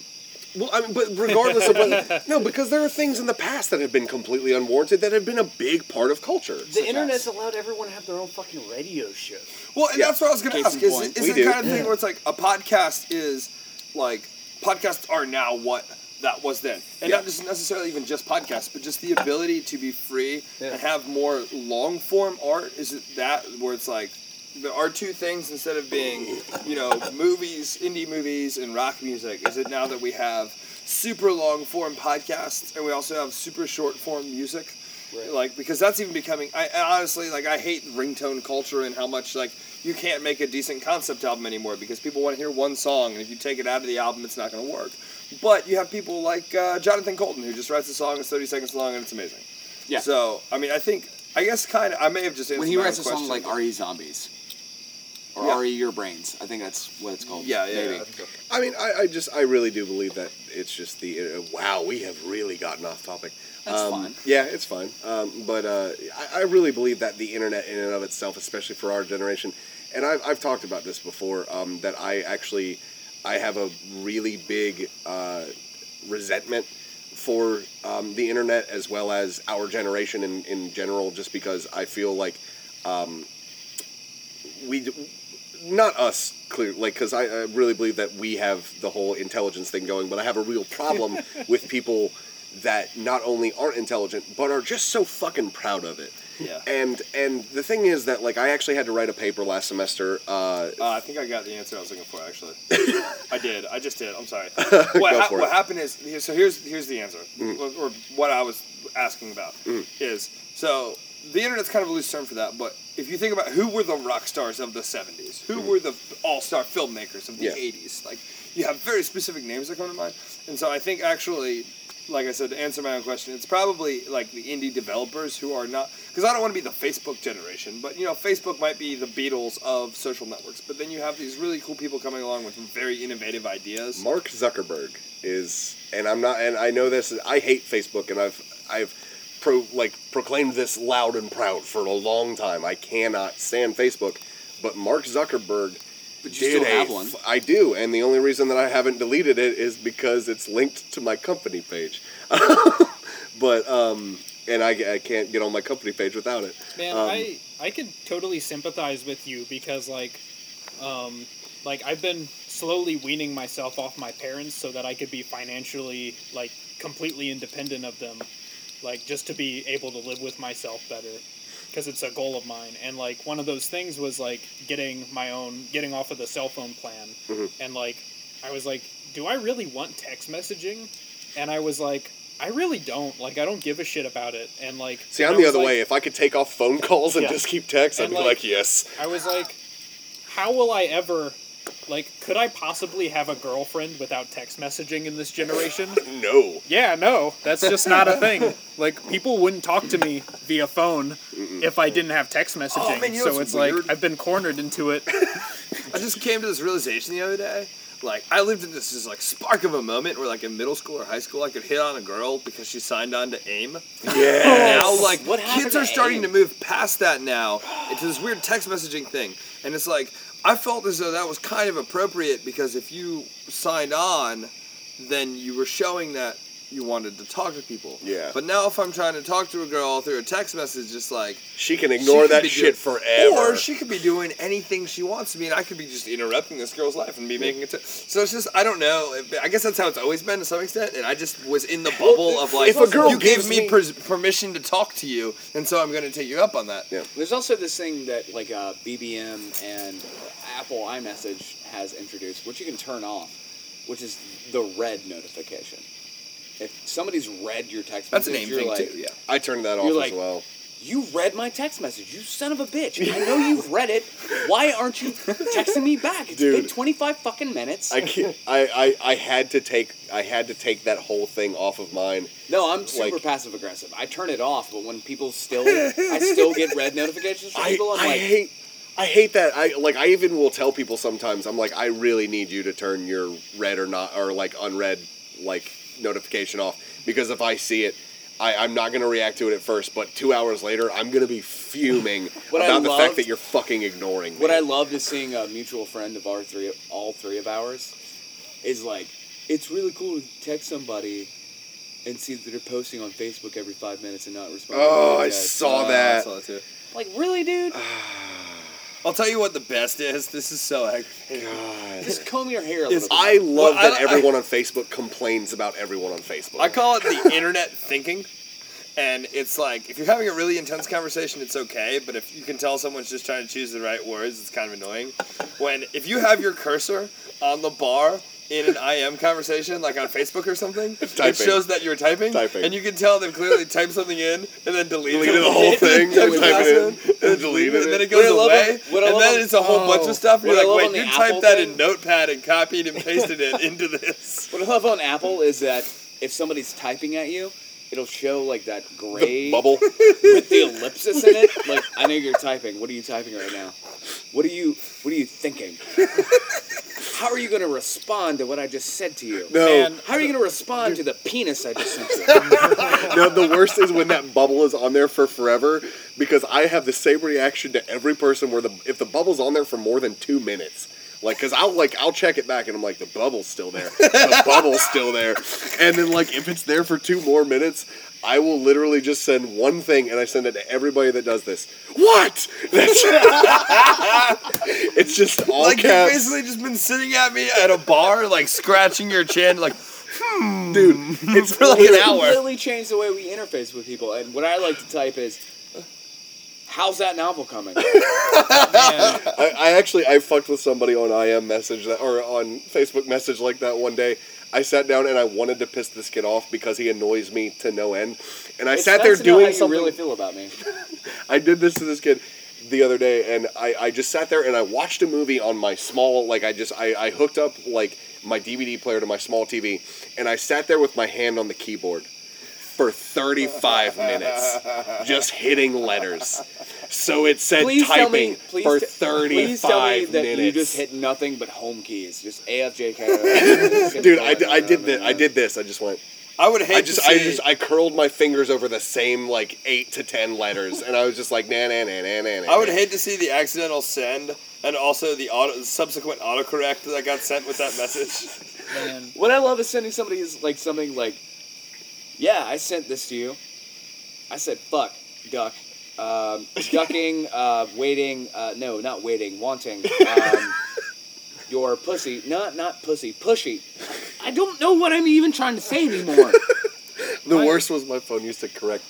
Well, I mean, but regardless of what, no, because there are things in the past that have been completely unwarranted that have been a big part of culture. The internet's allowed everyone to have their own fucking radio show. Well, and Yeah. that's what I was going to ask. Is, is We it do. the kind of thing where it's like a podcast is like podcasts are now what that was then, and Yeah. not just necessarily even just podcasts, but just the ability to be free Yeah. and have more long form art. Is it that where it's like there are two things instead of being you know movies, indie movies, and rock music? Is it now that we have super long form podcasts and we also have super short form music? Like because that's even becoming. I I honestly like I hate ringtone culture and how much like you can't make a decent concept album anymore because people want to hear one song and if you take it out of the album, it's not going to work. But you have people like uh, Jonathan Coulton who just writes a song that's thirty seconds long and it's amazing. Yeah. So I mean, I think I guess kind of I may have just answered when he writes a song question. like "Re Zombies" or Yeah. "Re Your Brains," I think that's what it's called. Yeah, yeah, maybe. yeah, I so. I mean, I, I just, I really do believe that it's just the uh, wow. We have really gotten off topic. That's Um, fine. Yeah, it's fine. Um, but uh, I, I really believe that the internet, in and of itself, especially for our generation, and I've, I've talked about this before, um, that I actually, I have a really big uh, resentment for um, the internet as well as our generation in, in general, just because I feel like um, we, d- not us, clear, like, because I, I really believe that we have the whole intelligence thing going, but I have a real problem with people that not only aren't intelligent but are just so fucking proud of it. Yeah. And and the thing is that like I actually had to write a paper last semester. Uh, Uh, I think I got the answer I was looking for. Actually, I did. I just did. I'm sorry. Go What, for what happened is so here's here's the answer, or, or what I was asking about is so the internet's kind of a loose term for that. But if you think about who were the rock stars of the '70s, who hmm. were the all-star filmmakers of the Yeah. '80s, like you have very specific names that come to mind, and so I think actually. Like I said, to answer my own question, it's probably like the indie developers who are not because I don't want to be the Facebook generation, but you know, Facebook might be the Beatles of social networks. But then you have these really cool people coming along with very innovative ideas. Mark Zuckerberg is, and I'm not, and I know this. I hate Facebook, and I've I've pro like proclaimed this loud and proud for a long time. I cannot stand Facebook, but Mark Zuckerberg. But you did still a have one. f- I do, and the only reason that I haven't deleted it is because it's linked to my company page. but um, and I, I can't get on my company page without it. Man, Um, I I could totally sympathize with you because like, um, like I've been slowly weaning myself off my parents so that I could be financially like completely independent of them, like just to be able to live with myself better, because it's a goal of mine. And like one of those things was like getting my own, getting off of the cell phone plan, Mhm. and like I was like, do I really want text messaging? And I was like. I really don't. Like, I don't give a shit about it. And like, See, I'm the other like- way. If I could take off phone calls and Yeah. just keep text, I'd And, be like- like, yes. I was like, how will I ever, like, could I possibly have a girlfriend without text messaging in this generation? No. yeah, no, that's just not a thing. Like, people wouldn't talk to me via phone if I didn't have text oh, messaging. Oh, man, you know so what's it's like? I've been cornered into it. I just came to this realization the other day. Like I lived in this, this like spark of a moment where like in middle school or high school I could hit on a girl because she signed on to AIM. Yeah. now like What happened kids to are starting AIM? to move past that now into this weird text messaging thing. And it's like I felt as though that was kind of appropriate because if you signed on, then you were showing that you wanted to talk to people. Yeah. But now if I'm trying to talk to a girl through a text message, just like She can ignore could that shit doing- forever. Or she could be doing anything she wants to me, and I could be just interrupting this girl's life and be making it. T- so it's just I don't know. I guess that's how it's always been to some extent, and I just was in the bubble of like, if a girl you gave me, me- pers- permission to talk to you, and so I'm going to take you up on that. Yeah. There's also this thing that like uh, BBM and Apple iMessage has introduced, which you can turn off, which is the red notification. If somebody's read your text That's an message, AIM you're thing like, too. Yeah. I turned that You're off like- as well. You read my text message, you son of a bitch. I know you've read it. Why aren't you texting me back? It's been Dude. 25 fucking minutes. I, can't, I, I I had to take I had to take that whole thing off of mine. no, I'm super like- passive aggressive. I turn it off, but when people still, I still get red notifications from I, people. I'm I like, hate I hate that. I like I even will tell people sometimes. I'm like I really need you to turn your red or not or like unread like notification off because if I see it. I, I'm not gonna react to it at first, but two hours later, I'm gonna be fuming I about the fact that you're fucking ignoring me. What I loved is seeing a mutual friend of our three, all three of ours, is like, it's really cool to text somebody and see that they're posting on Facebook every five minutes and not responding. Oh, I saw ah, I that. saw that too. Like, really, dude? I'll tell you what the best is. This is so aggravating. God. Just comb your hair a Is- little bit. I love Well, I- that everyone on Facebook complains about everyone on Facebook. I call it the internet thinking. And it's like if you're having a really intense conversation, it's okay. But if you can tell someone's just trying to choose the right words, it's kind of annoying. When if you have your cursor on the bar in an IM conversation, like on Facebook or something, it shows that you're typing, Typing. and you can tell they've clearly typed something in and then deleted, Deleted the whole thing, Type type password, it in, and then deleted and then it. it goes What I love away, on- and then it's a whole bunch Oh. of stuff. And you're like, on wait, you Apple typed that thing- in Notepad and copied and pasted it into this. What I love on Apple is that if somebody's typing at you, it'll show like that gray The bubble. with the ellipsis in it. Like I know you're typing. What are you typing right now? What are you What are you thinking? How are you going to respond to what I just said to you? No, Man, How are you going to respond to the penis I just sent you? no. The worst is when that bubble is on there for forever, because I have the same reaction to every person where the if the bubble's on there for more than two minutes. Like, cause I'll like I'll check it back and I'm like the bubble's still there, the bubble's still there, and then like if it's there for two more minutes, I will literally just send one thing and I send it to everybody that does this. What? That's, it's just all like you've basically just been sitting at me at a bar, like scratching your chin, like Hmm. dude. It's for like an hour. Completely changed the way we interface with people. And what I like to type is, "How's that novel coming?" I, I actually I fucked with somebody on IM message that or on Facebook message like that one day. I sat down and I wanted to piss this kid off because he annoys me to no end. And I It's sat nice there to know how doing you something. really feel about me. I did this to this kid the other day, and I, I just sat there and I watched a movie on my small like I just I, I hooked up like my DVD player to my small TV, and I sat there with my hand on the keyboard for 35 minutes, just hitting letters. So it said Please tell me, typing please, for t- 35 please tell me that minutes. you just hit nothing but home keys, just AFJK. Dude, I, did- I did this. I did this. I just went. I would hate I to just, see. I just, I curled my fingers over the same like eight to ten letters, and I was just like, nah, nah, nah, nah, nah. nah. I would hate to see the accidental send and also the auto, subsequent autocorrect that got sent with that message. man. What I love is sending somebody is like something like, "Yeah, I sent this to you." I said, "Fuck, duck, um, ducking, uh, waiting. Uh, no, not waiting, wanting." Um, your pussy, not not pussy, pushy. I don't know what I'm even trying to say anymore. The I- worst was my phone used to correct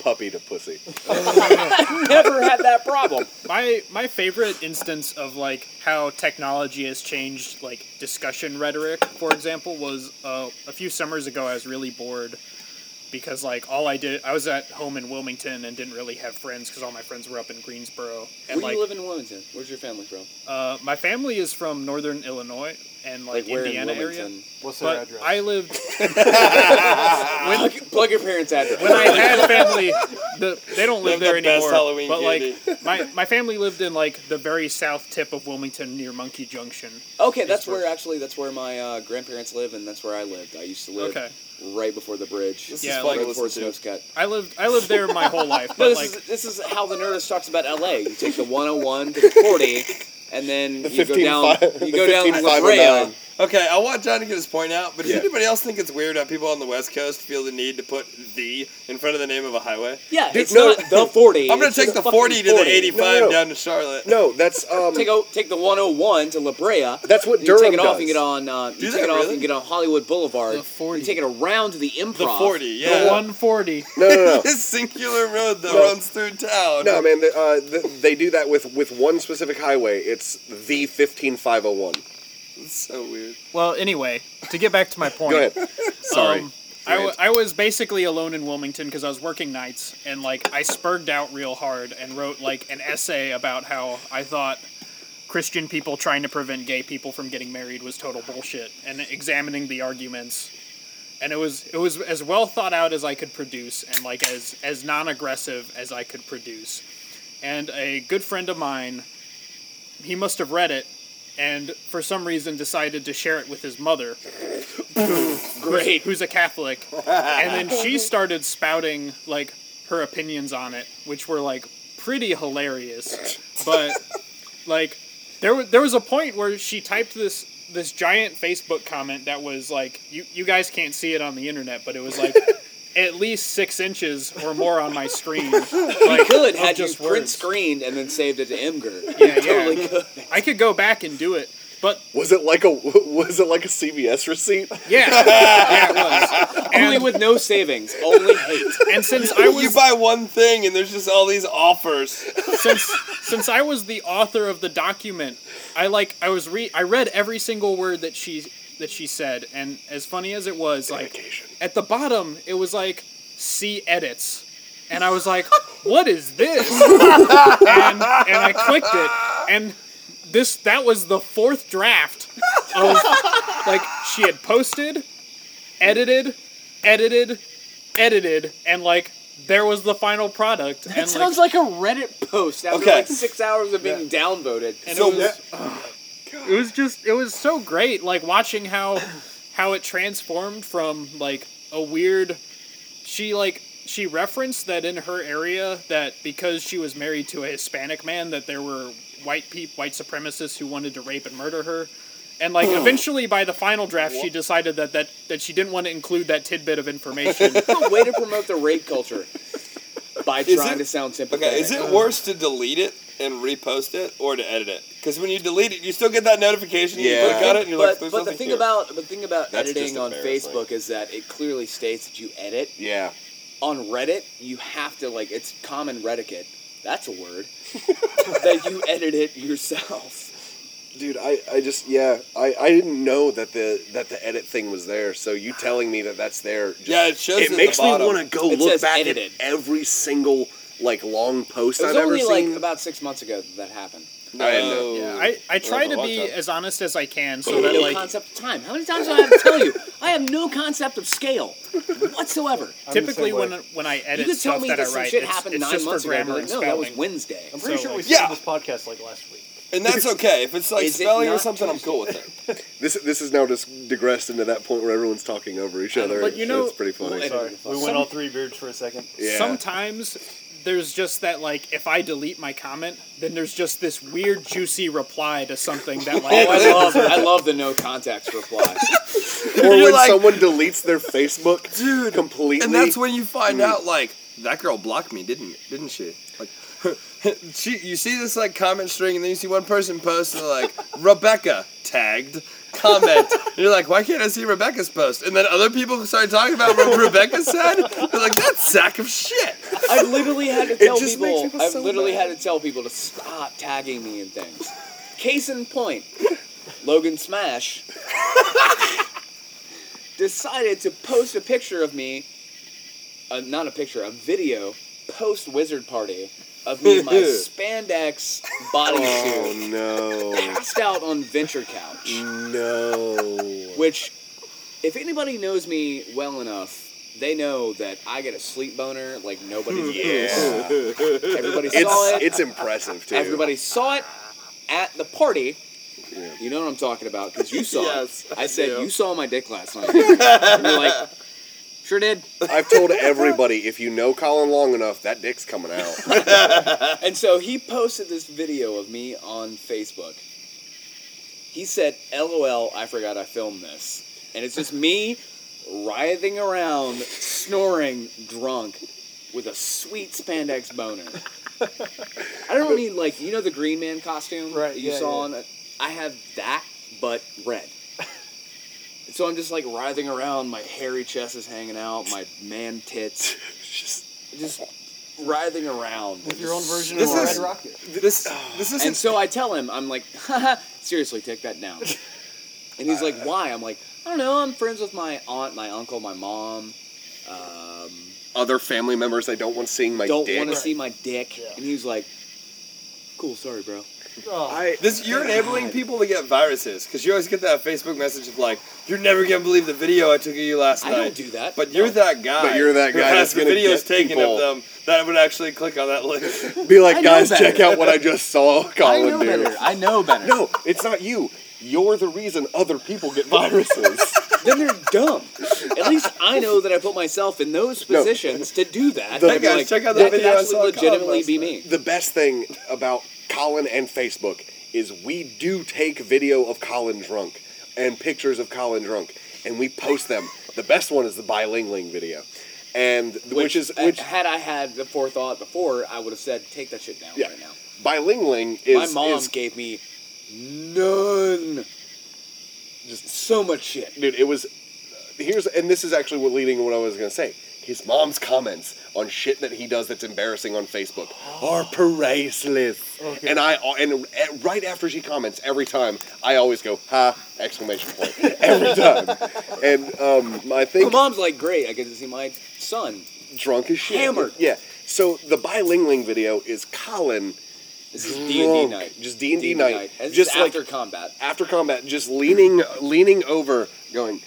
puppy to pussy. Never had that problem. My my favorite instance of like how technology has changed like discussion rhetoric, for example, was uh, a few summers ago. I was really bored because like all I did, I was at home in Wilmington and didn't really have friends because all my friends were up in Greensboro. And Where like do you live in Wilmington? Where's your family from? uh, my family is from northern Illinois and like, where Indiana in area. Wilmington? What's their But address? I lived Plug, plug your parents' address. when I had family, the, they don't live They there the best anymore. Halloween but candy. like my my family lived in like the very south tip of Wilmington near Monkey Junction. Okay, that's where- where actually that's where my uh, grandparents live, and that's where I lived. I used to live Okay. right before the bridge. This Yeah, is fun right before listen to. Snow's cut. I lived I lived there my whole life, No, this like is this is how the Nerdist talks about LA. You take the 101 to the 40, and then The you go down fi- you the go down 15 Brea. 509. Okay, I want John to get his point out, but does Yeah. anybody else think it's weird how people on the West Coast feel the need to put the in front of the name of a highway? Yeah, Dude, it's no. not the 40. I'm gonna take the 40 to the 85 No, no, no. down to Charlotte. No, that's um. Take a, take the 101 to La Brea. That's what you Durham take it off does. and get on. Uh, you Do take it off really? and get on Hollywood Boulevard. The 40. You take it around to the Improv. The 40, yeah. the 140. no, no, no. This singular road that No. runs through town. No, man, the, uh, they do that with, with one specific highway. It's the 15501. It's so weird. Well, anyway, to get back to my point. Go ahead. Sorry. Um, I, w- I was basically alone in Wilmington because I was working nights, and like I spurred out real hard and wrote like an essay about how I thought Christian people trying to prevent gay people from getting married was total bullshit, and examining the arguments. And it was it was as well thought out as I could produce, and like as as non-aggressive as I could produce. And a good friend of mine, he must have read it, and for some reason decided to share it with his mother, Great. who's a Catholic, and then she started spouting like her opinions on it, which were like pretty hilarious. But like there was there was a point where she typed this this giant Facebook comment that was like you you guys can't see it on the internet, but it was like at least six inches or more on my screen. Like, Could of had you just print words. screened and then saved it to Imgur. Yeah, yeah. totally could. I could go back and do it, But Was it like a was it like a CVS receipt? yeah, yeah, it was. Only with no savings, only hate. and since I was you buy one thing and there's just all these offers. since since I was the author of the document, I like I was re I read every single word that she that she said, and as funny as it was, like Dedication. at the bottom it was like see edits, and I was like, what is this? and and I clicked it, and this that was the fourth draft of like she had posted, edited, edited, edited, and like. There was the final product, That and sounds like, like, a Reddit post after Okay. like six hours of being downvoted. and So- it was, it was just it was so great like watching how how it transformed from like a weird she like she referenced that in her area that because she was married to a hispanic man that there were white peop white supremacists who wanted to rape and murder her. And like eventually by the final draft she decided that that that she didn't want to include that tidbit of information. Way to promote the rape culture. By Is trying it- to sound sympathetic. Okay, is it worse to delete it and repost it or to edit it? Because when you delete it, you still get that notification. Yeah. You click on it and you're but, like, "There's but the thing here." about the thing about That's editing on. Facebook is that it clearly states that you edit. Yeah. On Reddit, you have to like it's common Reddit. That's a word that you edit it yourself. Dude, I, I just yeah I, I didn't know that the that the edit thing was there. So you telling me that that's there, just, Yeah, it shows It at makes the me want to go It look back edited. at every single like long post It was I've ever only like seen. about six months ago that, that happened. I didn't know. yeah i i try to be time. as honest as i can so I have that no like concept of time. How many times do I have to tell you? I have no concept of scale whatsoever. Typically when when I You edit could tell stuff me that that I some write, shit it's, happened it's nine just for months ago. I'd be grammar like, and no, that was spelling. Wednesday. I'm pretty So, sure we like- started Yeah. this podcast like last week. and that's okay. If it's like Is it spelling or not something, I'm cool with it. This this is now just digressed into that point where everyone's talking over each um, other. But you know- it's pretty funny. Well, Sorry, we went all three beards for a second. yeah. Sometimes there's just that like if I delete my comment, then there's just this weird juicy reply to something that like Oh, I love I love the no context reply. or when like- someone deletes their Facebook, Dude, completely. And that's when you find hmm. out, like, that girl blocked me, didn't didn't she? Like, she, you see this like comment string, and then you see one person post, and they're like, Rebecca tagged comment. And you're like, why can't I see Rebecca's post? And then other people started talking about what Rebecca said. They're like, that sack of shit. I've literally had to tell just makes people. I've so literally had to tell people to stop tagging me in things. Case in point, Logan Smash decided to post a picture of me. Uh, not a picture, a video post Wizard Party of me in my spandex Oh bodysuit, no! passed out on Venture Couch. No! Which, if anybody knows me well enough, they know that I get a sleep boner like nobody's hmm. Yeah. business. Everybody saw It's it. it's impressive too. Everybody saw it at the party. Yeah. You know what I'm talking about because you saw Yes, it. I I said do. you saw my dick last night. and you're like, sure did. I've told everybody if you know Colin long enough, that dick's coming out. And so he posted this video of me on Facebook. He said, "LOL, I forgot I filmed this," and it's just me writhing around, snoring, drunk, with a sweet spandex boner. I don't mean like you know the Green Man costume Right, you yeah, saw yeah. on. I have that, but red. And so I'm just like writhing around. My hairy chest is hanging out. My man tits, Just- just writhing around. With your own version This of a is- Red Rocket. This this isn't And so I tell him, I'm like, seriously, take that down. And he's like, why? I'm like, I don't know. I'm friends with my aunt, my uncle, my mom. Um, Other family members I don't want seeing my don't dick. want to see my dick. Yeah. And he was like, cool, sorry, bro. Oh, I This you're enabling people to get viruses because you always get that Facebook message of like, "You're never gonna believe the video I took of you last I night." don't do that. But you're that guy. But you're that who guy has that's the gonna videos get taken people- of them that would actually click on that link. be like, I guys, check out what I just saw I know do. better. I know better. No, it's not you. You're the reason other people get viruses. Then they're dumb. At least I know that I put myself in those No. positions to do that. The- I'd Hey guys, like, check out that that could video I actually saw legitimately be me. the best thing about Colin and Facebook is we do take video of Colin drunk and pictures of Colin drunk, and we post them. The best one is the bilingling video, and which, is uh, which had I had the forethought before, I would have said, take that shit down Yeah. right now. bilingling is My mom is gave me None. Just so much shit. dude it was here's and this is actually what leading what i was going to say his mom's comments on shit that he does that's embarrassing on facebook. Are priceless. And i and right after she comments every time i always go ha exclamation point. Every time. And um i My think mom's like, great. I get to see my son. drunk as shit. Hammered. yeah. So the Ling video is Colin This is D and D night. just D&D night, And just just like- after combat. after combat, just leaning leaning over, going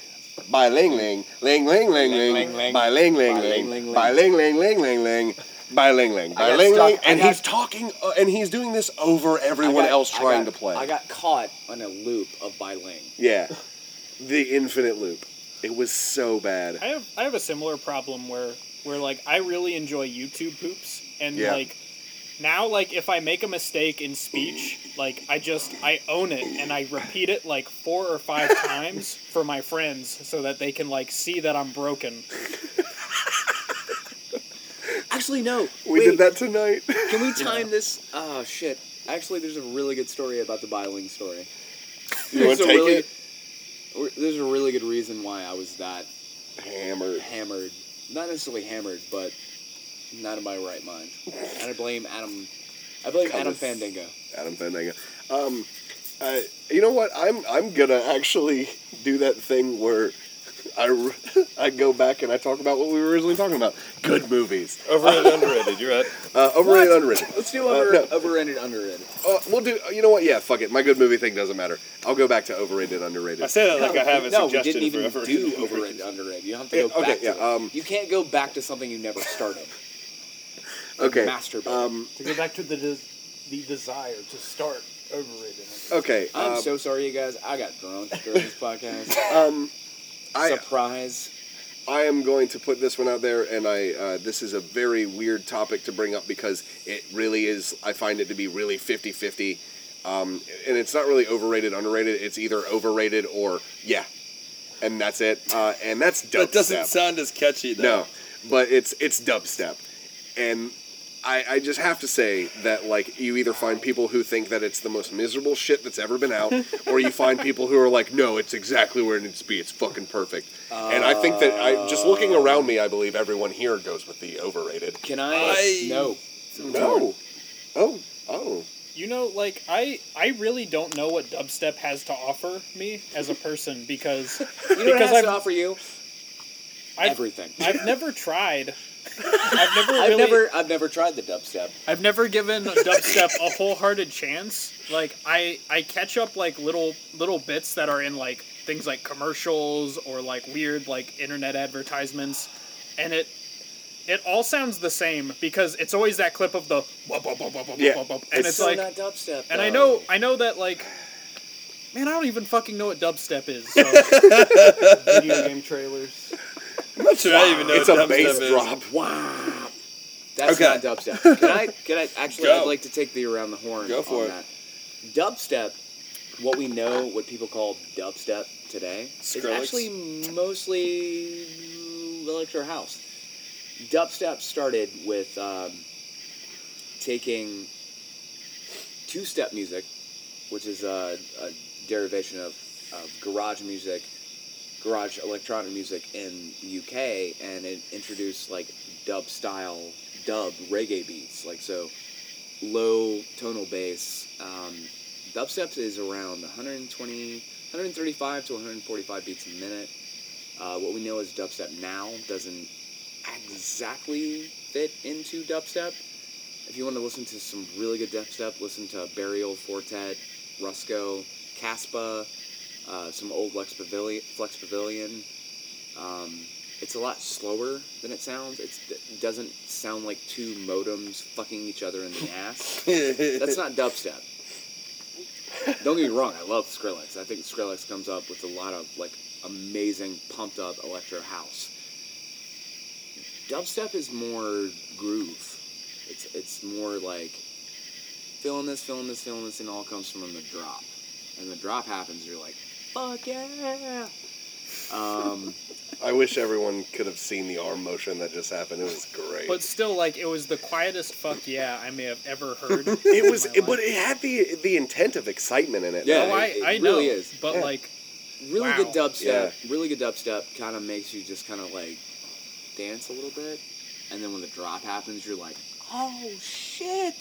by ling ling ling ling ling Ling, ling. ling, by ling ling ling. ling, ling, by ling. ling ling ling ling by ling ling. By ling ling, and he's talking uh, and he's doing this over everyone else trying to play. I got caught on a loop of by Ling. yeah, the infinite loop. It was so bad. I have I have a similar problem where where like I really enjoy YouTube poops and like now like if I make a mistake in speech, like I just I own it and I repeat it like four or five times for my friends so that they can like see that I'm broken. Actually, no. We Wait, did that tonight. Can we time this? Oh shit! Actually, there's a really good story about the Bai Ling story. You want There's to a take really, it? There's a really good reason why I was that Hammered. hammered. Not necessarily hammered, but not in my right mind. And I blame Adam. I blame Adam Fandango. Adam Fandango. Um, uh, you know what? I'm I'm gonna actually do that thing where I, I go back and I talk about what we were originally talking about. Good movies. Overrated, underrated. You're right. Uh, overrated, underrated. Let's do Uh, over, no. overrated, underrated. Uh, we'll do. You know what? Yeah, fuck it. My good movie thing doesn't matter. I'll go back to overrated, underrated. I say that like I have a no, we suggestion didn't even for overrated. do underrated. overrated, underrated. You have to Yeah, go okay, back to yeah, it. um, you can't go back to something you never started. Okay. Masturbate. Um, To go back to the des- the desire to start overrated. okay. I'm um, so sorry, you guys. I got drunk during this podcast. um, I Surprise. I am going to put this one out there, and I uh, this is a very weird topic to bring up because it really is. I find it to be really 50-50. Um, and it's not really overrated, underrated. It's either overrated or yeah, and that's it. Uh, and that's dubstep. That doesn't sound as catchy though. No, but it's it's dubstep, and I, I just have to say that like you either find people who think that it's the most miserable shit that's ever been out, or you find people who are like, no, it's exactly where it needs to be. It's fucking perfect. and I think that I just looking around me, I believe everyone here goes with the overrated. Can I? I- No. No. Oh. Oh. You know, like I I really don't know what dubstep has to offer me as a person because You know because has I've to offer you? I've, Everything. I've never tried. I've never I've never, I've never tried the dubstep. I've never given dubstep a wholehearted chance. Like I I catch up like little little bits that are in like things like commercials or like weird like internet advertisements, and it it all sounds the same because it's always that clip of the Yeah. wop, wop, and it's, so like not dubstep. and I know I know that like man I don't even fucking know what dubstep is. So. Video game trailers. I'm not sure I even know It's what a dubstep bass is. drop. Wow. That's Okay. not dubstep. Can I? Can I? Actually, Go. I'd like to take the around the horn. Go for on it. That. Dubstep, what we know, what people call dubstep today, is Skrillex? actually mostly electro house. Dubstep started with um, taking two-step music, which is a, a derivation of, of garage music, garage electronic music in the UK, and it introduced like dub style, dub reggae beats, like so, low tonal bass. Um, dubstep is around 120, 135 to 145 beats a minute. Uh, what we know as dubstep now doesn't exactly fit into dubstep. If you want to listen to some really good dubstep, listen to Burial, Four Tet, Rusko, Caspa, uh, some old Lex Pavilion. Flux Pavilion. Um, it's a lot slower than it sounds. It's, it doesn't sound like two modems fucking each other in the ass. That's not dubstep. Don't get me wrong, I love Skrillex. I think Skrillex comes up with a lot of like amazing pumped up electro house. Dubstep is more groove. It's it's more like feeling this, feeling this, feeling this, and all comes from the drop. And the drop happens, you're like, fuck yeah. Um, I wish everyone could have seen the arm motion that just happened. It was great. But still, like it was the quietest fuck yeah I may have ever heard. it was, in my but it had the the intent of excitement in it. Yeah, Oh, I, it- it I know, really is. but Yeah. like really Wow. good dubstep. Yeah. Really good dubstep kind of makes you just kind of like dance a little bit, and then when the drop happens, you're like, oh shit!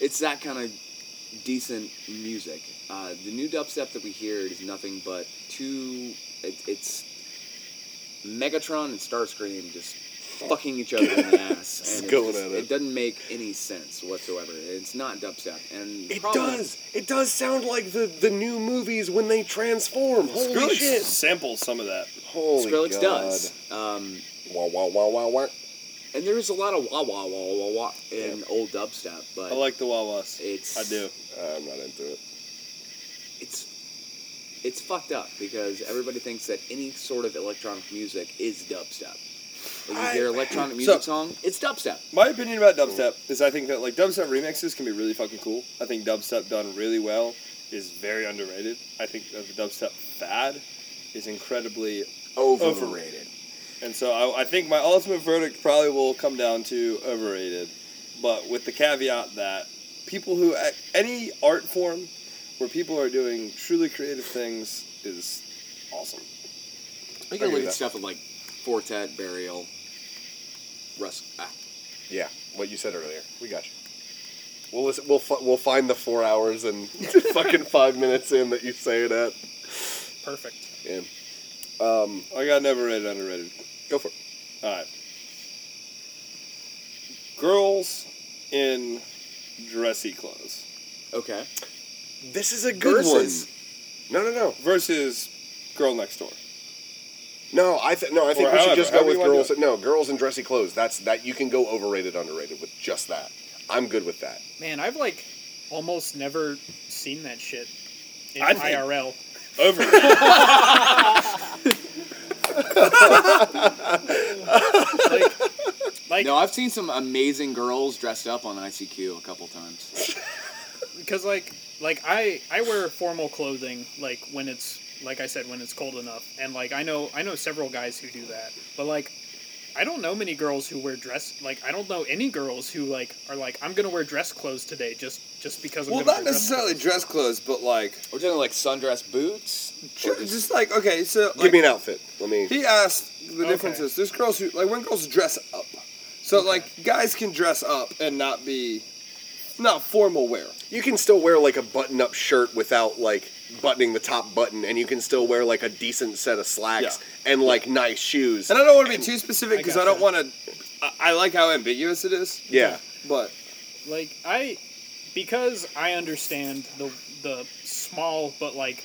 It's that kind of decent music. Uh, the new dubstep that we hear is nothing but two. It, it's Megatron and Starscream just fucking each other in the ass, Just and going it, just- at it. it doesn't make any sense whatsoever. It's not dubstep, and It does. It does sound like the the new movies when they transform. Holy Skrillex shit! samples some of that. Holy Skrillex God. does. Um, Wow! Wow! Wow! Wow! Wow! And there's a lot of wah wah wah wah wah in old dubstep, but I like the wah-wahs. it's I do. I'm not into it. It's it's fucked up because everybody thinks that any sort of electronic music is dubstep. When you I- hear electronic music So- song, it's dubstep. My opinion about dubstep is I think that like dubstep remixes can be really fucking cool. I think dubstep done really well is very underrated. I think the dubstep fad is incredibly Overrated. And so I, I think my ultimate verdict probably will come down to overrated, but with the caveat that people who any art form where people are doing truly creative things is awesome. You agree can look at stuff with like Four Tet, Burial, Rusk. Ah, Yeah, what you said earlier. We got you. We'll listen, we'll fi- we'll find the four hours and fucking five minutes in that you say it at. perfect. Yeah. Um, I got never overrated, underrated. Go for it. All right. Girls in dressy clothes okay. This is a good Versus- one. No, no, no, versus girl next door. no. I th- no. I think Or we should just go however with you wanna girls. do. No, girls in dressy clothes. That's that. You can go overrated, underrated with just that. I'm good with that. Man, I've like almost never seen that shit in I think- IRL. Overrated. Like, like No, I've seen some amazing girls dressed up on ICQ a couple times. because like like I I wear formal clothing like when it's like I said when it's cold enough and like I know I know several guys who do that but like I don't know many girls who wear dress like I don't know any girls who like are like I'm gonna wear dress clothes today just just because I'm well, not wear dress necessarily clothes. dress clothes, but like We're talking like sundress boots. or just, just like okay, so Give like, me an outfit. Let me. He asked the Okay. differences. There's girls who like when girls dress up. So like guys can dress up and not be not formal wear. You can still wear like a button-up shirt without like buttoning the top button, and you can still wear like a decent set of slacks and like nice shoes. And I don't want to be too specific because I, don't want to. I, I like how ambiguous it is. Yeah. But like I because I understand the the small but like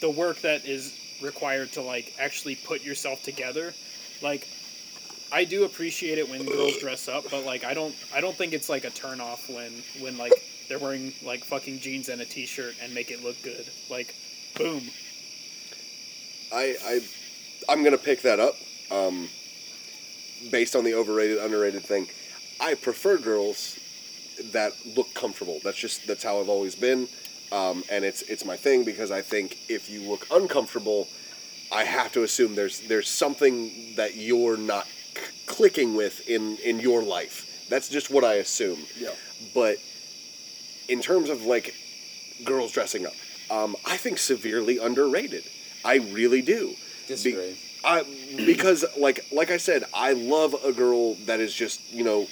the work that is required to like actually put yourself together like I do appreciate it when girls dress up but like I don't I don't think it's like a turn off when when like they're wearing like fucking jeans and a t-shirt and make it look good like boom I, I I'm gonna pick that up. Um, based on the overrated underrated thing, I prefer girls that look comfortable. That's just that's how I've always been, um, and it's it's my thing because I think if you look uncomfortable, I have to assume there's there's something that you're not c- clicking with in in your life. That's just what I assume. yeah. But in terms of like girls dressing up, um, I think severely underrated. I really do. Disagree. I because like like I said, I love a girl that is just you know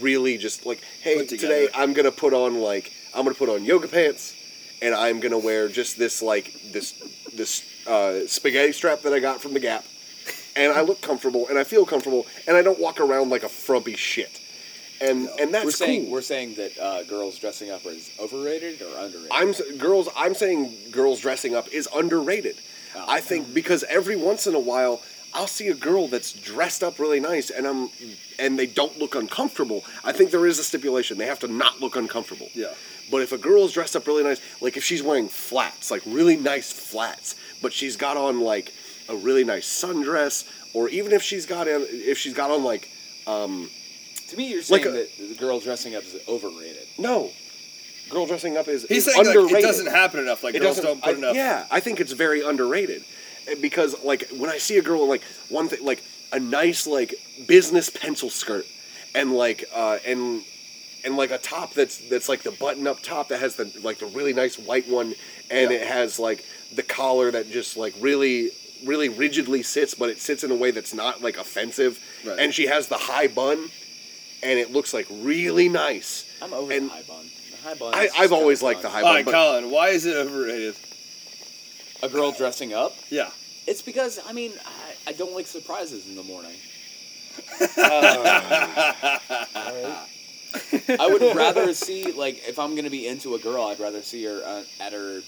really just like hey today. I'm gonna put on like I'm gonna put on yoga pants and I'm gonna wear just this like this this uh, spaghetti strap that I got from the Gap and I look comfortable and I feel comfortable and I don't walk around like a frumpy shit and and that's we're saying cool. we're saying that uh, girls dressing up is overrated or underrated. I'm girls. I'm saying girls dressing up is underrated. Oh. I think because every once in a while I'll see a girl that's dressed up really nice and I'm and they don't look uncomfortable. I think there is a stipulation. They have to not look uncomfortable. Yeah. But if a girl is dressed up really nice, like if she's wearing flats, like really nice flats, but she's got on like a really nice sundress, or even if she's got in, if she's got on like to me, you're saying like a- that the girl dressing up is overrated. no, girl dressing up is He's is saying like, underrated. it doesn't happen enough. Like It girls don't put I- enough. Yeah, I think it's very underrated. because like when I see a girl in like one thing like a nice like business pencil skirt and like uh and and like a top that's that's like the button up top that has the like the really nice white one and it has like the collar that just like really really rigidly sits but it sits in a way that's not like offensive Right. and she has the high bun and it looks like really nice I'm over And the high bun. The high bun. I, is just I've always liked fun. the high bun right, but Colin, why is it overrated? A girl dressing up. Yeah. It's because I mean I, I don't like surprises in the morning. I would rather see like if I'm gonna be into a girl, I'd rather see her uh, at her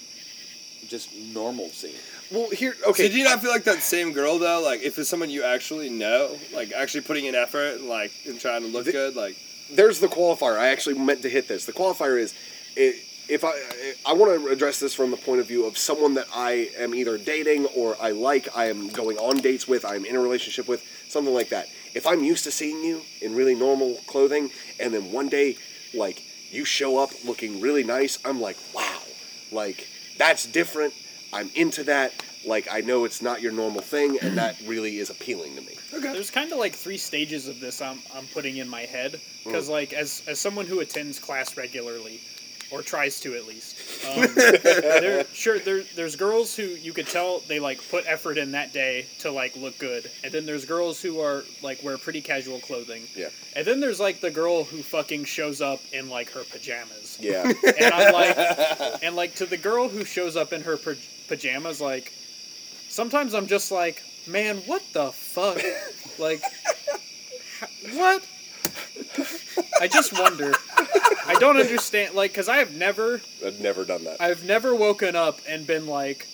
just normalcy. Well here Okay. So do you not feel like that same girl though? Like if it's someone you actually know, like actually putting in effort and like and trying to look The- good, like there's the qualifier. I actually meant to hit this. The qualifier is i if I I want to address this from the point of view of someone that I am either dating or I like, I am going on dates with, I'm in a relationship with, something like that. If I'm used to seeing you in really normal clothing and then one day like you show up looking really nice, I'm like, "Wow." Like that's different. I'm into that. Like I know it's not your normal thing and that really is appealing to me. Okay. There's kind of like three stages of this I'm, I'm putting in my head because like as as someone who attends class regularly or tries to at least um, there sure there, there's girls who you could tell they like put effort in that day to like look good and then there's girls who are like wear pretty casual clothing Yeah. and then there's like the girl who fucking shows up in like her pajamas Yeah. and I'm like, and like to the girl who shows up in her pa- pajamas, like, sometimes I'm just like, man, what the fuck? Like, what? I just wonder. I don't understand, like, because I have never, I've never done that. I've never woken up and been like,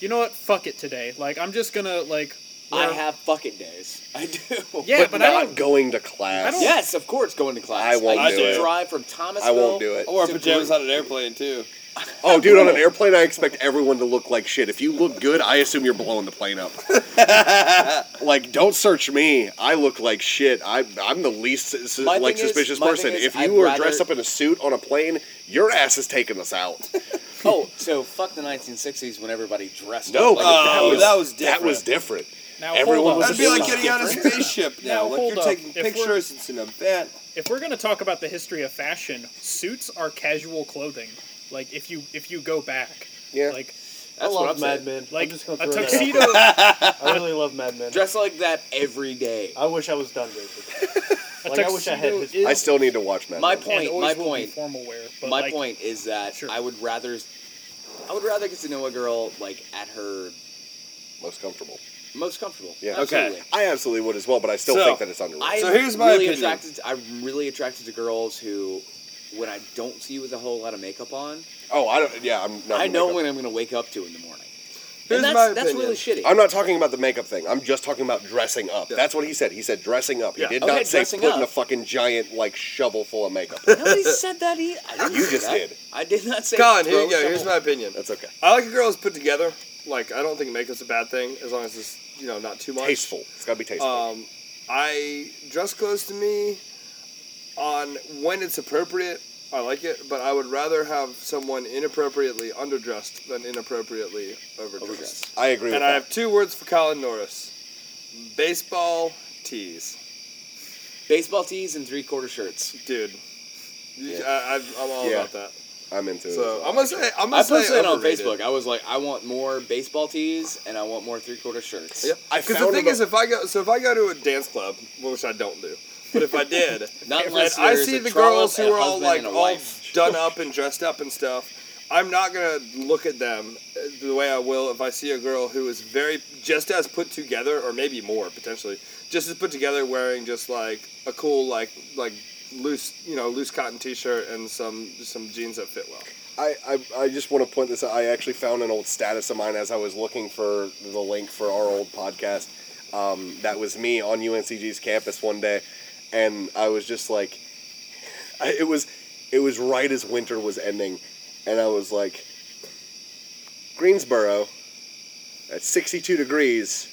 you know what, fuck it today. Like, I'm just gonna like. I wear- have fucking days. I do. Yeah, but, but I not don't- going to class. Don't- Yes, of course, going to class. I won't I used do to it. drive from Thomasville. I won't do it. I wore to pajamas on an airplane too. Oh, dude, on an airplane, I expect everyone to look like shit. If you look good, I assume you're blowing the plane up. like, don't search me. I look like shit. I, I'm the least su- My like thing is- suspicious my person. is if I'd you were rather- dressed up in a suit on a plane, your ass is taking us out. Oh, so fuck the 1960s when everybody dressed No, up. Like Oh, a dude. that was different. That was different. Now, Everyone hold was up. That'd be like Different. getting on a spaceship now. Now, like hold you're up. taking If we're- pictures. It's an event. if we're gonna talk about the history of fashion, suits are casual clothing. Like if you if you go back, Yeah. like I That's what love I'm Mad. Men. like I'm just gonna a throw that tuxedo. I really love Mad Men. Dress like that every day. I wish I was done with it. Like, I wish I had his- is- I still need to watch Mad My Men. point. My point. Formal wear. But My like, point is that Sure. I would rather, I would rather get to know a girl like at her Most comfortable. most comfortable. Yeah. Okay. I absolutely would as well, but I still So, think that it's underrated. I'm So here's my really opinion. attracted. To, I'm really attracted to girls who, when I don't see you with a whole lot of makeup on, oh, I don't. Yeah, I'm not. I know make when I'm going to wake up to in the morning. Here's and that's, my that's opinion. really shitty. I'm not talking about the makeup thing. I'm just talking about dressing up. Yeah. That's what he said. He said dressing up. He Yeah. did Okay, not say dressing putting up. a fucking giant like shovel full of makeup. Nobody said that. He, I didn't You say just that. did. I did not say. Colin, here you go. Here's my opinion. That's okay. I like a girl who's put together. Like I don't think makeup's a bad thing as long as it's you know not too much. Tasteful. It's gotta be tasteful. Um, I dress clothes to me on when it's appropriate. I like it, but I would rather have someone inappropriately underdressed than inappropriately overdressed. Overdressed. I agree with And I that. have two words for Colin Norris: baseball tees, Baseball tees and three quarter shirts. dude. Yeah. I, I'm, I'm all Yeah. about that. I'm into it. So well. I'm gonna say I'm gonna I say posted it on. Facebook. I was like, I want more baseball tees and I want more three quarter shirts. Yep. I Because the thing is, if I go, so if I go to a dance club, which I don't do, but if I did, Not and unless I see the girls who are all like all done up and dressed up and stuff, I'm not gonna look at them the way I will if I see a girl who is very just as put together, or maybe more potentially, just as put together, wearing just like a cool like like loose you know loose cotton t-shirt and some some jeans that fit well. I, I, I just want to point this out. I actually found an old status of mine as I was looking for the link for our old podcast. Um, that was me on UNCG's campus one day, and I was just like, I, it was, it was right as winter was ending, and I was like, Greensboro, at 62 degrees,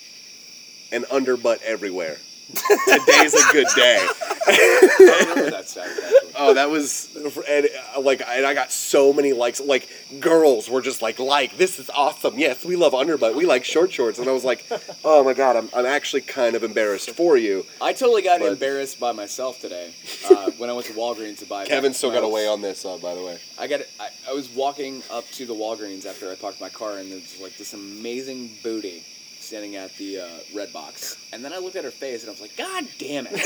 and underbutt everywhere. Today's a good day. I remember that. Oh, that was and, uh, like, and I got so many likes. Like, girls were just like, "Like, this is awesome. Yes, we love underbutt. We like short shorts." And I was like, "Oh my god, I'm, I'm actually kind of embarrassed for you." I totally got But- embarrassed by myself today uh, when I went to Walgreens to buy. Kevin still got away on this, uh, by the way. I got. I, I was walking up to the Walgreens after I parked my car, and there's like this amazing booty standing at the uh, Redbox. And then I looked at her face, and I was like, "God damn it!" I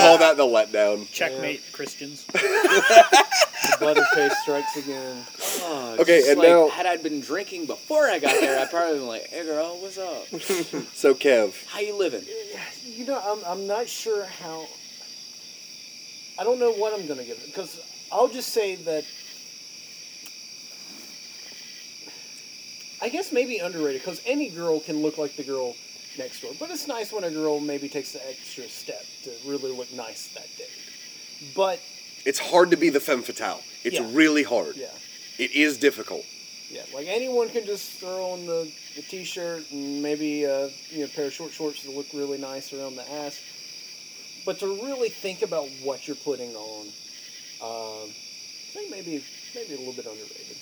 call that the letdown. Checkmate, Christians. Butterface strikes again. Oh, Okay, just and like, now- had I been drinking before I got there, I'd probably been like, "Hey, girl, what's up? So, Kev, How you living?" You know, I'm, I'm not sure how. I don't know what I'm going to give it because I'll just say that. I guess maybe underrated because any girl can look like the girl next door, but it's nice when a girl maybe takes the extra step to really look nice that day. But it's hard to be the femme fatale. It's Yeah. really hard. yeah, It is difficult. yeah, like anyone can just throw on the, the t-shirt and maybe uh, you know a pair of short shorts to look really nice around the ass. But to really think about what you're putting on, um, I think maybe maybe a little bit underrated.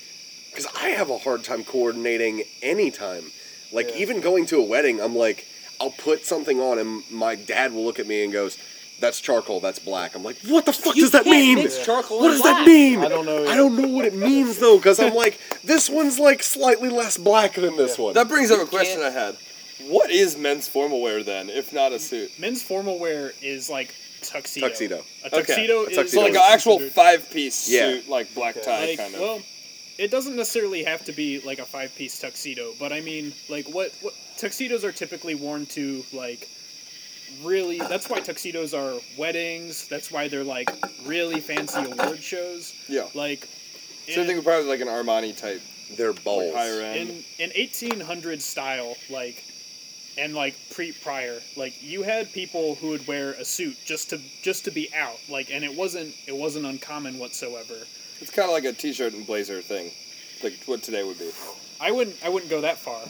Because I have a hard time coordinating anytime. Like, Yeah. even going to a wedding, I'm like, I'll put something on, and my dad will look at me and goes, That's charcoal, that's black. I'm like, What the fuck You does that mean? mix charcoal What and does that mean? I don't know I don't know what it means, though, because I'm like, this one's like slightly less black than this one. That brings up a question I had. What is men's formal wear then, if not a suit? Men's formal wear is like tuxedo. Tuxedo. A tuxedo Okay. is tuxedo. So like an actual five-piece Yeah. suit, like black tie like kind of. well it doesn't necessarily have to be like a five piece tuxedo but i mean like what, what tuxedos are typically worn to like really that's why tuxedos are weddings that's why they're like really fancy award shows yeah. like Same in- thing with probably like an Armani type, They're balls. like higher end. in in 1800 style like and like pre prior like you had people who would wear a suit just to just to be out like and it wasn't it wasn't uncommon whatsoever It's kind of like a t-shirt and blazer thing, like what today would be. i wouldn't i wouldn't go that far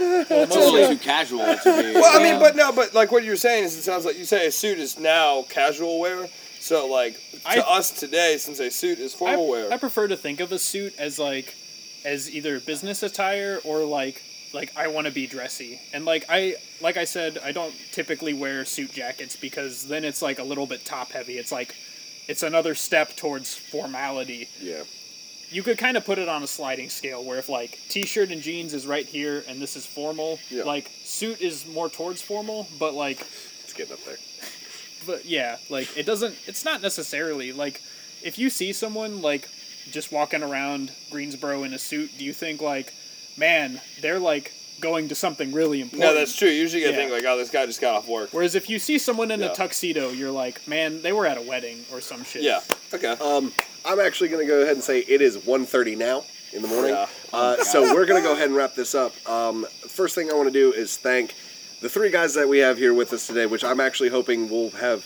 It's a little too casual to be. Well, I mean, uh, but no, but like what you're saying is, it sounds like you say a suit is now casual wear. So like to I- us today, since a suit is formal I, wear, I prefer to think of a suit as like as either business attire or like like I want to be dressy. And like I like I said, I don't typically wear suit jackets because then it's like a little bit top heavy. It's like it's another step towards formality. Yeah. You could kind of put it on a sliding scale where if like t-shirt and jeans is right here and this is formal, Yeah. like suit is more towards formal, but like It's getting up there. but yeah, like it doesn't. It's not necessarily like if you see someone like just walking around Greensboro in a suit, do you think like, man, they're like going to something really important? no, that's true. Usually, I Yeah. think like, oh, this guy just got off work. Whereas if you see someone in Yeah. a tuxedo, you're like, man, they were at a wedding or some shit. Yeah. Okay. Um, I'm actually going to go ahead and say it is 1.30 now in the morning. Yeah. Uh, so we're going to go ahead and wrap this up. Um, first thing I want to do is thank the three guys that we have here with us today, which I'm actually hoping we'll have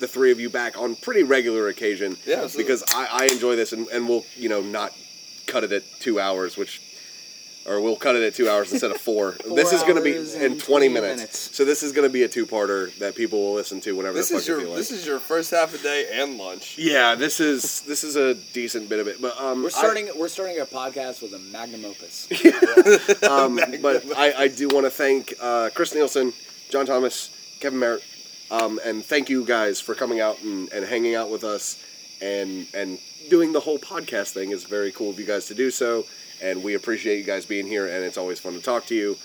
the three of you back on pretty regular occasion. Yeah, absolutely. Because I, I enjoy this, and, and we'll you know not cut it at two hours, which. Or we'll cut it at two hours instead of four. this is going to be in 20 20 minutes. minutes. So this is going to be a two-parter that people will listen to whenever This the fuck is your like. this is your first half a day and lunch. Yeah, this is this is a decent bit of it, but um, we're I- starting. we're starting a podcast with a magnum opus. um, but I, I do want to thank uh, Chris Nielsen, John Thomas, Kevin Merritt, um, and thank you guys for coming out and, and hanging out with us and and doing the whole podcast thing. is very cool of you guys to do so, and we appreciate you guys being here. And it's always fun to talk to you,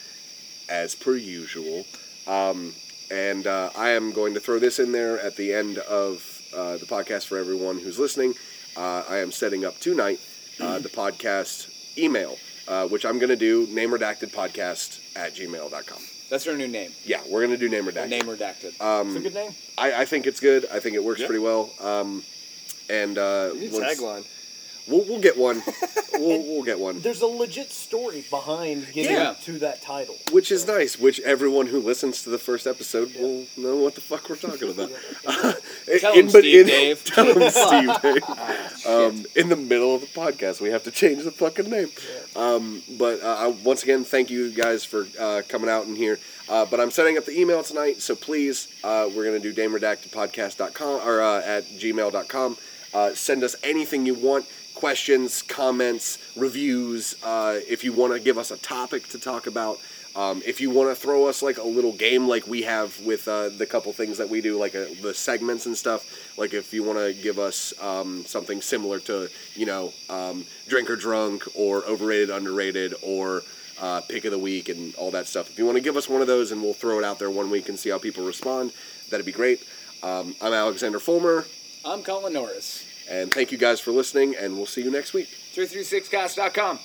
as per usual. Um, and uh, I am going to throw this in there at the end of uh, the podcast for everyone who's listening. Uh, I am setting up tonight uh, the podcast email, uh, which I'm going to do name redacted podcast at gmail.com. That's our new name. Yeah, we're going to do name redacted. Name redacted. It's a Um, good name. I, I think it's good. I think it works Yeah. pretty well. Um, and uh, New once- tagline. We'll, we'll get one. we'll, we'll get one. There's a legit story behind getting Yeah. to that title. Which is nice. Which everyone who listens to the first episode will know what the fuck we're talking about. Tell In- him, but Steve Dave. Tell him, Steve Dave. Um, in the middle of the podcast, we have to change the fucking name. Um, but uh, I, once again, thank you guys for uh, coming out in here. Uh, but I'm setting up the email tonight, so please, uh, we're going to do nameredactedpodcast.com or uh, at gmail.com. Uh, send us anything you want questions, comments, reviews. Uh, if you want to give us a topic to talk about, um, if you want to throw us like a little game like we have with uh, the couple things that we do, like uh, the segments and stuff, like if you want to give us um, something similar to, you know, um, drink or drunk or overrated, underrated, or uh, pick of the week and all that stuff. If you want to give us one of those and we'll throw it out there one week and see how people respond, that'd be great. Um, I'm Alexander Fulmer, I'm Colin Norris. And thank you guys for listening, and we'll see you next week. 336cast.com.